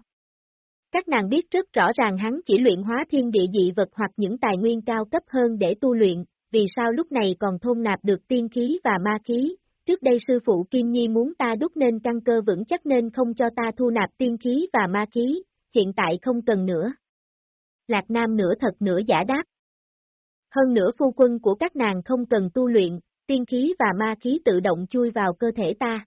Các nàng biết rất rõ ràng hắn chỉ luyện hóa thiên địa dị vật hoặc những tài nguyên cao cấp hơn để tu luyện, vì sao lúc này còn thôn nạp được tiên khí và ma khí, trước đây sư phụ Kim Nhi muốn ta đúc nên căn cơ vững chắc nên không cho ta thu nạp tiên khí và ma khí, hiện tại không cần nữa. Lạc Nam nửa thật nửa giả đáp. Hơn nữa phu quân của các nàng không cần tu luyện, tiên khí và ma khí tự động chui vào cơ thể ta.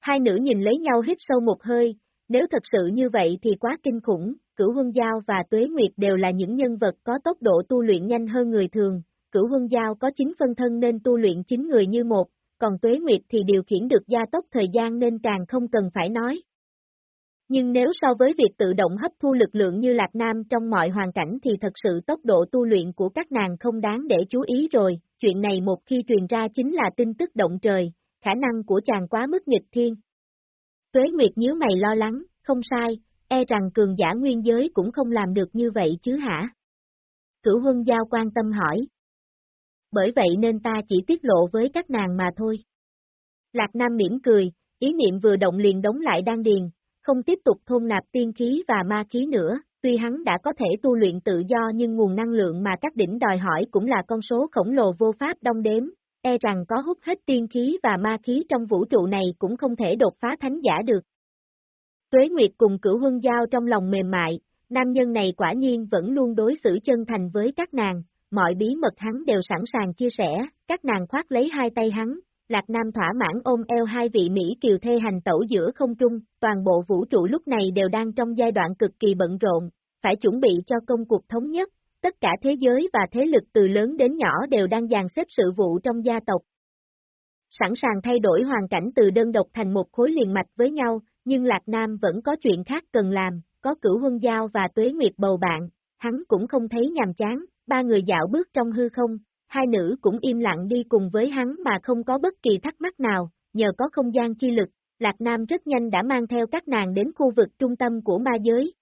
Hai nữ nhìn lấy nhau hít sâu một hơi, nếu thật sự như vậy thì quá kinh khủng, cửu huân giao và tuế nguyệt đều là những nhân vật có tốc độ tu luyện nhanh hơn người thường, cửu huân giao có chính phân thân nên tu luyện chính người như một, còn tuế nguyệt thì điều khiển được gia tốc thời gian nên càng không cần phải nói. Nhưng nếu so với việc tự động hấp thu lực lượng như Lạc Nam trong mọi hoàn cảnh thì thật sự tốc độ tu luyện của các nàng không đáng để chú ý rồi, chuyện này một khi truyền ra chính là tin tức động trời, khả năng của chàng quá mức nghịch thiên. Tuế Nguyệt nhíu mày lo lắng, không sai, e rằng cường giả nguyên giới cũng không làm được như vậy chứ hả? Cửu Huân Giao quan tâm hỏi. Bởi vậy nên ta chỉ tiết lộ với các nàng mà thôi. Lạc Nam mỉm cười, ý niệm vừa động liền đóng lại đan điền, không tiếp tục thôn nạp tiên khí và ma khí nữa, tuy hắn đã có thể tu luyện tự do nhưng nguồn năng lượng mà các đỉnh đòi hỏi cũng là con số khổng lồ vô pháp đong đếm, e rằng có hút hết tiên khí và ma khí trong vũ trụ này cũng không thể đột phá thánh giả được. Tuế Nguyệt cùng cửu huân giao trong lòng mềm mại, nam nhân này quả nhiên vẫn luôn đối xử chân thành với các nàng, mọi bí mật hắn đều sẵn sàng chia sẻ, các nàng khoát lấy hai tay hắn, Lạc Nam thỏa mãn ôm eo hai vị Mỹ kiều thê hành tẩu giữa không trung, toàn bộ vũ trụ lúc này đều đang trong giai đoạn cực kỳ bận rộn, phải chuẩn bị cho công cuộc thống nhất, tất cả thế giới và thế lực từ lớn đến nhỏ đều đang dàn xếp sự vụ trong gia tộc. Sẵn sàng thay đổi hoàn cảnh từ đơn độc thành một khối liền mạch với nhau, nhưng Lạc Nam vẫn có chuyện khác cần làm, có cửu huân giao và tuế nguyệt bầu bạn, hắn cũng không thấy nhàm chán, ba người dạo bước trong hư không, hai nữ cũng im lặng đi cùng với hắn mà không có bất kỳ thắc mắc nào, nhờ có không gian chi lực, Lạc Nam rất nhanh đã mang theo các nàng đến khu vực trung tâm của ma giới.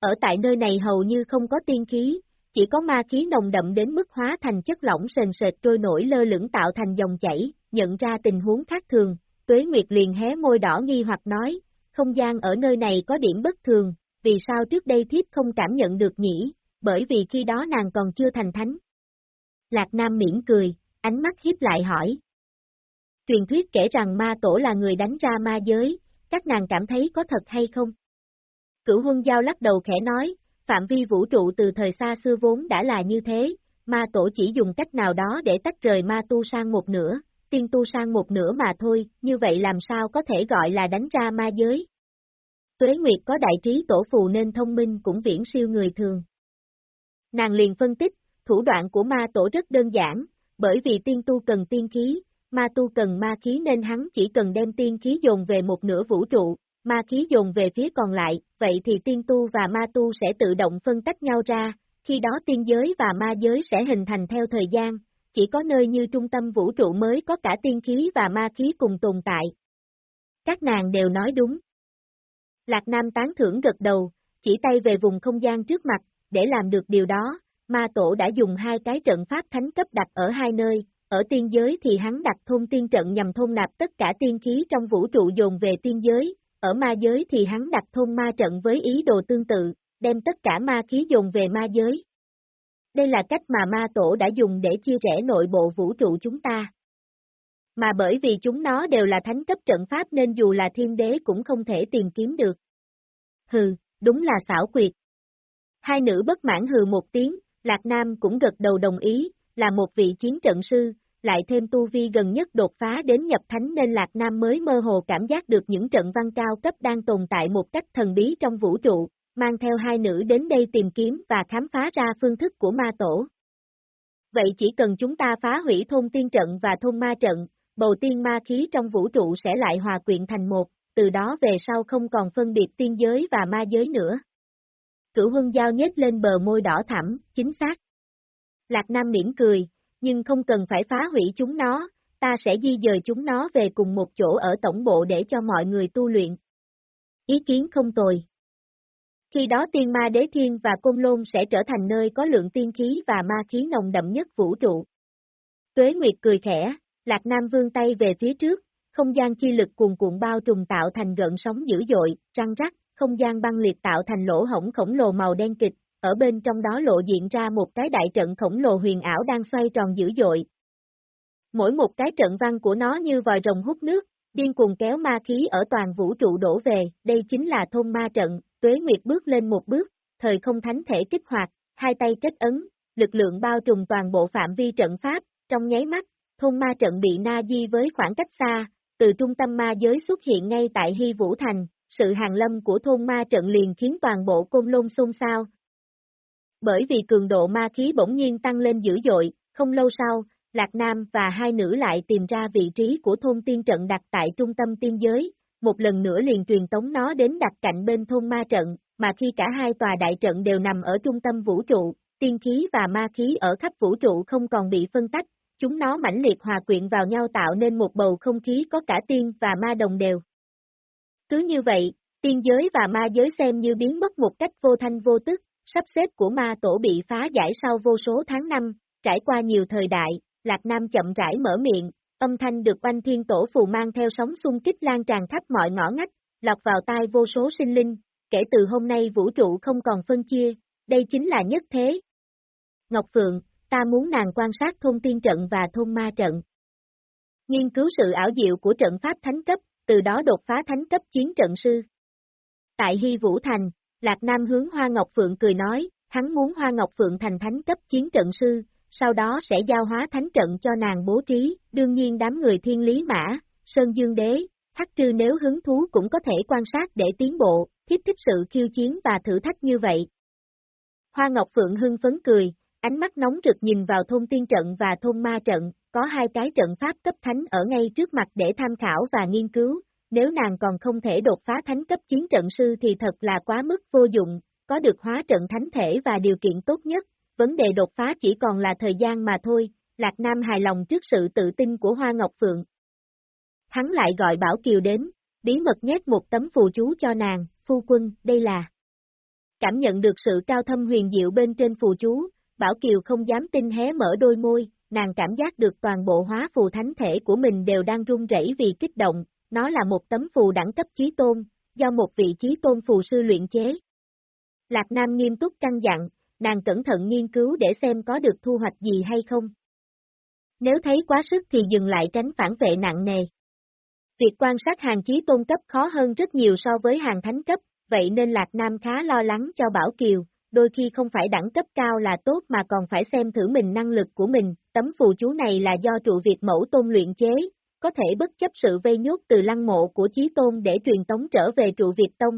Ở tại nơi này hầu như không có tiên khí, chỉ có ma khí nồng đậm đến mức hóa thành chất lỏng sền sệt trôi nổi lơ lửng tạo thành dòng chảy, nhận ra tình huống khác thường, Tuế Nguyệt liền hé môi đỏ nghi hoặc nói, không gian ở nơi này có điểm bất thường, vì sao trước đây thiếp không cảm nhận được nhỉ, bởi vì khi đó nàng còn chưa thành thánh, Lạc Nam miễn cười, ánh mắt hiếp lại hỏi. Truyền thuyết kể rằng ma tổ là người đánh ra ma giới, các nàng cảm thấy có thật hay không? Cửu huân giao lắc đầu khẽ nói, phạm vi vũ trụ từ thời xa xưa vốn đã là như thế, ma tổ chỉ dùng cách nào đó để tách rời ma tu sang một nửa, tiên tu sang một nửa mà thôi, như vậy làm sao có thể gọi là đánh ra ma giới? Tuế Nguyệt có đại trí tổ phù nên thông minh cũng viễn siêu người thường. Nàng liền phân tích, thủ đoạn của ma tổ rất đơn giản, bởi vì tiên tu cần tiên khí, ma tu cần ma khí nên hắn chỉ cần đem tiên khí dồn về một nửa vũ trụ, ma khí dồn về phía còn lại, vậy thì tiên tu và ma tu sẽ tự động phân tách nhau ra, khi đó tiên giới và ma giới sẽ hình thành theo thời gian, chỉ có nơi như trung tâm vũ trụ mới có cả tiên khí và ma khí cùng tồn tại. Các nàng đều nói đúng. Lạc Nam tán thưởng gật đầu, chỉ tay về vùng không gian trước mặt, để làm được điều đó, ma tổ đã dùng hai cái trận pháp thánh cấp đặt ở hai nơi, ở tiên giới thì hắn đặt thôn tiên trận nhằm thôn nạp tất cả tiên khí trong vũ trụ dồn về tiên giới, ở ma giới thì hắn đặt thôn ma trận với ý đồ tương tự, đem tất cả ma khí dồn về ma giới. Đây là cách mà ma tổ đã dùng để chia rẽ nội bộ vũ trụ chúng ta. Mà bởi vì chúng nó đều là thánh cấp trận pháp nên dù là thiên đế cũng không thể tìm kiếm được. Hừ, đúng là xảo quyệt. Hai nữ bất mãn hừ một tiếng, Lạc Nam cũng gật đầu đồng ý, là một vị chiến trận sư, lại thêm tu vi gần nhất đột phá đến nhập thánh nên Lạc Nam mới mơ hồ cảm giác được những trận văn cao cấp đang tồn tại một cách thần bí trong vũ trụ, mang theo hai nữ đến đây tìm kiếm và khám phá ra phương thức của ma tổ. Vậy chỉ cần chúng ta phá hủy thôn tiên trận và thôn ma trận, bầu tiên ma khí trong vũ trụ sẽ lại hòa quyện thành một, từ đó về sau không còn phân biệt tiên giới và ma giới nữa. Cửu huân giao nhếch lên bờ môi đỏ thẳm, chính xác. Lạc Nam mỉm cười, nhưng không cần phải phá hủy chúng nó, ta sẽ di dời chúng nó về cùng một chỗ ở tổng bộ để cho mọi người tu luyện. Ý kiến không tồi. Khi đó tiên ma đế thiên và côn lôn sẽ trở thành nơi có lượng tiên khí và ma khí nồng đậm nhất vũ trụ. Tuế Nguyệt cười khẽ, Lạc Nam vươn tay về phía trước, không gian chi lực cuồn cuộn bao trùm tạo thành gợn sóng dữ dội, răng rắc, không gian băng liệt tạo thành lỗ hổng khổng lồ màu đen kịch, ở bên trong đó lộ diện ra một cái đại trận khổng lồ huyền ảo đang xoay tròn dữ dội. Mỗi một cái trận văn của nó như vòi rồng hút nước, điên cuồng kéo ma khí ở toàn vũ trụ đổ về, đây chính là thôn ma trận, tuế nguyệt bước lên một bước, thời không thánh thể kích hoạt, hai tay kết ấn, lực lượng bao trùm toàn bộ phạm vi trận pháp, trong nháy mắt, thôn ma trận bị na di với khoảng cách xa, từ trung tâm ma giới xuất hiện ngay tại Hy Vũ Thành, sự hàng lâm của thôn ma trận liền khiến toàn bộ côn lôn xôn xao. Bởi vì cường độ ma khí bỗng nhiên tăng lên dữ dội, không lâu sau, Lạc Nam và hai nữ lại tìm ra vị trí của thôn tiên trận đặt tại trung tâm tiên giới, một lần nữa liền truyền tống nó đến đặt cạnh bên thôn ma trận, mà khi cả hai tòa đại trận đều nằm ở trung tâm vũ trụ, tiên khí và ma khí ở khắp vũ trụ không còn bị phân tách, chúng nó mãnh liệt hòa quyện vào nhau tạo nên một bầu không khí có cả tiên và ma đồng đều. Cứ như vậy, tiên giới và ma giới xem như biến mất một cách vô thanh vô tức, sắp xếp của ma tổ bị phá giải sau vô số tháng năm, trải qua nhiều thời đại, Lạc Nam chậm rãi mở miệng, âm thanh được oanh thiên tổ phù mang theo sóng xung kích lan tràn khắp mọi ngõ ngách, lọt vào tai vô số sinh linh, kể từ hôm nay vũ trụ không còn phân chia, đây chính là nhất thế. Ngọc Phượng, ta muốn nàng quan sát thôn tiên trận và thôn ma trận. Nghiên cứu sự ảo diệu của trận pháp thánh cấp, từ đó đột phá thánh cấp chiến trận sư. Tại Hy Vũ Thành, Lạc Nam hướng Hoa Ngọc Phượng cười nói, hắn muốn Hoa Ngọc Phượng thành thánh cấp chiến trận sư, sau đó sẽ giao hóa thánh trận cho nàng bố trí, đương nhiên đám người thiên lý mã, Sơn Dương Đế, Hắc Trư nếu hứng thú cũng có thể quan sát để tiến bộ, thiết thích sự khiêu chiến và thử thách như vậy. Hoa Ngọc Phượng hưng phấn cười, ánh mắt nóng rực nhìn vào thôn tiên trận và thôn ma trận, có hai cái trận pháp cấp thánh ở ngay trước mặt để tham khảo và nghiên cứu, nếu nàng còn không thể đột phá thánh cấp chiến trận sư thì thật là quá mức vô dụng, có được hóa trận thánh thể và điều kiện tốt nhất, vấn đề đột phá chỉ còn là thời gian mà thôi, Lạc Nam hài lòng trước sự tự tin của Hoa Ngọc Phượng. Hắn lại gọi Bảo Kiều đến, bí mật nhét một tấm phù chú cho nàng, phu quân, đây là. Cảm nhận được sự cao thâm huyền diệu bên trên phù chú, Bảo Kiều không dám tin hé mở đôi môi, nàng cảm giác được toàn bộ hóa phù thánh thể của mình đều đang run rẩy vì kích động, nó là một tấm phù đẳng cấp chí tôn, do một vị chí tôn phù sư luyện chế. Lạc Nam nghiêm túc căng dặn, nàng cẩn thận nghiên cứu để xem có được thu hoạch gì hay không. Nếu thấy quá sức thì dừng lại tránh phản vệ nặng nề. Việc quan sát hàng chí tôn cấp khó hơn rất nhiều so với hàng thánh cấp, vậy nên Lạc Nam khá lo lắng cho Bảo Kiều, đôi khi không phải đẳng cấp cao là tốt mà còn phải xem thử mình năng lực của mình, tấm phù chú này là do trụ Việt mẫu tôn luyện chế, có thể bất chấp sự vây nhốt từ lăng mộ của Chí Tôn để truyền tống trở về trụ Việt Tông.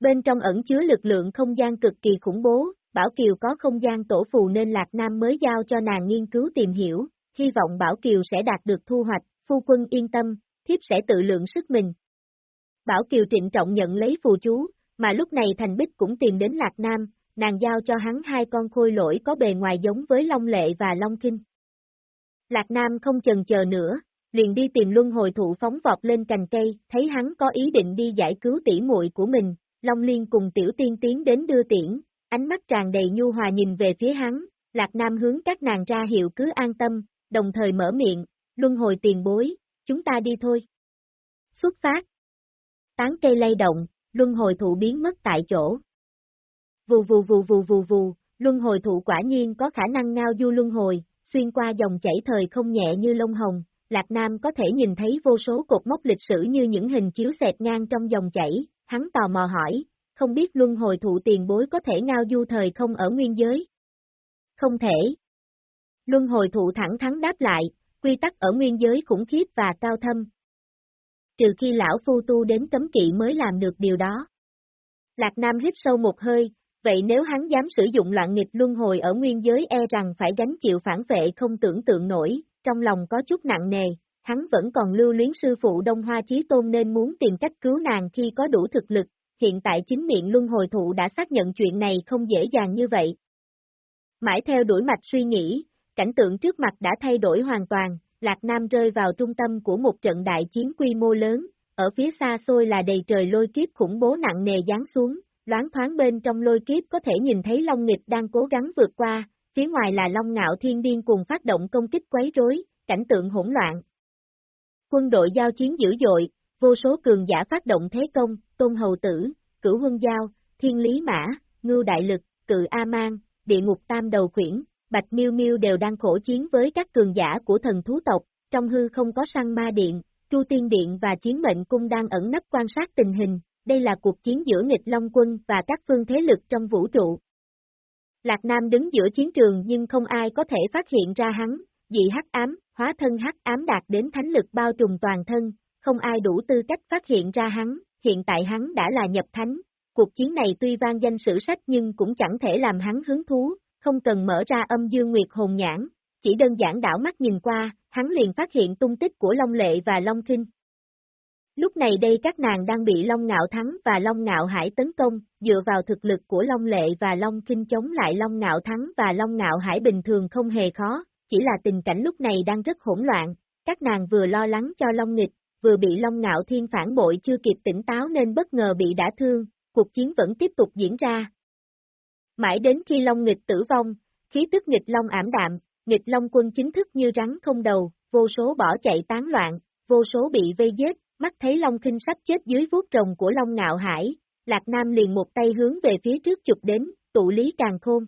Bên trong ẩn chứa lực lượng không gian cực kỳ khủng bố, Bảo Kiều có không gian tổ phù nên Lạc Nam mới giao cho nàng nghiên cứu tìm hiểu, hy vọng Bảo Kiều sẽ đạt được thu hoạch, phu quân yên tâm, thiếp sẽ tự lượng sức mình. Bảo Kiều trịnh trọng nhận lấy phù chú, mà lúc này Thành Bích cũng tìm đến Lạc Nam, nàng giao cho hắn hai con khôi lỗi có bề ngoài giống với Long Lệ và Long Kinh. Lạc Nam không chần chờ nữa, liền đi tìm luân hồi thụ phóng vọt lên cành cây, thấy hắn có ý định đi giải cứu tỷ muội của mình, Long Liên cùng tiểu tiên tiến đến đưa tiễn, ánh mắt tràn đầy nhu hòa nhìn về phía hắn, Lạc Nam hướng các nàng ra hiệu cứ an tâm, đồng thời mở miệng, luân hồi tiền bối, chúng ta đi thôi. Xuất phát. Tán cây lay động, luân hồi thụ biến mất tại chỗ. Vù vù vù vù vù vù, luân hồi thụ quả nhiên có khả năng ngao du luân hồi, xuyên qua dòng chảy thời không nhẹ như lông hồng, Lạc Nam có thể nhìn thấy vô số cột mốc lịch sử như những hình chiếu xẹt ngang trong dòng chảy, hắn tò mò hỏi, không biết luân hồi thụ tiền bối có thể ngao du thời không ở nguyên giới? Không thể. Luân hồi thụ thẳng thắn đáp lại, quy tắc ở nguyên giới khủng khiếp và cao thâm. Trừ khi lão phu tu đến cấm kỵ mới làm được điều đó. Lạc Nam hít sâu một hơi, vậy nếu hắn dám sử dụng loạn nghịch luân hồi ở nguyên giới e rằng phải gánh chịu phản vệ không tưởng tượng nổi, trong lòng có chút nặng nề, hắn vẫn còn lưu luyến sư phụ Đông Hoa Chí Tôn nên muốn tìm cách cứu nàng khi có đủ thực lực, hiện tại chính miệng luân hồi thụ đã xác nhận chuyện này không dễ dàng như vậy. Mãi theo đuổi mạch suy nghĩ, cảnh tượng trước mặt đã thay đổi hoàn toàn, Lạc Nam rơi vào trung tâm của một trận đại chiến quy mô lớn, ở phía xa xôi là đầy trời lôi kiếp khủng bố nặng nề giáng xuống, loáng thoáng bên trong lôi kiếp có thể nhìn thấy Long Nghịch đang cố gắng vượt qua, phía ngoài là Long Ngạo Thiên Điên cùng phát động công kích quấy rối, cảnh tượng hỗn loạn. Quân đội giao chiến dữ dội, vô số cường giả phát động thế công, Tôn Hầu Tử, Cửu Huân Giao, Thiên Lý Mã, Ngưu Đại Lực, Cự A Mang, Địa Ngục Tam Đầu Khuyển, Bạch Miêu Miêu đều đang khổ chiến với các cường giả của thần thú tộc, trong hư không có săn ma điện, Tru Tiên Điện và Chiến Mệnh Cung đang ẩn nấp quan sát tình hình, đây là cuộc chiến giữa nghịch Long Quân và các phương thế lực trong vũ trụ. Lạc Nam đứng giữa chiến trường nhưng không ai có thể phát hiện ra hắn, dị hắc ám, hóa thân hắc ám đạt đến thánh lực bao trùm toàn thân, không ai đủ tư cách phát hiện ra hắn, hiện tại hắn đã là nhập thánh. Cuộc chiến này tuy vang danh sử sách nhưng cũng chẳng thể làm hắn hứng thú, không cần mở ra âm dương nguyệt hồn nhãn, chỉ đơn giản đảo mắt nhìn qua, hắn liền phát hiện tung tích của Long Lệ và Long Kinh. Lúc này đây các nàng đang bị Long Ngạo Thắng và Long Ngạo Hải tấn công, dựa vào thực lực của Long Lệ và Long Kinh chống lại Long Ngạo Thắng và Long Ngạo Hải bình thường không hề khó, chỉ là tình cảnh lúc này đang rất hỗn loạn, các nàng vừa lo lắng cho Long Nghịch, vừa bị Long Ngạo Thiên phản bội chưa kịp tỉnh táo nên bất ngờ bị đả thương, cuộc chiến vẫn tiếp tục diễn ra. Mãi đến khi Long Nghịch tử vong, khí tức nghịch Long ảm đạm, nghịch Long quân chính thức như rắn không đầu, vô số bỏ chạy tán loạn, vô số bị vây giết, mắt thấy Long Kinh sắp chết dưới vuốt rồng của Long Ngạo Hải, Lạc Nam liền một tay hướng về phía trước chụp đến, tụ lý càng khôn.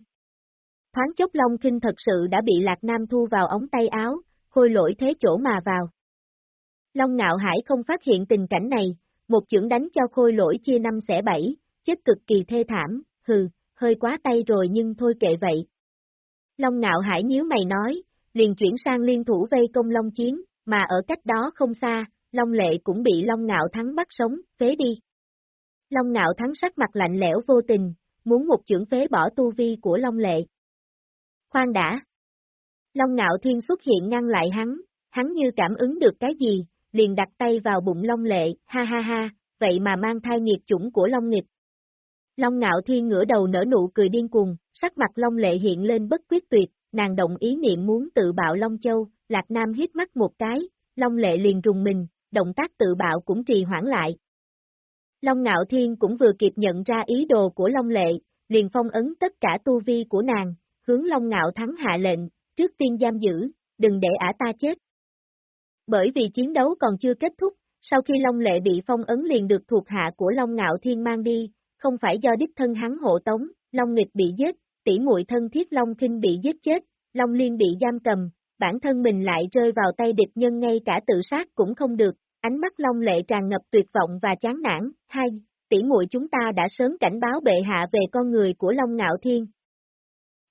Thoáng chốc Long Kinh thật sự đã bị Lạc Nam thu vào ống tay áo, khôi lỗi thế chỗ mà vào. Long Ngạo Hải không phát hiện tình cảnh này, một chưởng đánh cho khôi lỗi chia năm xẻ bảy, chết cực kỳ thê thảm, hừ, hơi quá tay rồi nhưng thôi kệ vậy. Long Ngạo Hải nhíu mày nói, liền chuyển sang liên thủ vây công Long Chiến, mà ở cách đó không xa, Long Lệ cũng bị Long Ngạo Thắng bắt sống, phế đi. Long Ngạo Thắng sắc mặt lạnh lẽo vô tình, muốn một chưởng phế bỏ tu vi của Long Lệ. Khoan đã. Long Ngạo Thiên xuất hiện ngăn lại hắn, hắn như cảm ứng được cái gì, liền đặt tay vào bụng Long Lệ, ha ha ha, vậy mà mang thai nghiệt chủng của Long Nghịch. Long Ngạo Thiên ngửa đầu nở nụ cười điên cuồng, sắc mặt Long Lệ hiện lên bất quyết tuyệt, nàng động ý niệm muốn tự bạo Long Châu, Lạc Nam hít mắt một cái, Long Lệ liền rùng mình, động tác tự bạo cũng trì hoãn lại. Long Ngạo Thiên cũng vừa kịp nhận ra ý đồ của Long Lệ, liền phong ấn tất cả tu vi của nàng, hướng Long Ngạo thắng hạ lệnh, trước tiên giam giữ, đừng để ả ta chết. Bởi vì chiến đấu còn chưa kết thúc, sau khi Long Lệ bị phong ấn liền được thuộc hạ của Long Ngạo Thiên mang đi, không phải do đích thân hắn hộ tống, Long Nghịch bị giết, tỷ muội thân thiết Long Kinh bị giết chết, Long Liên bị giam cầm, bản thân mình lại rơi vào tay địch nhân ngay cả tự sát cũng không được, ánh mắt Long Lệ tràn ngập tuyệt vọng và chán nản, hai, tỷ muội chúng ta đã sớm cảnh báo bệ hạ về con người của Long Ngạo Thiên.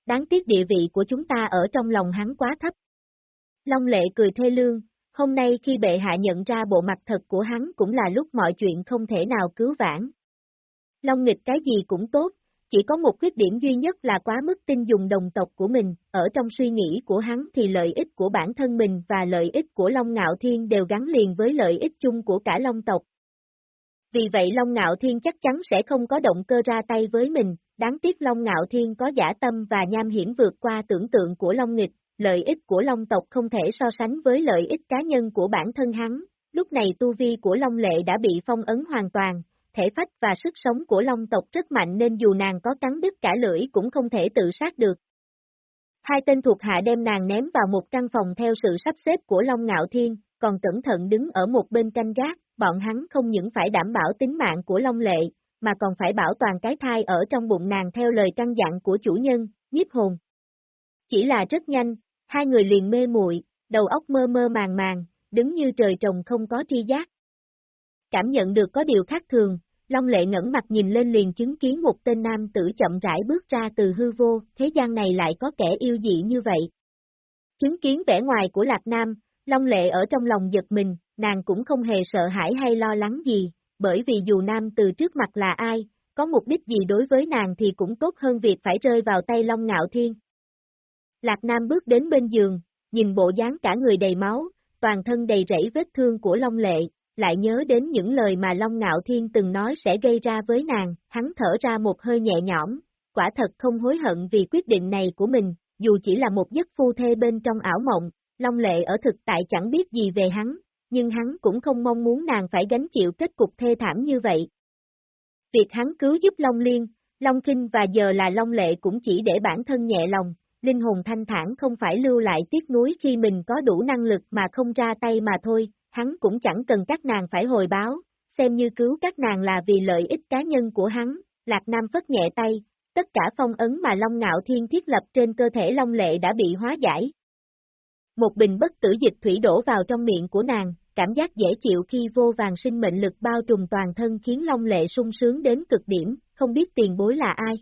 Đáng tiếc địa vị của chúng ta ở trong lòng hắn quá thấp. Long Lệ cười thê lương, hôm nay khi bệ hạ nhận ra bộ mặt thật của hắn cũng là lúc mọi chuyện không thể nào cứu vãn. Long nghịch cái gì cũng tốt, chỉ có một khuyết điểm duy nhất là quá mức tin dùng đồng tộc của mình, ở trong suy nghĩ của hắn thì lợi ích của bản thân mình và lợi ích của Long Ngạo Thiên đều gắn liền với lợi ích chung của cả Long tộc. Vì vậy Long Ngạo Thiên chắc chắn sẽ không có động cơ ra tay với mình, đáng tiếc Long Ngạo Thiên có giả tâm và nham hiểm vượt qua tưởng tượng của Long Nghịch, lợi ích của Long tộc không thể so sánh với lợi ích cá nhân của bản thân hắn, lúc này tu vi của Long Lệ đã bị phong ấn hoàn toàn, thể phách và sức sống của long tộc rất mạnh nên dù nàng có cắn đứt cả lưỡi cũng không thể tự sát được. Hai tên thuộc hạ đem nàng ném vào một căn phòng theo sự sắp xếp của Long Ngạo Thiên, còn cẩn thận đứng ở một bên canh gác, bọn hắn không những phải đảm bảo tính mạng của Long Lệ, mà còn phải bảo toàn cái thai ở trong bụng nàng theo lời căn dặn của chủ nhân, nhiếp hồn. Chỉ là rất nhanh, hai người liền mê muội, đầu óc mơ mơ màng màng, đứng như trời trồng không có tri giác. Cảm nhận được có điều khác thường, Long Lệ ngẩng mặt nhìn lên liền chứng kiến một tên nam tử chậm rãi bước ra từ hư vô, thế gian này lại có kẻ yêu dị như vậy. Chứng kiến vẻ ngoài của Lạc Nam, Long Lệ ở trong lòng giật mình, nàng cũng không hề sợ hãi hay lo lắng gì, bởi vì dù nam từ trước mặt là ai, có mục đích gì đối với nàng thì cũng tốt hơn việc phải rơi vào tay Long Ngạo Thiên. Lạc Nam bước đến bên giường, nhìn bộ dáng cả người đầy máu, toàn thân đầy rẫy vết thương của Long Lệ, lại nhớ đến những lời mà Long Ngạo Thiên từng nói sẽ gây ra với nàng, hắn thở ra một hơi nhẹ nhõm, quả thật không hối hận vì quyết định này của mình, dù chỉ là một giấc phu thê bên trong ảo mộng, Long Lệ ở thực tại chẳng biết gì về hắn, nhưng hắn cũng không mong muốn nàng phải gánh chịu kết cục thê thảm như vậy. Việc hắn cứu giúp Long Liên, Long Kinh và giờ là Long Lệ cũng chỉ để bản thân nhẹ lòng, linh hồn thanh thản không phải lưu lại tiếc nuối khi mình có đủ năng lực mà không ra tay mà thôi, hắn cũng chẳng cần các nàng phải hồi báo, xem như cứu các nàng là vì lợi ích cá nhân của hắn, Lạc Nam phất nhẹ tay, tất cả phong ấn mà Long Ngạo Thiên thiết lập trên cơ thể Long Lệ đã bị hóa giải. Một bình bất tử dịch thủy đổ vào trong miệng của nàng, cảm giác dễ chịu khi vô vàng sinh mệnh lực bao trùm toàn thân khiến Long Lệ sung sướng đến cực điểm, không biết tiền bối là ai.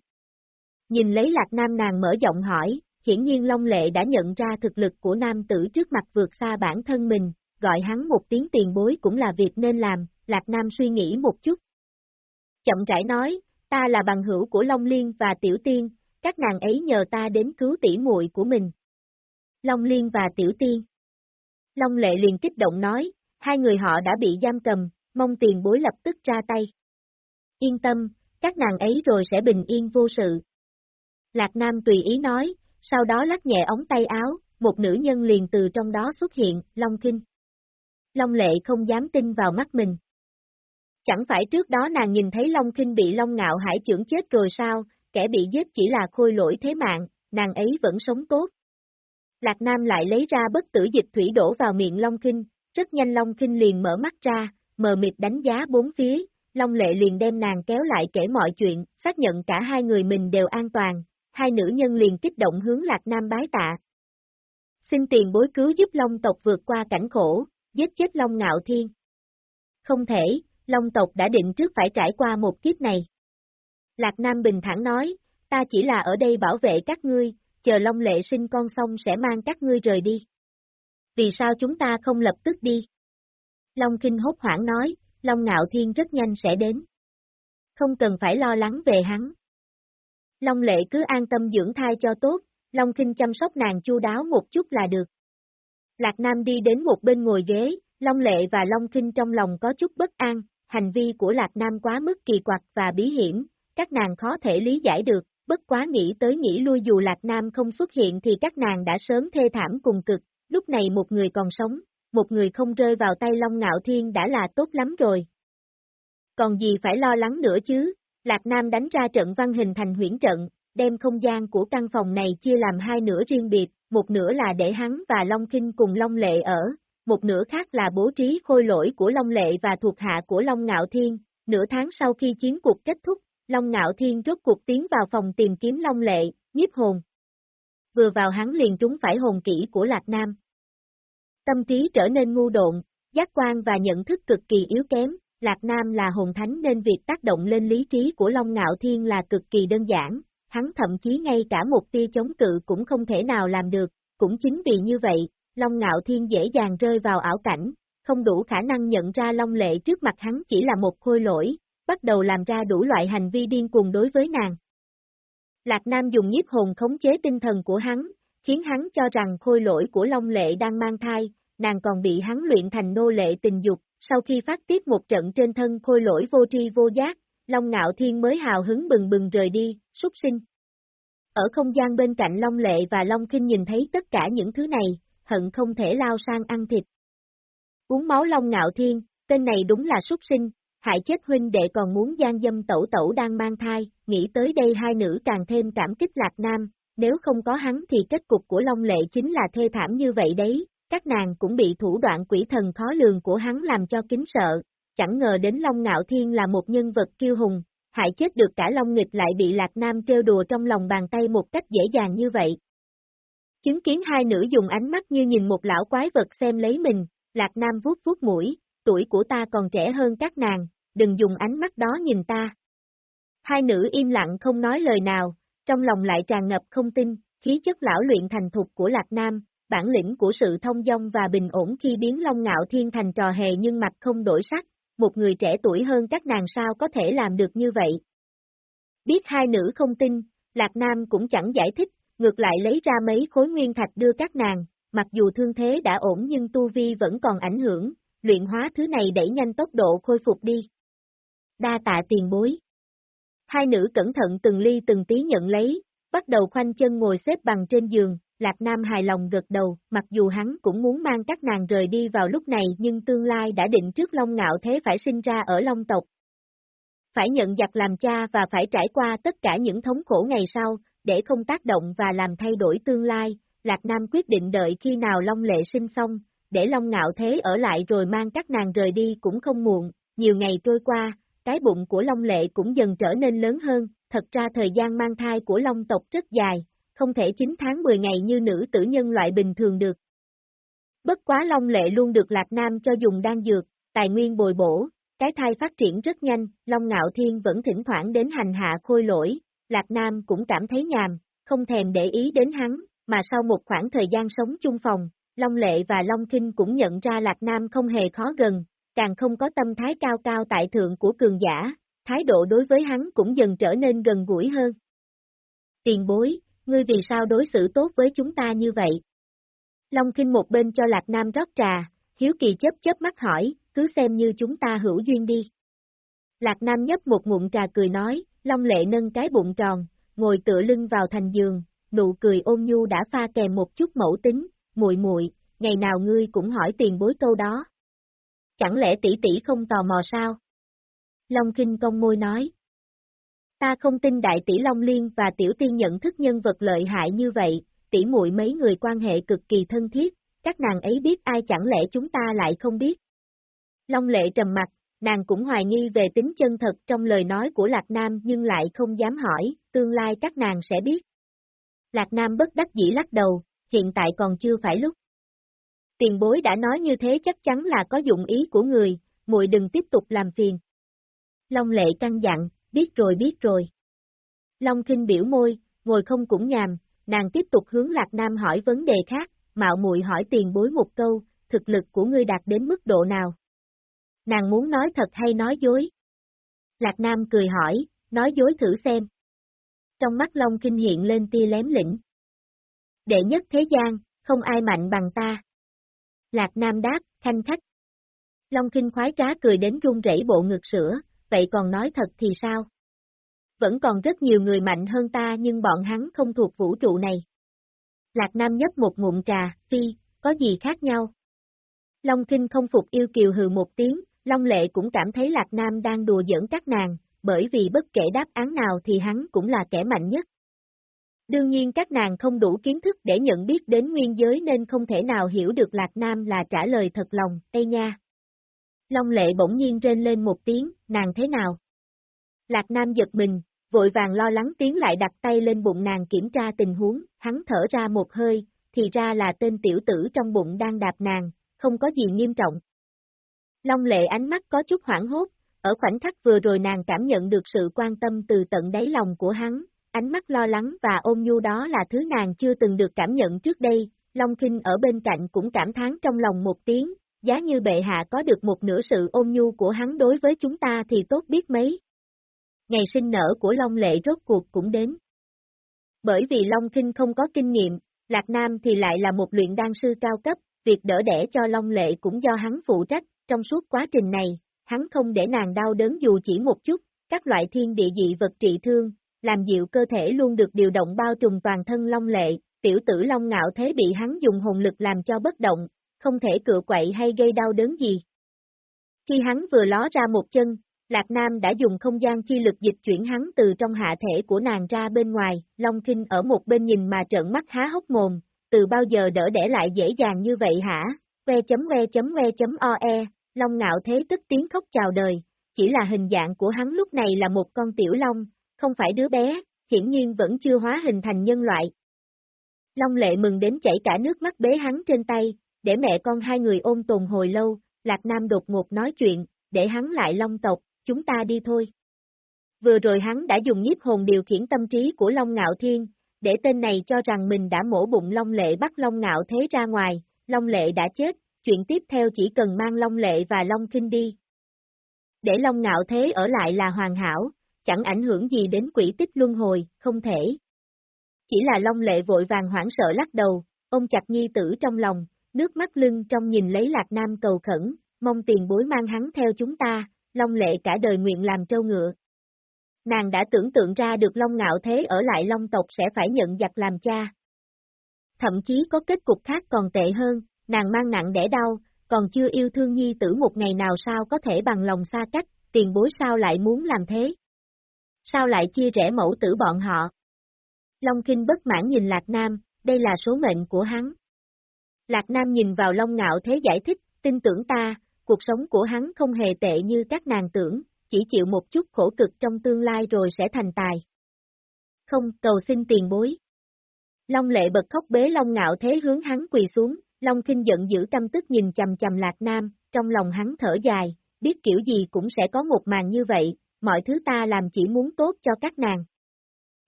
Nhìn lấy Lạc Nam nàng mở giọng hỏi, hiển nhiên Long Lệ đã nhận ra thực lực của nam tử trước mặt vượt xa bản thân mình, gọi hắn một tiếng tiền bối cũng là việc nên làm, Lạc Nam suy nghĩ một chút. Chậm rãi nói, ta là bằng hữu của Long Liên và Tiểu Tiên, các nàng ấy nhờ ta đến cứu tỷ muội của mình. Long Liên và Tiểu Tiên. Long Lệ liền kích động nói, hai người họ đã bị giam cầm, mong tiền bối lập tức ra tay. Yên tâm, các nàng ấy rồi sẽ bình yên vô sự. Lạc Nam tùy ý nói, sau đó lắc nhẹ ống tay áo, một nữ nhân liền từ trong đó xuất hiện, Long Kinh. Long Lệ không dám tin vào mắt mình. Chẳng phải trước đó nàng nhìn thấy Long Kinh bị Long Ngạo Hải trưởng chết rồi sao, kẻ bị giết chỉ là khôi lỗi thế mạng, nàng ấy vẫn sống tốt. Lạc Nam lại lấy ra bất tử dịch thủy đổ vào miệng Long Kinh, rất nhanh Long Kinh liền mở mắt ra, mờ mịt đánh giá bốn phía, Long Lệ liền đem nàng kéo lại kể mọi chuyện, xác nhận cả hai người mình đều an toàn, hai nữ nhân liền kích động hướng Lạc Nam bái tạ. Xin tiền bối cứu giúp Long tộc vượt qua cảnh khổ, giết chết Long Ngạo Thiên. Không thể, Long tộc đã định trước phải trải qua một kiếp này. Lạc Nam bình thản nói, ta chỉ là ở đây bảo vệ các ngươi, chờ Long lệ sinh con xong sẽ mang các ngươi rời đi. Vì sao chúng ta không lập tức đi? Long Kinh hốt hoảng nói, Long Ngạo Thiên rất nhanh sẽ đến. Không cần phải lo lắng về hắn. Long Lệ cứ an tâm dưỡng thai cho tốt, Long Kinh chăm sóc nàng chu đáo một chút là được. Lạc Nam đi đến một bên ngồi ghế, Long Lệ và Long Kinh trong lòng có chút bất an, hành vi của Lạc Nam quá mức kỳ quặc và bí hiểm, các nàng khó thể lý giải được, bất quá nghĩ tới nghĩ lui dù Lạc Nam không xuất hiện thì các nàng đã sớm thê thảm cùng cực, lúc này một người còn sống, một người không rơi vào tay Long Ngạo Thiên đã là tốt lắm rồi. Còn gì phải lo lắng nữa chứ, Lạc Nam đánh ra trận văn hình thành huyễn trận, đem không gian của căn phòng này chia làm hai nửa riêng biệt, một nửa là để hắn và Long Kinh cùng Long Lệ ở, một nửa khác là bố trí khôi lỗi của Long Lệ và thuộc hạ của Long Ngạo Thiên. Nửa tháng sau khi chiến cuộc kết thúc, Long Ngạo Thiên rốt cuộc tiến vào phòng tìm kiếm Long Lệ, nhiếp hồn. Vừa vào hắn liền trúng phải hồn kỹ của Lạc Nam. Tâm trí trở nên ngu độn, giác quan và nhận thức cực kỳ yếu kém, Lạc Nam là hồn thánh nên việc tác động lên lý trí của Long Ngạo Thiên là cực kỳ đơn giản, hắn thậm chí ngay cả một tia chống cự cũng không thể nào làm được, cũng chính vì như vậy, Long Ngạo Thiên dễ dàng rơi vào ảo cảnh, không đủ khả năng nhận ra Long Lệ trước mặt hắn chỉ là một khôi lỗi, bắt đầu làm ra đủ loại hành vi điên cuồng đối với nàng. Lạc Nam dùng nhiếp hồn khống chế tinh thần của hắn, khiến hắn cho rằng khôi lỗi của Long Lệ đang mang thai, nàng còn bị hắn luyện thành nô lệ tình dục, sau khi phát tiếp một trận trên thân khôi lỗi vô tri vô giác, Long Ngạo Thiên mới hào hứng bừng bừng rời đi, súc sinh. Ở không gian bên cạnh Long Lệ và Long Kinh nhìn thấy tất cả những thứ này, hận không thể lao sang ăn thịt. Uống máu Long Ngạo Thiên, tên này đúng là súc sinh, hại chết huynh đệ còn muốn gian dâm tẩu tẩu đang mang thai, nghĩ tới đây hai nữ càng thêm cảm kích Lạc Nam, nếu không có hắn thì kết cục của Long Lệ chính là thê thảm như vậy đấy, các nàng cũng bị thủ đoạn quỷ thần khó lường của hắn làm cho kính sợ, chẳng ngờ đến Long Ngạo Thiên là một nhân vật kiêu hùng, hại chết được cả Long Nghịch lại bị Lạc Nam trêu đùa trong lòng bàn tay một cách dễ dàng như vậy. Chứng kiến hai nữ dùng ánh mắt như nhìn một lão quái vật xem lấy mình, Lạc Nam vuốt vuốt mũi, tuổi của ta còn trẻ hơn các nàng, đừng dùng ánh mắt đó nhìn ta. Hai nữ im lặng không nói lời nào, trong lòng lại tràn ngập không tin, khí chất lão luyện thành thục của Lạc Nam, bản lĩnh của sự thông dong và bình ổn khi biến Long Ngạo Thiên thành trò hề nhưng mặt không đổi sắc, một người trẻ tuổi hơn các nàng sao có thể làm được như vậy. Biết hai nữ không tin, Lạc Nam cũng chẳng giải thích, ngược lại lấy ra mấy khối nguyên thạch đưa các nàng, mặc dù thương thế đã ổn nhưng tu vi vẫn còn ảnh hưởng, luyện hóa thứ này đẩy nhanh tốc độ khôi phục đi. Đa tạ tiền bối. Hai nữ cẩn thận từng ly từng tí nhận lấy, bắt đầu khoanh chân ngồi xếp bằng trên giường, Lạc Nam hài lòng gật đầu, mặc dù hắn cũng muốn mang các nàng rời đi vào lúc này nhưng tương lai đã định trước Long Ngạo Thế phải sinh ra ở Long tộc. Phải nhận giặc làm cha và phải trải qua tất cả những thống khổ ngày sau, để không tác động và làm thay đổi tương lai, Lạc Nam quyết định đợi khi nào Long Lệ sinh xong, để Long Ngạo Thế ở lại rồi mang các nàng rời đi cũng không muộn, nhiều ngày trôi qua, cái bụng của Long Lệ cũng dần trở nên lớn hơn, thật ra thời gian mang thai của Long tộc rất dài, không thể 9 tháng 10 ngày như nữ tử nhân loại bình thường được. Bất quá Long Lệ luôn được Lạc Nam cho dùng đan dược, tài nguyên bồi bổ, cái thai phát triển rất nhanh, Long Ngạo Thiên vẫn thỉnh thoảng đến hành hạ khôi lỗi, Lạc Nam cũng cảm thấy nhàm, không thèm để ý đến hắn, mà sau một khoảng thời gian sống chung phòng, Long Lệ và Long Kinh cũng nhận ra Lạc Nam không hề khó gần, càng không có tâm thái cao cao tại thượng của cường giả, thái độ đối với hắn cũng dần trở nên gần gũi hơn. Tiền bối, ngươi vì sao đối xử tốt với chúng ta như vậy? Long Kinh một bên cho Lạc Nam rót trà, Hiếu Kỳ chớp chớp mắt hỏi, cứ xem như chúng ta hữu duyên đi. Lạc Nam nhấp một ngụm trà cười nói, Long Lệ nâng cái bụng tròn, ngồi tựa lưng vào thành giường, nụ cười ôn nhu đã pha kèm một chút mẫu tính, muội muội, ngày nào ngươi cũng hỏi tiền bối câu đó. Chẳng lẽ tỷ tỷ không tò mò sao? Long Kinh công môi nói. Ta không tin đại tỷ Long Liên và tiểu tiên nhận thức nhân vật lợi hại như vậy, tỷ muội mấy người quan hệ cực kỳ thân thiết, các nàng ấy biết ai chẳng lẽ chúng ta lại không biết. Long Lệ trầm mặt, nàng cũng hoài nghi về tính chân thật trong lời nói của Lạc Nam nhưng lại không dám hỏi, tương lai các nàng sẽ biết. Lạc Nam bất đắc dĩ lắc đầu, hiện tại còn chưa phải lúc. Tiền bối đã nói như thế chắc chắn là có dụng ý của người, muội đừng tiếp tục làm phiền. Long lệ căng dặn, biết rồi biết rồi. Long kinh biểu môi, ngồi không cũng nhàm, nàng tiếp tục hướng Lạc Nam hỏi vấn đề khác, mạo muội hỏi tiền bối một câu, thực lực của ngươi đạt đến mức độ nào? Nàng muốn nói thật hay nói dối? Lạc Nam cười hỏi, nói dối thử xem. Trong mắt Long Kinh hiện lên tia lém lĩnh. Đệ nhất thế gian, không ai mạnh bằng ta. Lạc Nam đáp, thanh khách. Long Kinh khoái trá cười đến run rẩy bộ ngực sữa, vậy còn nói thật thì sao? Vẫn còn rất nhiều người mạnh hơn ta nhưng bọn hắn không thuộc vũ trụ này. Lạc Nam nhấp một ngụm trà, phi, có gì khác nhau? Long Kinh không phục yêu kiều hừ một tiếng, Long Lệ cũng cảm thấy Lạc Nam đang đùa giỡn các nàng, bởi vì bất kể đáp án nào thì hắn cũng là kẻ mạnh nhất. Đương nhiên các nàng không đủ kiến thức để nhận biết đến nguyên giới nên không thể nào hiểu được Lạc Nam là trả lời thật lòng, Tây Nha. Long lệ bỗng nhiên rên lên một tiếng, nàng thế nào? Lạc Nam giật mình, vội vàng lo lắng tiến lại đặt tay lên bụng nàng kiểm tra tình huống, hắn thở ra một hơi, thì ra là tên tiểu tử trong bụng đang đạp nàng, không có gì nghiêm trọng. Long lệ ánh mắt có chút hoảng hốt, ở khoảnh khắc vừa rồi nàng cảm nhận được sự quan tâm từ tận đáy lòng của hắn, ánh mắt lo lắng và ôm nhu đó là thứ nàng chưa từng được cảm nhận trước đây, Long Kinh ở bên cạnh cũng cảm thán trong lòng một tiếng, giá như bệ hạ có được một nửa sự ôn nhu của hắn đối với chúng ta thì tốt biết mấy. Ngày sinh nở của Long Lệ rốt cuộc cũng đến. Bởi vì Long Kinh không có kinh nghiệm, Lạc Nam thì lại là một luyện đan sư cao cấp, việc đỡ đẻ cho Long Lệ cũng do hắn phụ trách, trong suốt quá trình này, hắn không để nàng đau đớn dù chỉ một chút, các loại thiên địa dị vật trị thương, làm dịu cơ thể luôn được điều động bao trùm toàn thân long lệ, tiểu tử long ngạo thế bị hắn dùng hồn lực làm cho bất động, không thể cựa quậy hay gây đau đớn gì. Khi hắn vừa ló ra một chân, Lạc Nam đã dùng không gian chi lực dịch chuyển hắn từ trong hạ thể của nàng ra bên ngoài, Long Kinh ở một bên nhìn mà trợn mắt há hốc mồm, từ bao giờ đỡ để lại dễ dàng như vậy hả? Que chấm que chấm que chấm oe, Long ngạo thế tức tiếng khóc chào đời, chỉ là hình dạng của hắn lúc này là một con tiểu long, không phải đứa bé, hiển nhiên vẫn chưa hóa hình thành nhân loại. Long lệ mừng đến chảy cả nước mắt bế hắn trên tay, để mẹ con hai người ôm tồn hồi lâu, Lạc Nam đột ngột nói chuyện, để hắn lại long tộc, chúng ta đi thôi. Vừa rồi hắn đã dùng nhiếp hồn điều khiển tâm trí của Long Ngạo Thiên, để tên này cho rằng mình đã mổ bụng Long Lệ bắt Long Ngạo Thế ra ngoài, Long Lệ đã chết, chuyện tiếp theo chỉ cần mang Long Lệ và Long Kinh đi. Để Long Ngạo Thế ở lại là hoàn hảo, chẳng ảnh hưởng gì đến quỷ tích luân hồi, không thể. Chỉ là Long Lệ vội vàng hoảng sợ lắc đầu, ôm chặt nhi tử trong lòng, nước mắt lưng trong nhìn lấy Lạc Nam cầu khẩn, mong tiền bối mang hắn theo chúng ta, Long Lệ cả đời nguyện làm trâu ngựa. Nàng đã tưởng tượng ra được Long Ngạo Thế ở lại Long tộc sẽ phải nhận giặc làm cha. Thậm chí có kết cục khác còn tệ hơn, nàng mang nặng đẻ đau, còn chưa yêu thương nhi tử một ngày nào sao có thể bằng lòng xa cách, tiền bối sao lại muốn làm thế? Sao lại chia rẽ mẫu tử bọn họ? Long Kinh bất mãn nhìn Lạc Nam, đây là số mệnh của hắn. Lạc Nam nhìn vào Long Ngạo Thế giải thích, tin tưởng ta, cuộc sống của hắn không hề tệ như các nàng tưởng, chỉ chịu một chút khổ cực trong tương lai rồi sẽ thành tài. Không, cầu xin tiền bối. Long lệ bật khóc bế Long Ngạo Thế hướng hắn quỳ xuống, Long Kinh giận dữ căm tức nhìn chầm chầm Lạc Nam, trong lòng hắn thở dài, biết kiểu gì cũng sẽ có một màn như vậy, mọi thứ ta làm chỉ muốn tốt cho các nàng.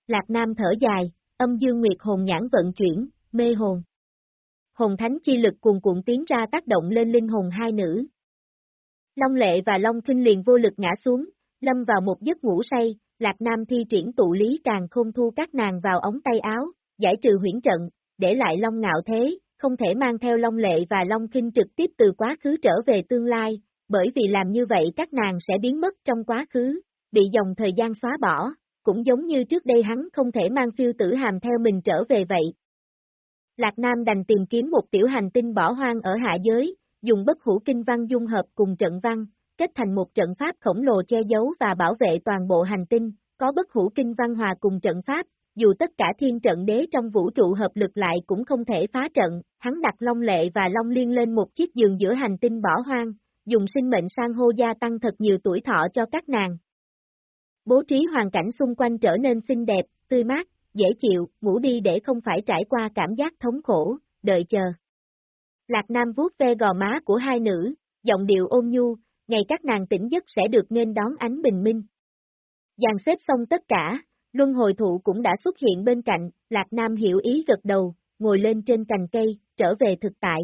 Lạc Nam thở dài, âm dương nguyệt hồn nhãn vận chuyển, mê hồn. Hồn thánh chi lực cuồn cuộn tiến ra tác động lên linh hồn hai nữ. Long lệ và Long Kinh liền vô lực ngã xuống, lâm vào một giấc ngủ say, Lạc Nam thi triển tụ lý càng không thu các nàng vào ống tay áo, giải trừ huyễn trận, để lại Long ngạo thế, không thể mang theo Long Lệ và Long Kinh trực tiếp từ quá khứ trở về tương lai, bởi vì làm như vậy các nàng sẽ biến mất trong quá khứ, bị dòng thời gian xóa bỏ, cũng giống như trước đây hắn không thể mang phiêu tử hàm theo mình trở về vậy. Lạc Nam đành tìm kiếm một tiểu hành tinh bỏ hoang ở hạ giới, dùng bất hủ kinh văn dung hợp cùng trận văn, kết thành một trận pháp khổng lồ che giấu và bảo vệ toàn bộ hành tinh, có bất hủ kinh văn hòa cùng trận pháp, dù tất cả thiên trận đế trong vũ trụ hợp lực lại cũng không thể phá trận, hắn đặt Long Lệ và Long Liên lên một chiếc giường giữa hành tinh bỏ hoang, dùng sinh mệnh sang hô gia tăng thật nhiều tuổi thọ cho các nàng. Bố trí hoàn cảnh xung quanh trở nên xinh đẹp, tươi mát, dễ chịu, ngủ đi để không phải trải qua cảm giác thống khổ, đợi chờ. Lạc Nam vuốt ve gò má của hai nữ, giọng điệu ôn nhu, ngày các nàng tỉnh giấc sẽ được nên đón ánh bình minh. Dàn xếp xong tất cả, Luân hồi thụ cũng đã xuất hiện bên cạnh, Lạc Nam hiểu ý gật đầu, ngồi lên trên cành cây, trở về thực tại.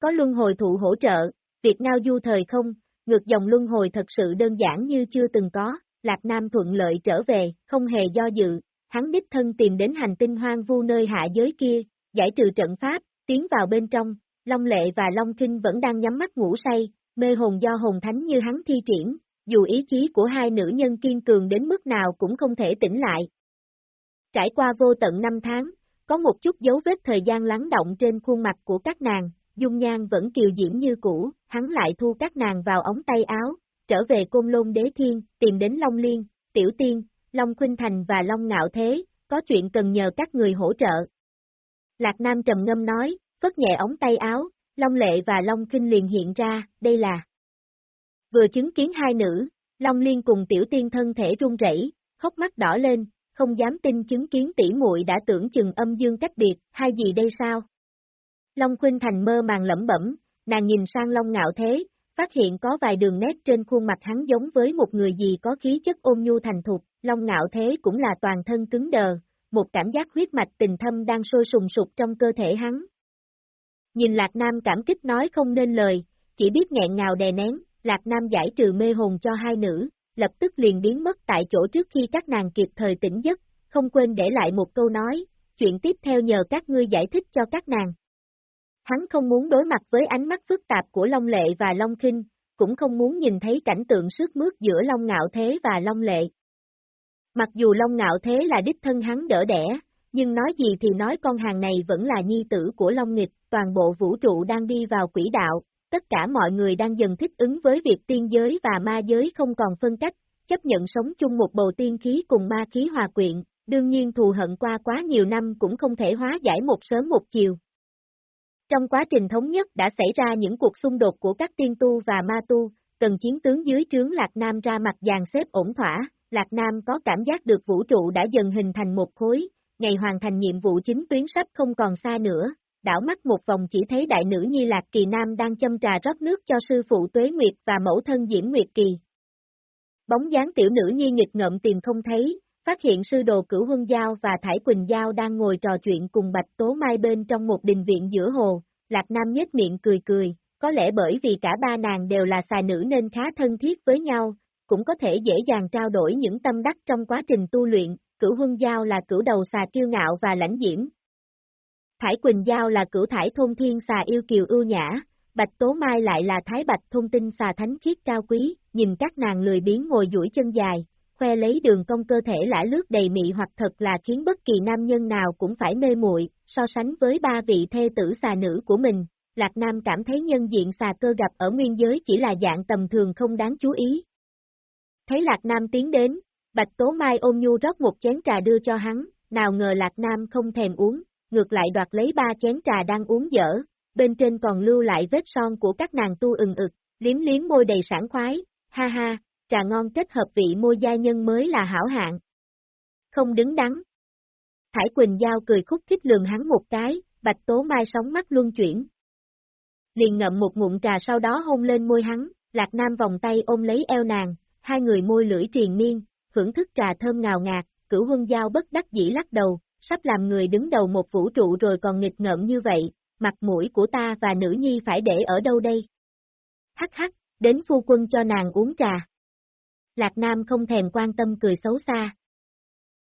Có luân hồi thụ hỗ trợ, việc ngao du thời không, ngược dòng luân hồi thật sự đơn giản như chưa từng có, Lạc Nam thuận lợi trở về, không hề do dự, hắn đích thân tìm đến hành tinh hoang vu nơi hạ giới kia, giải trừ trận pháp, tiến vào bên trong, Long Lệ và Long Kinh vẫn đang nhắm mắt ngủ say, mê hồn do hồn thánh như hắn thi triển, dù ý chí của hai nữ nhân kiên cường đến mức nào cũng không thể tỉnh lại. Trải qua vô tận năm tháng, có một chút dấu vết thời gian lắng động trên khuôn mặt của các nàng, dung nhan vẫn kiều diễm như cũ, hắn lại thu các nàng vào ống tay áo, trở về côn lôn đế thiên, tìm đến Long Liên, Tiểu Tiên, Long Khuynh Thành và Long Ngạo Thế, có chuyện cần nhờ các người hỗ trợ. Lạc Nam trầm ngâm nói, phất nhẹ ống tay áo, Long Lệ và Long Kinh liền hiện ra, đây là Vừa chứng kiến hai nữ, Long Liên cùng tiểu tiên thân thể run rẩy, khóc mắt đỏ lên, không dám tin chứng kiến tỷ muội đã tưởng chừng âm dương cách biệt, hai gì đây sao? Long Khuynh Thành mơ màng lẩm bẩm, nàng nhìn sang Long Ngạo Thế, phát hiện có vài đường nét trên khuôn mặt hắn giống với một người gì có khí chất ôn nhu thành thục, Long Ngạo Thế cũng là toàn thân cứng đờ, một cảm giác huyết mạch tình thâm đang sôi sùng sục trong cơ thể hắn. Nhìn Lạc Nam cảm kích nói không nên lời, chỉ biết nghẹn ngào đè nén, Lạc Nam giải trừ mê hồn cho hai nữ, lập tức liền biến mất tại chỗ trước khi các nàng kịp thời tỉnh giấc, không quên để lại một câu nói, chuyện tiếp theo nhờ các ngươi giải thích cho các nàng. Hắn không muốn đối mặt với ánh mắt phức tạp của Long Lệ và Long Kinh, cũng không muốn nhìn thấy cảnh tượng sức mướt giữa Long Ngạo Thế và Long Lệ. Mặc dù Long Ngạo Thế là đích thân hắn đỡ đẻ, nhưng nói gì thì nói con hàng này vẫn là nhi tử của Long Nghịch, toàn bộ vũ trụ đang đi vào quỹ đạo, tất cả mọi người đang dần thích ứng với việc tiên giới và ma giới không còn phân cách, chấp nhận sống chung một bầu tiên khí cùng ma khí hòa quyện, đương nhiên thù hận qua quá nhiều năm cũng không thể hóa giải một sớm một chiều. Trong quá trình thống nhất đã xảy ra những cuộc xung đột của các tiên tu và ma tu, cần chiến tướng dưới trướng Lạc Nam ra mặt dàn xếp ổn thỏa, Lạc Nam có cảm giác được vũ trụ đã dần hình thành một khối, ngày hoàn thành nhiệm vụ chính tuyến sắp không còn xa nữa, đảo mắt một vòng chỉ thấy đại nữ Nhi Lạc Kỳ Nam đang châm trà rót nước cho sư phụ Tuế Nguyệt và mẫu thân Diễm Nguyệt Kỳ. Bóng dáng tiểu nữ Nhi nghịch ngợm tìm không thấy, phát hiện sư đồ cửu huân giao và Thải Quỳnh Giao đang ngồi trò chuyện cùng Bạch Tố Mai bên trong một đình viện giữa hồ, Lạc Nam nhếch miệng cười cười, có lẽ bởi vì cả ba nàng đều là xà nữ nên khá thân thiết với nhau, cũng có thể dễ dàng trao đổi những tâm đắc trong quá trình tu luyện, cửu huân giao là cửu đầu xà kiêu ngạo và lãnh diễm. Thải Quỳnh Giao là cửu thải thôn thiên xà yêu kiều ưu nhã, Bạch Tố Mai lại là thái bạch thông tinh xà thánh khiết cao quý, nhìn các nàng lười biến ngồi duỗi chân dài, khoe lấy đường cong cơ thể lã lướt đầy mị hoặc thật là khiến bất kỳ nam nhân nào cũng phải mê muội. so sánh với ba vị thê tử xà nữ của mình, Lạc Nam cảm thấy nhân diện xà cơ gặp ở nguyên giới chỉ là dạng tầm thường không đáng chú ý. Thấy Lạc Nam tiến đến, Bạch Tố Mai ôm nhu rót một chén trà đưa cho hắn, nào ngờ Lạc Nam không thèm uống, ngược lại đoạt lấy ba chén trà đang uống dở, bên trên còn lưu lại vết son của các nàng tu ừng ực, liếm liếm môi đầy sảng khoái, ha ha, trà ngon kết hợp vị môi gia nhân mới là hảo hạng. Không đứng đắn. Thải Quỳnh Giao cười khúc khích lườm hắn một cái, bạch tố mai sóng mắt luân chuyển. Liền ngậm một ngụm trà sau đó hôn lên môi hắn, lạc nam vòng tay ôm lấy eo nàng, hai người môi lưỡi triền miên, hưởng thức trà thơm ngào ngạt, cửu huân giao bất đắc dĩ lắc đầu, sắp làm người đứng đầu một vũ trụ rồi còn nghịch ngợm như vậy, mặt mũi của ta và nữ nhi phải để ở đâu đây? Hắc hắc, đến phu quân cho nàng uống trà. Lạc Nam không thèm quan tâm cười xấu xa.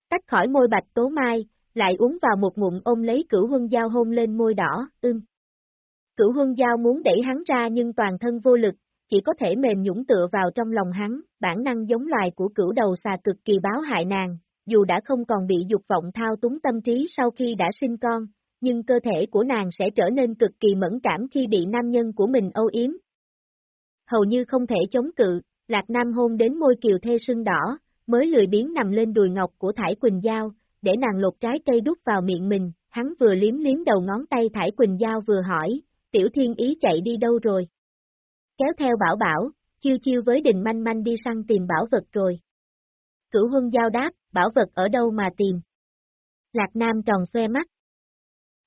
Tách khỏi môi bạch tố mai, lại uống vào một ngụm ôm lấy cửu huân giao hôn lên môi đỏ, ưng. Cửu huân giao muốn đẩy hắn ra nhưng toàn thân vô lực, chỉ có thể mềm nhũng tựa vào trong lòng hắn, bản năng giống loài của cửu đầu xà cực kỳ báo hại nàng, dù đã không còn bị dục vọng thao túng tâm trí sau khi đã sinh con, nhưng cơ thể của nàng sẽ trở nên cực kỳ mẫn cảm khi bị nam nhân của mình âu yếm. Hầu như không thể chống cự, Lạc Nam hôn đến môi kiều thê sưng đỏ, mới lười biến nằm lên đùi ngọc của Thải Quỳnh Giao, để nàng lột trái cây đút vào miệng mình, hắn vừa liếm liếm đầu ngón tay Thải Quỳnh Giao vừa hỏi, tiểu thiên ý chạy đi đâu rồi? Kéo theo bảo bảo, chiêu chiêu với đình manh manh đi săn tìm bảo vật rồi. Cửu huân giao đáp, bảo vật ở đâu mà tìm? Lạc Nam tròn xoe mắt.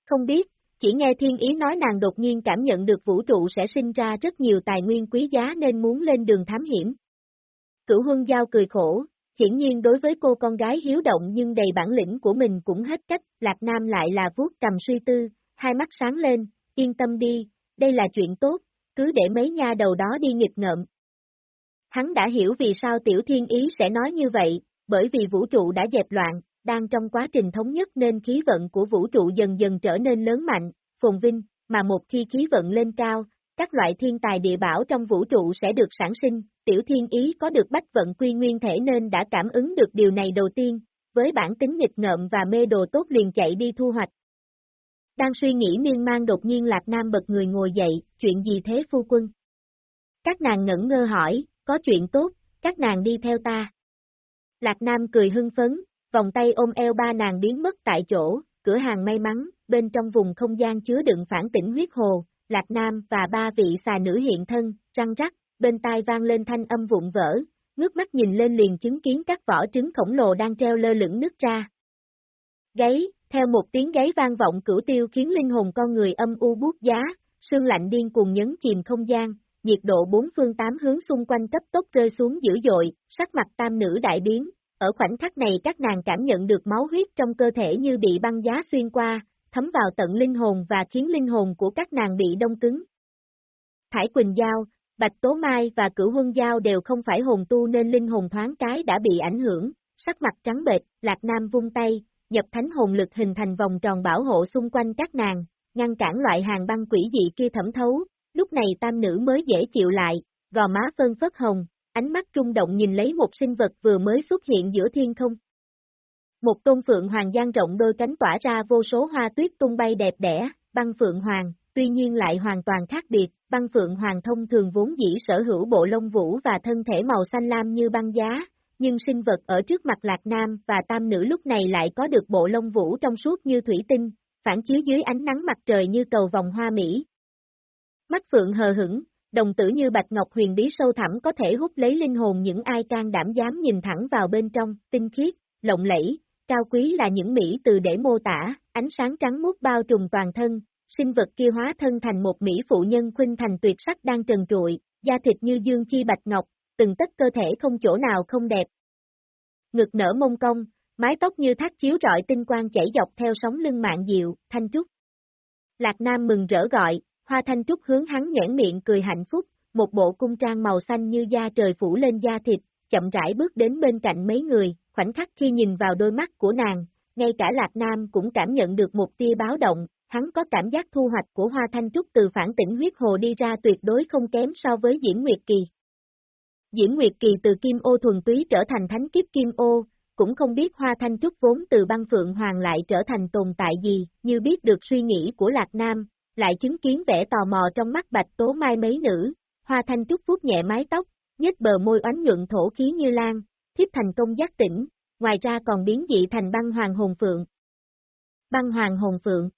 Không biết, chỉ nghe thiên ý nói nàng đột nhiên cảm nhận được vũ trụ sẽ sinh ra rất nhiều tài nguyên quý giá nên muốn lên đường thám hiểm. Cửu huân giao cười khổ, hiển nhiên đối với cô con gái hiếu động nhưng đầy bản lĩnh của mình cũng hết cách, Lạc Nam lại là vuốt cầm suy tư, hai mắt sáng lên, yên tâm đi, đây là chuyện tốt, cứ để mấy nha đầu đó đi nghịch ngợm. Hắn đã hiểu vì sao tiểu thiên ý sẽ nói như vậy, bởi vì vũ trụ đã dẹp loạn, đang trong quá trình thống nhất nên khí vận của vũ trụ dần dần trở nên lớn mạnh, phồn vinh, mà một khi khí vận lên cao, các loại thiên tài địa bảo trong vũ trụ sẽ được sản sinh, tiểu thiên ý có được bách vận quy nguyên thể nên đã cảm ứng được điều này đầu tiên, với bản tính nghịch ngợm và mê đồ tốt liền chạy đi thu hoạch. Đang suy nghĩ miên man đột nhiên Lạc Nam bật người ngồi dậy, chuyện gì thế phu quân? Các nàng ngẩn ngơ hỏi, có chuyện tốt, các nàng đi theo ta. Lạc Nam cười hưng phấn, vòng tay ôm eo ba nàng biến mất tại chỗ, cửa hàng may mắn, bên trong vùng không gian chứa đựng phản tỉnh huyết hồ, Lạc Nam và ba vị xà nữ hiện thân, răng rắc, bên tai vang lên thanh âm vụn vỡ, ngước mắt nhìn lên liền chứng kiến các vỏ trứng khổng lồ đang treo lơ lửng nước ra. Gáy, theo một tiếng gáy vang vọng cửu tiêu khiến linh hồn con người âm u bút giá, sương lạnh điên cuồng nhấn chìm không gian, nhiệt độ bốn phương tám hướng xung quanh cấp tốc rơi xuống dữ dội, sắc mặt tam nữ đại biến, ở khoảnh khắc này các nàng cảm nhận được máu huyết trong cơ thể như bị băng giá xuyên qua, thấm vào tận linh hồn và khiến linh hồn của các nàng bị đông cứng. Thải Quỳnh Giao, Bạch Tố Mai và Cửu Huân Giao đều không phải hồn tu nên linh hồn thoáng cái đã bị ảnh hưởng, sắc mặt trắng bệch, Lạc Nam vung tay, nhập thánh hồn lực hình thành vòng tròn bảo hộ xung quanh các nàng, ngăn cản loại hàng băng quỷ dị kia thẩm thấu, lúc này tam nữ mới dễ chịu lại, gò má phân phất hồng, ánh mắt trung động nhìn lấy một sinh vật vừa mới xuất hiện giữa thiên không. Một tôn phượng hoàng gian rộng đôi cánh tỏa ra vô số hoa tuyết tung bay đẹp đẽ, băng phượng hoàng, tuy nhiên lại hoàn toàn khác biệt, băng phượng hoàng thông thường vốn dĩ sở hữu bộ lông vũ và thân thể màu xanh lam như băng giá, nhưng sinh vật ở trước mặt Lạc Nam và Tam Nữ lúc này lại có được bộ lông vũ trong suốt như thủy tinh, phản chiếu dưới ánh nắng mặt trời như cầu vòng hoa mỹ. Mắt phượng hờ hững, đồng tử như bạch ngọc huyền bí sâu thẳm có thể hút lấy linh hồn những ai can đảm dám nhìn thẳng vào bên trong, tinh khiết, lộng lẫy, cao quý là những mỹ từ để mô tả, ánh sáng trắng muốt bao trùm toàn thân, sinh vật kia hóa thân thành một mỹ phụ nhân khuynh thành tuyệt sắc đang trần trụi, da thịt như dương chi bạch ngọc, từng tất cơ thể không chỗ nào không đẹp. Ngực nở mông cong, mái tóc như thác chiếu rọi tinh quang chảy dọc theo sóng lưng mạng diệu, thanh trúc. Lạc Nam mừng rỡ gọi, hoa thanh trúc hướng hắn nhãn miệng cười hạnh phúc, một bộ cung trang màu xanh như da trời phủ lên da thịt, chậm rãi bước đến bên cạnh mấy người, khoảnh khắc khi nhìn vào đôi mắt của nàng, ngay cả Lạc Nam cũng cảm nhận được một tia báo động, hắn có cảm giác thu hoạch của hoa thanh trúc từ phản tỉnh huyết hồ đi ra tuyệt đối không kém so với Diễm Nguyệt Kỳ. Diễm Nguyệt Kỳ từ Kim Ô thuần túy trở thành thánh kiếp Kim Ô, cũng không biết hoa thanh trúc vốn từ băng phượng hoàng lại trở thành tồn tại gì, như biết được suy nghĩ của Lạc Nam, lại chứng kiến vẻ tò mò trong mắt bạch tố mai mấy nữ, hoa thanh trúc vuốt nhẹ mái tóc, nhếch bờ môi oánh nhuận thổ khí như lan, thiếp thành công giác tỉnh, ngoài ra còn biến dị thành băng hoàng hồn phượng. Băng hoàng hồn phượng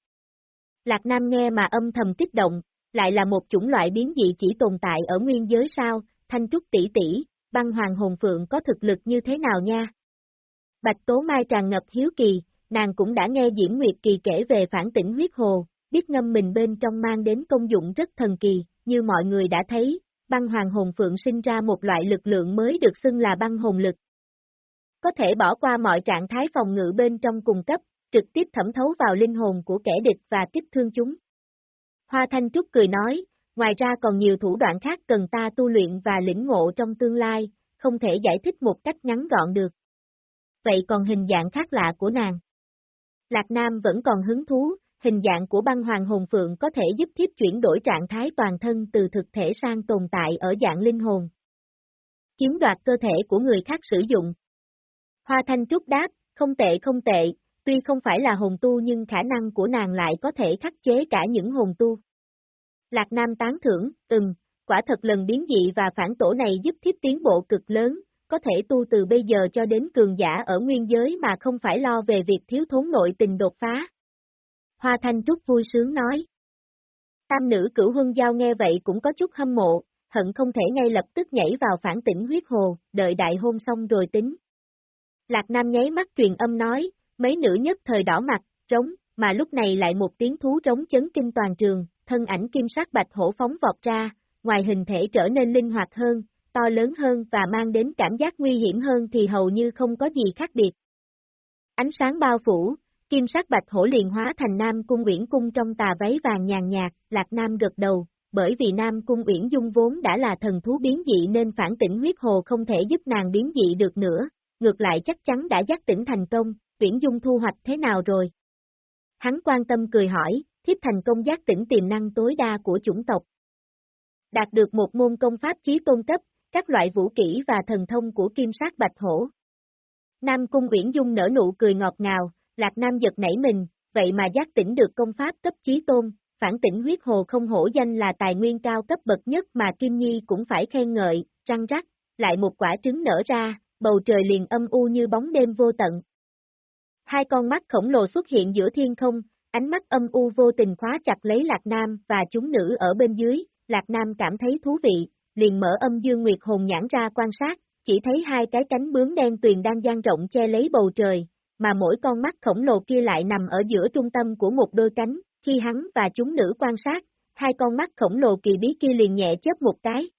Lạc Nam nghe mà âm thầm kích động, lại là một chủng loại biến dị chỉ tồn tại ở nguyên giới sao, thanh trúc tỷ tỷ, băng hoàng hồn phượng có thực lực như thế nào nha? Bạch Tố Mai tràn ngập hiếu kỳ, nàng cũng đã nghe Diễm Nguyệt Kỳ kể về phản tỉnh huyết hồ, biết ngâm mình bên trong mang đến công dụng rất thần kỳ, như mọi người đã thấy, băng hoàng hồn phượng sinh ra một loại lực lượng mới được xưng là băng hồn lực. Có thể bỏ qua mọi trạng thái phòng ngự bên trong cùng cấp, trực tiếp thẩm thấu vào linh hồn của kẻ địch và kích thương chúng. Hoa Thanh Trúc cười nói, ngoài ra còn nhiều thủ đoạn khác cần ta tu luyện và lĩnh ngộ trong tương lai, không thể giải thích một cách ngắn gọn được. Vậy còn hình dạng khác lạ của nàng? Lạc Nam vẫn còn hứng thú, hình dạng của băng hoàng hồn phượng có thể giúp thiếp chuyển đổi trạng thái toàn thân từ thực thể sang tồn tại ở dạng linh hồn. Chiếm đoạt cơ thể của người khác sử dụng. Hoa Thanh Trúc đáp, không tệ không tệ, tuy không phải là hồn tu nhưng khả năng của nàng lại có thể khắc chế cả những hồn tu. Lạc Nam tán thưởng, ừm, quả thật lần biến dị và phản tổ này giúp thiếp tiến bộ cực lớn, có thể tu từ bây giờ cho đến cường giả ở nguyên giới mà không phải lo về việc thiếu thốn nội tình đột phá. Hoa Thanh Trúc vui sướng nói. Tam nữ cửu huân giao nghe vậy cũng có chút hâm mộ, hận không thể ngay lập tức nhảy vào phản tỉnh huyết hồ, đợi đại hôn xong rồi tính. Lạc Nam nháy mắt truyền âm nói, mấy nữ nhất thời đỏ mặt, trống, mà lúc này lại một tiếng thú trống chấn kinh toàn trường, thân ảnh kim sắc bạch hổ phóng vọt ra, ngoài hình thể trở nên linh hoạt hơn, to lớn hơn và mang đến cảm giác nguy hiểm hơn thì hầu như không có gì khác biệt. Ánh sáng bao phủ, kim sắc bạch hổ liền hóa thành Nam Cung Uyển Cung trong tà váy vàng nhàn nhạt, Lạc Nam gật đầu, bởi vì Nam Cung Uyển Dung vốn đã là thần thú biến dị nên phản tỉnh huyết hồ không thể giúp nàng biến dị được nữa, ngược lại chắc chắn đã giác tỉnh thành công, Uyển Dung thu hoạch thế nào rồi? Hắn quan tâm cười hỏi, thiếp thành công giác tỉnh tiềm năng tối đa của chủng tộc. Đạt được một môn công pháp chí tôn cấp, các loại vũ kỹ và thần thông của kim sát bạch hổ. Nam Cung Uyển Dung nở nụ cười ngọt ngào, Lạc Nam giật nảy mình, vậy mà giác tỉnh được công pháp cấp chí tôn, phản tỉnh huyết hồ không hổ danh là tài nguyên cao cấp bậc nhất mà Kim Nhi cũng phải khen ngợi, răng rắc, lại một quả trứng nở ra, bầu trời liền âm u như bóng đêm vô tận. Hai con mắt khổng lồ xuất hiện giữa thiên không, ánh mắt âm u vô tình khóa chặt lấy Lạc Nam và chúng nữ ở bên dưới, Lạc Nam cảm thấy thú vị, liền mở âm dương nguyệt hồn nhãn ra quan sát, chỉ thấy hai cái cánh bướm đen tuyền đang dang rộng che lấy bầu trời, mà mỗi con mắt khổng lồ kia lại nằm ở giữa trung tâm của một đôi cánh, khi hắn và chúng nữ quan sát, hai con mắt khổng lồ kỳ bí kia liền nhẹ chớp một cái.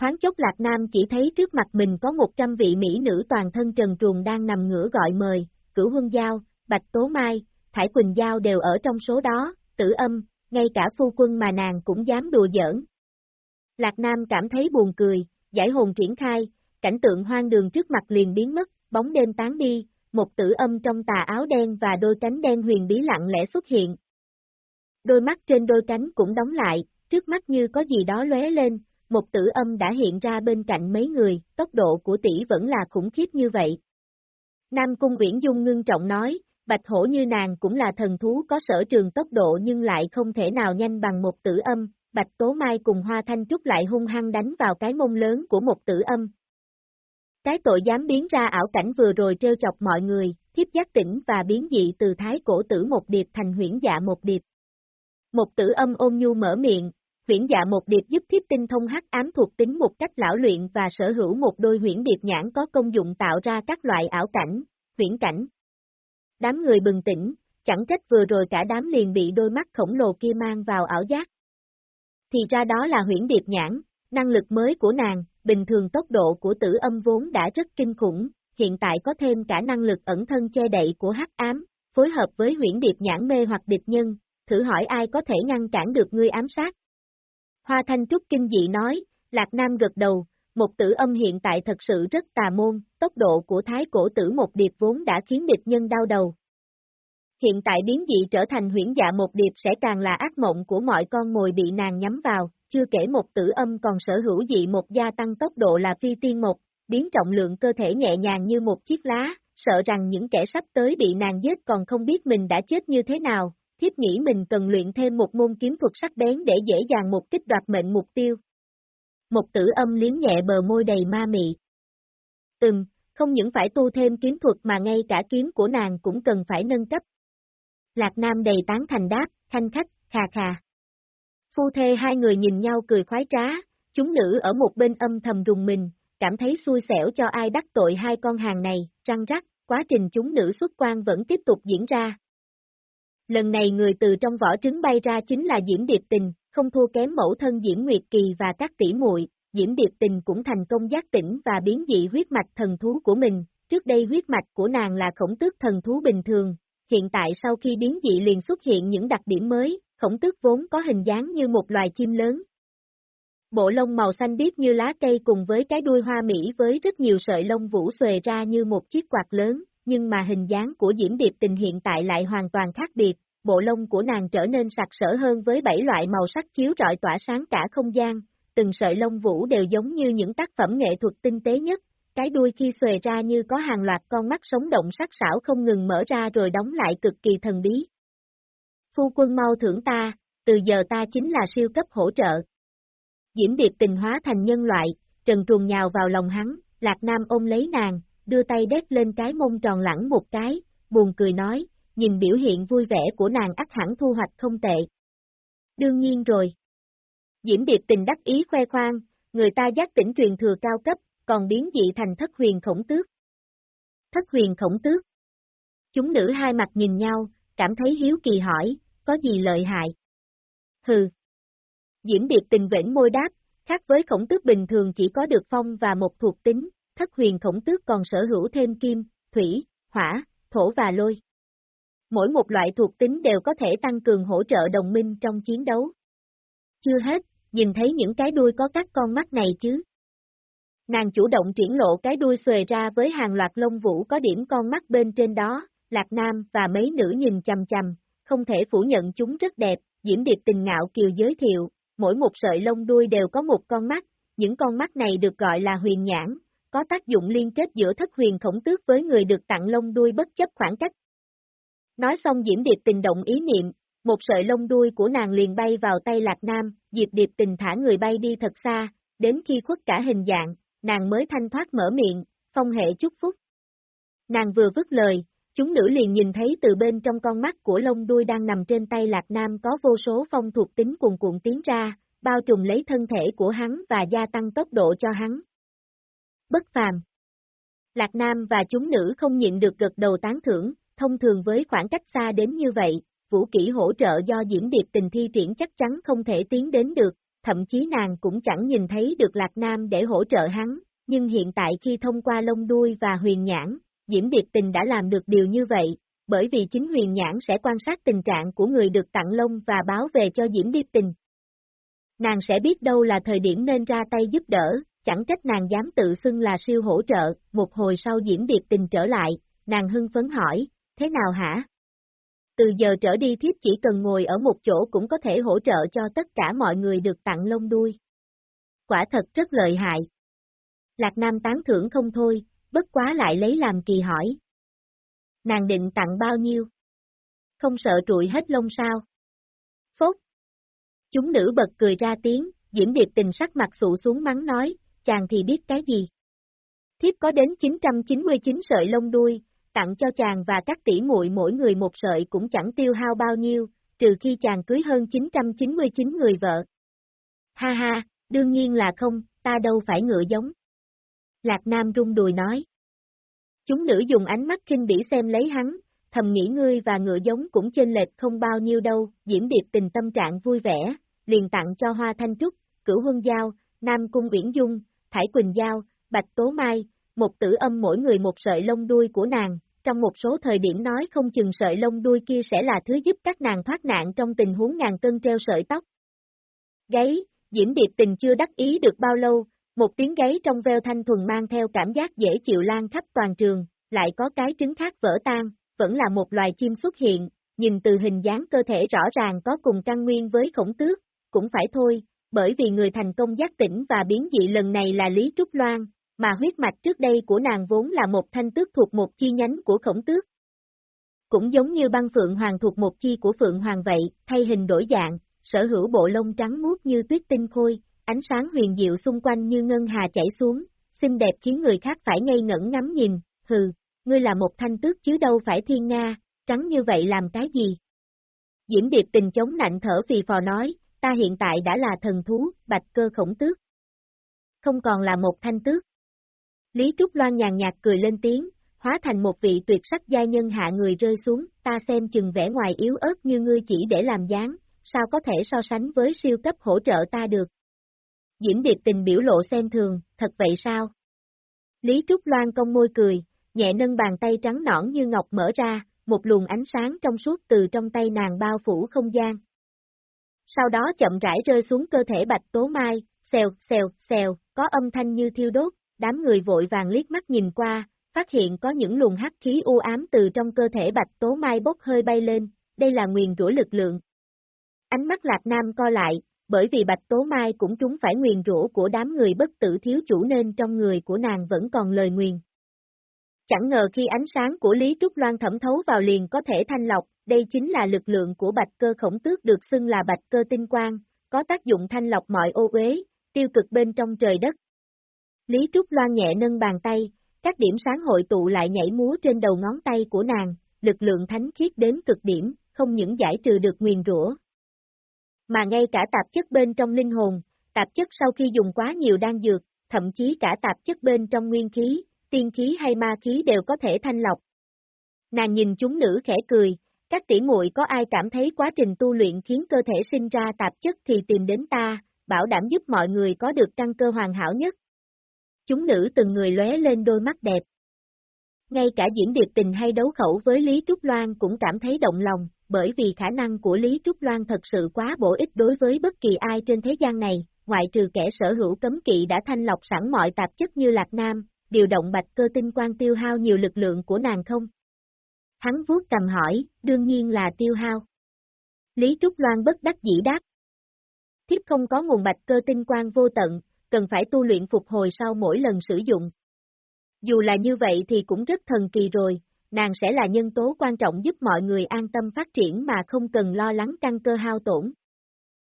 Thoáng chốc Lạc Nam chỉ thấy trước mặt mình có một trăm vị mỹ nữ toàn thân trần truồng đang nằm ngửa gọi mời, cửu huân giao, bạch tố mai, thải quỳnh giao đều ở trong số đó, tử âm, ngay cả phu quân mà nàng cũng dám đùa giỡn, Lạc Nam cảm thấy buồn cười, giải hồn triển khai, cảnh tượng hoang đường trước mặt liền biến mất, bóng đêm tán đi, một tử âm trong tà áo đen và đôi cánh đen huyền bí lặng lẽ xuất hiện. Đôi mắt trên đôi cánh cũng đóng lại, trước mắt như có gì đó lóe lên, một tử âm đã hiện ra bên cạnh mấy người, tốc độ của tỷ vẫn là khủng khiếp như vậy. Nam Cung Uyển Dung ngưng trọng nói, bạch hổ như nàng cũng là thần thú có sở trường tốc độ nhưng lại không thể nào nhanh bằng một tử âm, bạch tố mai cùng hoa thanh trúc lại hung hăng đánh vào cái mông lớn của một tử âm. Cái tội dám biến ra ảo cảnh vừa rồi trêu chọc mọi người, thiếp giác tỉnh và biến dị từ thái cổ tử một điệp thành huyễn dạ một điệp. Một tử âm ôn nhu mở miệng, huyễn dạ một điệp giúp thiếp tinh thông hắc ám thuộc tính một cách lão luyện và sở hữu một đôi huyễn điệp nhãn có công dụng tạo ra các loại ảo cảnh, huyễn cảnh. Đám người bừng tỉnh, chẳng trách vừa rồi cả đám liền bị đôi mắt khổng lồ kia mang vào ảo giác. Thì ra đó là huyễn điệp nhãn, năng lực mới của nàng, bình thường tốc độ của tử âm vốn đã rất kinh khủng, hiện tại có thêm cả năng lực ẩn thân che đậy của hắc ám, phối hợp với huyễn điệp nhãn mê hoặc địch nhân, thử hỏi ai có thể ngăn cản được ngươi ám sát. Hoa Thanh Trúc kinh dị nói, Lạc Nam gật đầu, một tử âm hiện tại thật sự rất tà môn, tốc độ của thái cổ tử một điệp vốn đã khiến địch nhân đau đầu. Hiện tại biến dị trở thành huyễn dạ một điệp sẽ càng là ác mộng của mọi con mồi bị nàng nhắm vào, chưa kể một tử âm còn sở hữu dị một gia tăng tốc độ là phi tiên một, biến trọng lượng cơ thể nhẹ nhàng như một chiếc lá, sợ rằng những kẻ sắp tới bị nàng giết còn không biết mình đã chết như thế nào, thiếp nghĩ mình cần luyện thêm một môn kiếm thuật sắc bén để dễ dàng một kích đoạt mệnh mục tiêu. Một tử âm liếm nhẹ bờ môi đầy ma mị. Ừm, không những phải tu thêm kiếm thuật mà ngay cả kiếm của nàng cũng cần phải nâng cấp. Lạc Nam đầy tán thành đáp, thanh khách, khà khà. Phu thê hai người nhìn nhau cười khoái trá, chúng nữ ở một bên âm thầm rùng mình, cảm thấy xui xẻo cho ai đắc tội hai con hàng này, răng rắc, quá trình chúng nữ xuất quan vẫn tiếp tục diễn ra. Lần này người từ trong vỏ trứng bay ra chính là Diễm Điệp Tình, không thua kém mẫu thân Diễm Nguyệt Kỳ và các tỷ muội. Diễm Điệp Tình cũng thành công giác tỉnh và biến dị huyết mạch thần thú của mình, trước đây huyết mạch của nàng là khổng tước thần thú bình thường, hiện tại sau khi biến dị liền xuất hiện những đặc điểm mới, khổng tước vốn có hình dáng như một loài chim lớn. Bộ lông màu xanh biếc như lá cây cùng với cái đuôi hoa mỹ với rất nhiều sợi lông vũ xòe ra như một chiếc quạt lớn, nhưng mà hình dáng của Diễm Điệp Tình hiện tại lại hoàn toàn khác biệt, bộ lông của nàng trở nên sặc sỡ hơn với bảy loại màu sắc chiếu rọi tỏa sáng cả không gian, từng sợi lông vũ đều giống như những tác phẩm nghệ thuật tinh tế nhất, cái đuôi khi xòe ra như có hàng loạt con mắt sống động sắc sảo không ngừng mở ra rồi đóng lại cực kỳ thần bí. Phu quân mau thưởng ta, từ giờ ta chính là siêu cấp hỗ trợ. Diễm Điệp tình hóa thành nhân loại, trần truồng nhào vào lòng hắn, Lạc Nam ôm lấy nàng, đưa tay đét lên cái mông tròn lẳng một cái, buồn cười nói, nhìn biểu hiện vui vẻ của nàng ắt hẳn thu hoạch không tệ. Đương nhiên rồi. Diễm Điệp tình đắc ý khoe khoang, người ta giác tỉnh truyền thừa cao cấp, còn biến dị thành thất huyền khổng tước. Thất huyền khổng tước. Chúng nữ hai mặt nhìn nhau, cảm thấy hiếu kỳ hỏi, có gì lợi hại? Hừ. Diễm Điệp tình vĩnh môi đáp, khác với khổng tước bình thường chỉ có được phong và một thuộc tính, thất huyền khổng tước còn sở hữu thêm kim, thủy, hỏa, thổ và lôi. Mỗi một loại thuộc tính đều có thể tăng cường hỗ trợ đồng minh trong chiến đấu. Chưa hết, nhìn thấy những cái đuôi có các con mắt này chứ. Nàng chủ động triển lộ cái đuôi xuề ra với hàng loạt lông vũ có điểm con mắt bên trên đó, Lạc Nam và mấy nữ nhìn chầm chầm, không thể phủ nhận chúng rất đẹp, Diễm Điệp tình ngạo kiều giới thiệu, mỗi một sợi lông đuôi đều có một con mắt, những con mắt này được gọi là huyền nhãn, có tác dụng liên kết giữa thất huyền khổng tước với người được tặng lông đuôi bất chấp khoảng cách. Nói xong Diễm Điệp tình động ý niệm, một sợi lông đuôi của nàng liền bay vào tay Lạc Nam, Diệp Điệp tình thả người bay đi thật xa, đến khi khuất cả hình dạng, nàng mới thanh thoát mở miệng, phong hệ chúc phúc. Nàng vừa vứt lời, chúng nữ liền nhìn thấy từ bên trong con mắt của lông đuôi đang nằm trên tay Lạc Nam có vô số phong thuộc tính cuồn cuộn tiến ra, bao trùm lấy thân thể của hắn và gia tăng tốc độ cho hắn. Bất phàm Lạc Nam và chúng nữ không nhịn được gật đầu tán thưởng, thông thường với khoảng cách xa đến như vậy, vũ kỹ hỗ trợ do Diễm Điệp tình thi triển chắc chắn không thể tiến đến được, thậm chí nàng cũng chẳng nhìn thấy được Lạc Nam để hỗ trợ hắn, nhưng hiện tại khi thông qua lông đuôi và huyền nhãn, Diễm Điệp Tình đã làm được điều như vậy, bởi vì chính huyền nhãn sẽ quan sát tình trạng của người được tặng lông và báo về cho Diễm Điệp Tình. Nàng sẽ biết đâu là thời điểm nên ra tay giúp đỡ, chẳng trách nàng dám tự xưng là siêu hỗ trợ, một hồi sau Diễm Điệp Tình trở lại, nàng hưng phấn hỏi, thế nào hả? Từ giờ trở đi thiếp chỉ cần ngồi ở một chỗ cũng có thể hỗ trợ cho tất cả mọi người được tặng lông đuôi. Quả thật rất lợi hại. Lạc Nam tán thưởng không thôi, bất quá lại lấy làm kỳ hỏi. Nàng định tặng bao nhiêu? Không sợ trụi hết lông sao? Phốt! Chúng nữ bật cười ra tiếng, Diễm Điệp tình sắc mặt sụ xuống mắng nói, chàng thì biết cái gì? Thiếp có đến 999 sợi lông đuôi, tặng cho chàng và các tỷ muội mỗi người một sợi cũng chẳng tiêu hao bao nhiêu, trừ khi chàng cưới hơn 999 người vợ. Ha ha, đương nhiên là không, ta đâu phải ngựa giống. Lạc Nam rung đùi nói. Chúng nữ dùng ánh mắt kinh bỉ xem lấy hắn, thầm nghĩ ngươi và ngựa giống cũng chênh lệch không bao nhiêu đâu, Diễm Điệp tình tâm trạng vui vẻ, liền tặng cho Hoa Thanh Trúc, Cửu Huân Giao, Nam Cung Uyển Dung, Thải Quỳnh Giao, Bạch Tố Mai, một tử âm mỗi người một sợi lông đuôi của nàng, trong một số thời điểm nói không chừng sợi lông đuôi kia sẽ là thứ giúp các nàng thoát nạn trong tình huống ngàn cân treo sợi tóc. Gáy, Diễm Điệp tình chưa đắc ý được bao lâu, một tiếng gáy trong veo thanh thuần mang theo cảm giác dễ chịu lan khắp toàn trường, lại có cái trứng khác vỡ tan, vẫn là một loài chim xuất hiện, nhìn từ hình dáng cơ thể rõ ràng có cùng căn nguyên với khổng tước, cũng phải thôi, bởi vì người thành công giác tỉnh và biến dị lần này là Lý Trúc Loan, mà huyết mạch trước đây của nàng vốn là một thanh tước thuộc một chi nhánh của khổng tước. Cũng giống như băng phượng hoàng thuộc một chi của phượng hoàng vậy, thay hình đổi dạng, sở hữu bộ lông trắng muốt như tuyết tinh khôi, ánh sáng huyền diệu xung quanh như ngân hà chảy xuống, xinh đẹp khiến người khác phải ngây ngẩn ngắm nhìn, hừ, ngươi là một thanh tước chứ đâu phải thiên nga, trắng như vậy làm cái gì? Diễm Điệp tình chống nạnh thở phì phò nói, ta hiện tại đã là thần thú, bạch cơ khổng tước. Không còn là một thanh tước. Lý Trúc Loan nhàn nhạt cười lên tiếng, hóa thành một vị tuyệt sắc giai nhân hạ người rơi xuống, ta xem chừng vẻ ngoài yếu ớt như ngươi chỉ để làm dáng, sao có thể so sánh với siêu cấp hỗ trợ ta được. Diễm Điệp tình biểu lộ xem thường, thật vậy sao? Lý Trúc Loan công môi cười, nhẹ nâng bàn tay trắng nõn như ngọc mở ra, một luồng ánh sáng trong suốt từ trong tay nàng bao phủ không gian. Sau đó chậm rãi rơi xuống cơ thể bạch tố mai, xèo, xèo, xèo, có âm thanh như thiêu đốt, đám người vội vàng liếc mắt nhìn qua, phát hiện có những luồng hắc khí u ám từ trong cơ thể bạch tố mai bốc hơi bay lên, đây là nguyền rủa lực lượng. Ánh mắt lạc nam co lại, bởi vì bạch tố mai cũng trúng phải nguyền rủa của đám người bất tử thiếu chủ nên trong người của nàng vẫn còn lời nguyền. Chẳng ngờ khi ánh sáng của Lý Trúc Loan thẩm thấu vào liền có thể thanh lọc, đây chính là lực lượng của bạch cơ khổng tước được xưng là bạch cơ tinh quang, có tác dụng thanh lọc mọi ô uế, tiêu cực bên trong trời đất. Lý Trúc Loan nhẹ nâng bàn tay, các điểm sáng hội tụ lại nhảy múa trên đầu ngón tay của nàng, lực lượng thánh khiết đến cực điểm, không những giải trừ được nguyền rủa, mà ngay cả tạp chất bên trong linh hồn, tạp chất sau khi dùng quá nhiều đan dược, thậm chí cả tạp chất bên trong nguyên khí, tiên khí hay ma khí đều có thể thanh lọc. Nàng nhìn chúng nữ khẽ cười, các tỷ muội có ai cảm thấy quá trình tu luyện khiến cơ thể sinh ra tạp chất thì tìm đến ta, bảo đảm giúp mọi người có được căn cơ hoàn hảo nhất. Chúng nữ từng người lóe lên đôi mắt đẹp. Ngay cả diễn điệp tình hay đấu khẩu với Lý Trúc Loan cũng cảm thấy động lòng, bởi vì khả năng của Lý Trúc Loan thật sự quá bổ ích đối với bất kỳ ai trên thế gian này, ngoại trừ kẻ sở hữu cấm kỵ đã thanh lọc sẵn mọi tạp chất như Lạc Nam, điều động bạch cơ tinh quan tiêu hao nhiều lực lượng của nàng không? Hắn vuốt cầm hỏi, đương nhiên là tiêu hao. Lý Trúc Loan bất đắc dĩ đáp. Thiếp không có nguồn bạch cơ tinh quan vô tận, cần phải tu luyện phục hồi sau mỗi lần sử dụng. Dù là như vậy thì cũng rất thần kỳ rồi, nàng sẽ là nhân tố quan trọng giúp mọi người an tâm phát triển mà không cần lo lắng căng cơ hao tổn.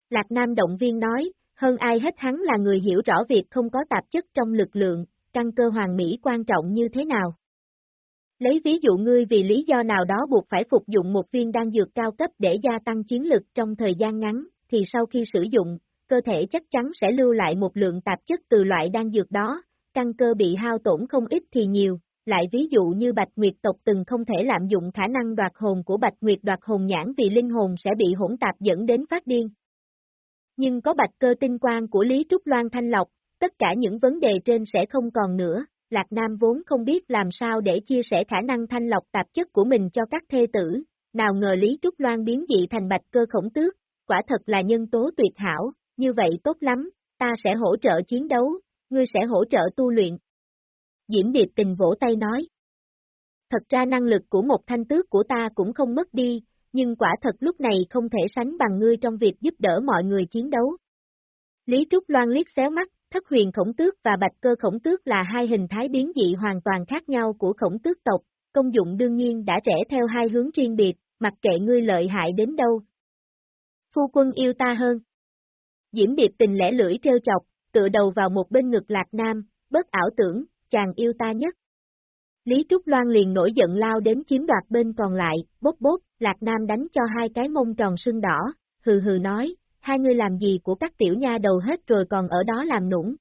Lạc Nam động viên nói, hơn ai hết hắn là người hiểu rõ việc không có tạp chất trong lực lượng, căng cơ hoàng mỹ quan trọng như thế nào. Lấy ví dụ ngươi vì lý do nào đó buộc phải phục dụng một viên đan dược cao cấp để gia tăng chiến lực trong thời gian ngắn, thì sau khi sử dụng, cơ thể chắc chắn sẽ lưu lại một lượng tạp chất từ loại đan dược đó, căn cơ bị hao tổn không ít thì nhiều, lại ví dụ như Bạch Nguyệt tộc từng không thể lạm dụng khả năng đoạt hồn của Bạch Nguyệt đoạt hồn nhãn vì linh hồn sẽ bị hỗn tạp dẫn đến phát điên. Nhưng có bạch cơ tinh quang của Lý Trúc Loan thanh lọc, tất cả những vấn đề trên sẽ không còn nữa, Lạc Nam vốn không biết làm sao để chia sẻ khả năng thanh lọc tạp chất của mình cho các thê tử, nào ngờ Lý Trúc Loan biến dị thành bạch cơ khổng tước, quả thật là nhân tố tuyệt hảo, như vậy tốt lắm, ta sẽ hỗ trợ chiến đấu, ngươi sẽ hỗ trợ tu luyện, Diễm Điệp tình vỗ tay nói. Thật ra năng lực của một thanh tước của ta cũng không mất đi, nhưng quả thật lúc này không thể sánh bằng ngươi trong việc giúp đỡ mọi người chiến đấu. Lý Trúc Loan liếc xéo mắt, thất huyền khổng tước và bạch cơ khổng tước là hai hình thái biến dị hoàn toàn khác nhau của khổng tước tộc, công dụng đương nhiên đã rẽ theo hai hướng riêng biệt, mặc kệ ngươi lợi hại đến đâu. Phu quân yêu ta hơn. Diễm Điệp tình lẽ lưỡi treo chọc, tựa đầu vào một bên ngực Lạc Nam, bất ảo tưởng, chàng yêu ta nhất. Lý Trúc Loan liền nổi giận lao đến chiếm đoạt bên còn lại, bốc bốc, Lạc Nam đánh cho hai cái mông tròn sưng đỏ, hừ hừ nói, hai người làm gì của các tiểu nha đầu hết rồi còn ở đó làm nũng.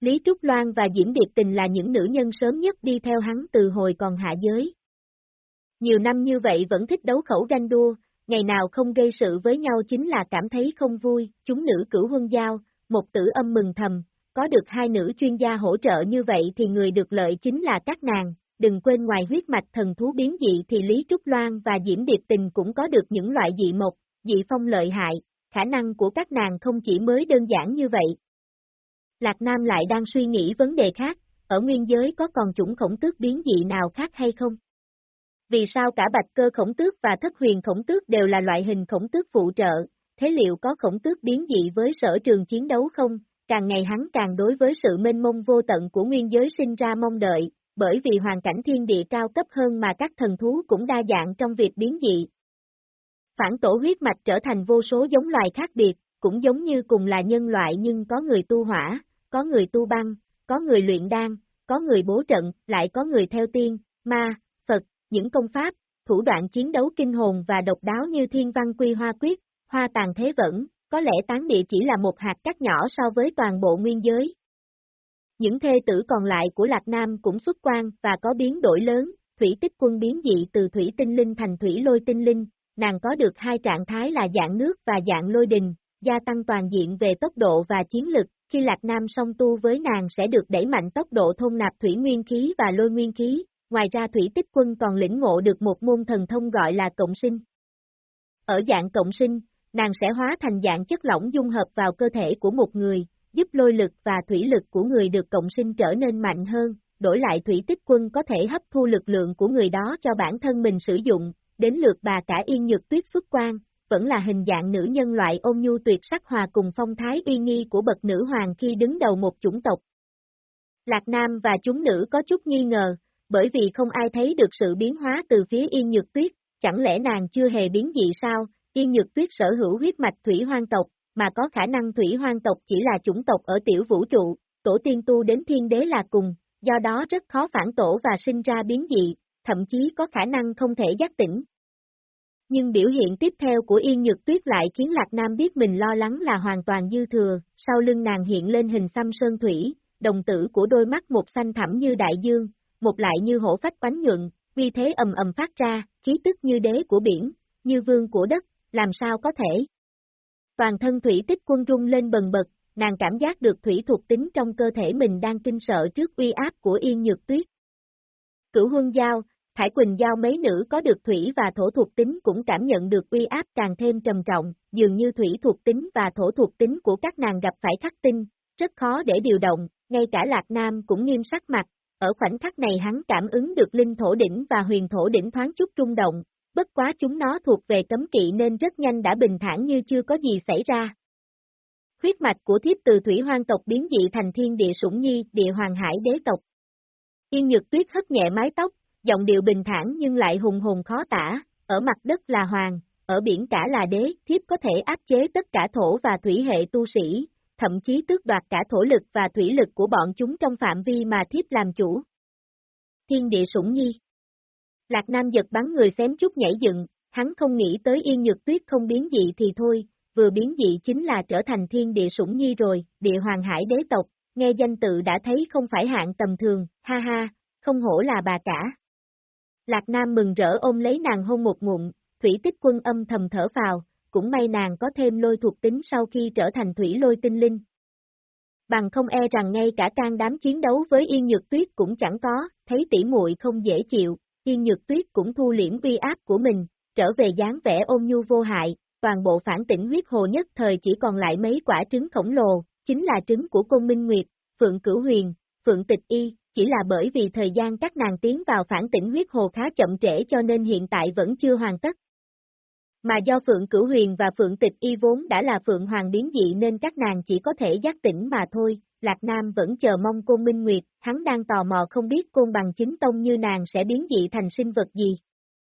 Lý Trúc Loan và Diễm Điệp Tình là những nữ nhân sớm nhất đi theo hắn từ hồi còn hạ giới. Nhiều năm như vậy vẫn thích đấu khẩu ganh đua, ngày nào không gây sự với nhau chính là cảm thấy không vui, chúng nữ cửu huân giao, một tử âm mừng thầm, có được hai nữ chuyên gia hỗ trợ như vậy thì người được lợi chính là các nàng, đừng quên ngoài huyết mạch thần thú biến dị thì Lý Trúc Loan và Diễm Điệp Tình cũng có được những loại dị mộc, dị phong lợi hại, khả năng của các nàng không chỉ mới đơn giản như vậy. Lạc Nam lại đang suy nghĩ vấn đề khác, ở nguyên giới có còn chủng khổng tước biến dị nào khác hay không? Vì sao cả bạch cơ khổng tước và thất huyền khổng tước đều là loại hình khổng tước phụ trợ, thế liệu có khổng tước biến dị với sở trường chiến đấu không? Càng ngày hắn càng đối với sự mênh mông vô tận của nguyên giới sinh ra mong đợi, bởi vì hoàn cảnh thiên địa cao cấp hơn mà các thần thú cũng đa dạng trong việc biến dị. Phản tổ huyết mạch trở thành vô số giống loài khác biệt, cũng giống như cùng là nhân loại nhưng có người tu hỏa, có người tu băng, có người luyện đan, có người bố trận, lại có người theo tiên, ma, những công pháp, thủ đoạn chiến đấu kinh hồn và độc đáo như thiên văn quy hoa quyết, hoa tàn thế vẫn, có lẽ tán địa chỉ là một hạt cát nhỏ so với toàn bộ nguyên giới. Những thê tử còn lại của Lạc Nam cũng xuất quan và có biến đổi lớn, thủy tích quân biến dị từ thủy tinh linh thành thủy lôi tinh linh, nàng có được hai trạng thái là dạng nước và dạng lôi đình, gia tăng toàn diện về tốc độ và chiến lực, khi Lạc Nam song tu với nàng sẽ được đẩy mạnh tốc độ thôn nạp thủy nguyên khí và lôi nguyên khí, ngoài ra thủy tích quân còn lĩnh ngộ được một môn thần thông gọi là cộng sinh. Ở dạng cộng sinh, nàng sẽ hóa thành dạng chất lỏng dung hợp vào cơ thể của một người, giúp lôi lực và thủy lực của người được cộng sinh trở nên mạnh hơn, đổi lại thủy tích quân có thể hấp thu lực lượng của người đó cho bản thân mình sử dụng, đến lượt bà cả yên nhược tuyết xuất quan, vẫn là hình dạng nữ nhân loại ôn nhu tuyệt sắc hòa cùng phong thái uy nghi của bậc nữ hoàng khi đứng đầu một chủng tộc. Lạc Nam và chúng nữ có chút nghi ngờ, bởi vì không ai thấy được sự biến hóa từ phía yên nhược tuyết, chẳng lẽ nàng chưa hề biến dị sao, yên nhược tuyết sở hữu huyết mạch thủy hoang tộc, mà có khả năng thủy hoang tộc chỉ là chủng tộc ở tiểu vũ trụ, tổ tiên tu đến thiên đế là cùng, do đó rất khó phản tổ và sinh ra biến dị, thậm chí có khả năng không thể giác tỉnh. Nhưng biểu hiện tiếp theo của Yên Nhược Tuyết lại khiến Lạc Nam biết mình lo lắng là hoàn toàn dư thừa, sau lưng nàng hiện lên hình xăm sơn thủy, đồng tử của đôi mắt một xanh thẳm như đại dương, một lại như hổ phách quánh nhuận, vì thế ầm ầm phát ra, khí tức như đế của biển, như vương của đất, làm sao có thể. Toàn thân thủy tích quân rung lên bần bật, nàng cảm giác được thủy thuộc tính trong cơ thể mình đang kinh sợ trước uy áp của yên nhược tuyết. Cửu huân giao, Thải Quỳnh Giao mấy nữ có được thủy và thổ thuộc tính cũng cảm nhận được uy áp càng thêm trầm trọng, dường như thủy thuộc tính và thổ thuộc tính của các nàng gặp phải khắc tinh, rất khó để điều động, ngay cả Lạc Nam cũng nghiêm sắc mặt, ở khoảnh khắc này hắn cảm ứng được linh thổ đỉnh và huyền thổ đỉnh thoáng chút rung động, bất quá chúng nó thuộc về cấm kỵ nên rất nhanh đã bình thản như chưa có gì xảy ra. Huyết mạch của thiếp từ thủy hoang tộc biến dị thành thiên địa sủng nhi, địa hoàng hải đế tộc. Yên nhược tuyết hất nhẹ mái tóc, giọng điệu bình thản nhưng lại hùng hồn khó tả, ở mặt đất là hoàng, ở biển cả là đế, thiếp có thể áp chế tất cả thổ và thủy hệ tu sĩ, thậm chí tước đoạt cả thổ lực và thủy lực của bọn chúng trong phạm vi mà thiếp làm chủ. Thiên địa sủng nhi Lạc Nam giật bắn người xém chút nhảy dựng, hắn không nghĩ tới yên nhược tuyết không biến dị thì thôi, vừa biến dị chính là trở thành thiên địa sủng nhi rồi, địa hoàng hải đế tộc, nghe danh tự đã thấy không phải hạng tầm thường, ha ha, không hổ là bà cả. Lạc Nam mừng rỡ ôm lấy nàng hôn một ngụm, thủy tích quân âm thầm thở vào, cũng may nàng có thêm lôi thuộc tính sau khi trở thành thủy lôi tinh linh. Bằng không e rằng ngay cả can đám chiến đấu với Yên Nhược Tuyết cũng chẳng có, thấy tỉ muội không dễ chịu, Yên Nhược Tuyết cũng thu liễm vi áp của mình, trở về dáng vẻ ôn nhu vô hại, toàn bộ phản tỉnh huyết hồ nhất thời chỉ còn lại mấy quả trứng khổng lồ, chính là trứng của Côn Minh Nguyệt, Phượng Cửu Huyền, Phượng Tịch Y, chỉ là bởi vì thời gian các nàng tiến vào phản tỉnh huyết hồ khá chậm trễ cho nên hiện tại vẫn chưa hoàn tất. Mà do Phượng Cửu Huyền và Phượng Tịch Y vốn đã là Phượng Hoàng biến dị nên các nàng chỉ có thể giác tỉnh mà thôi, Lạc Nam vẫn chờ mong Côn Minh Nguyệt, hắn đang tò mò không biết Côn bằng chính tông như nàng sẽ biến dị thành sinh vật gì.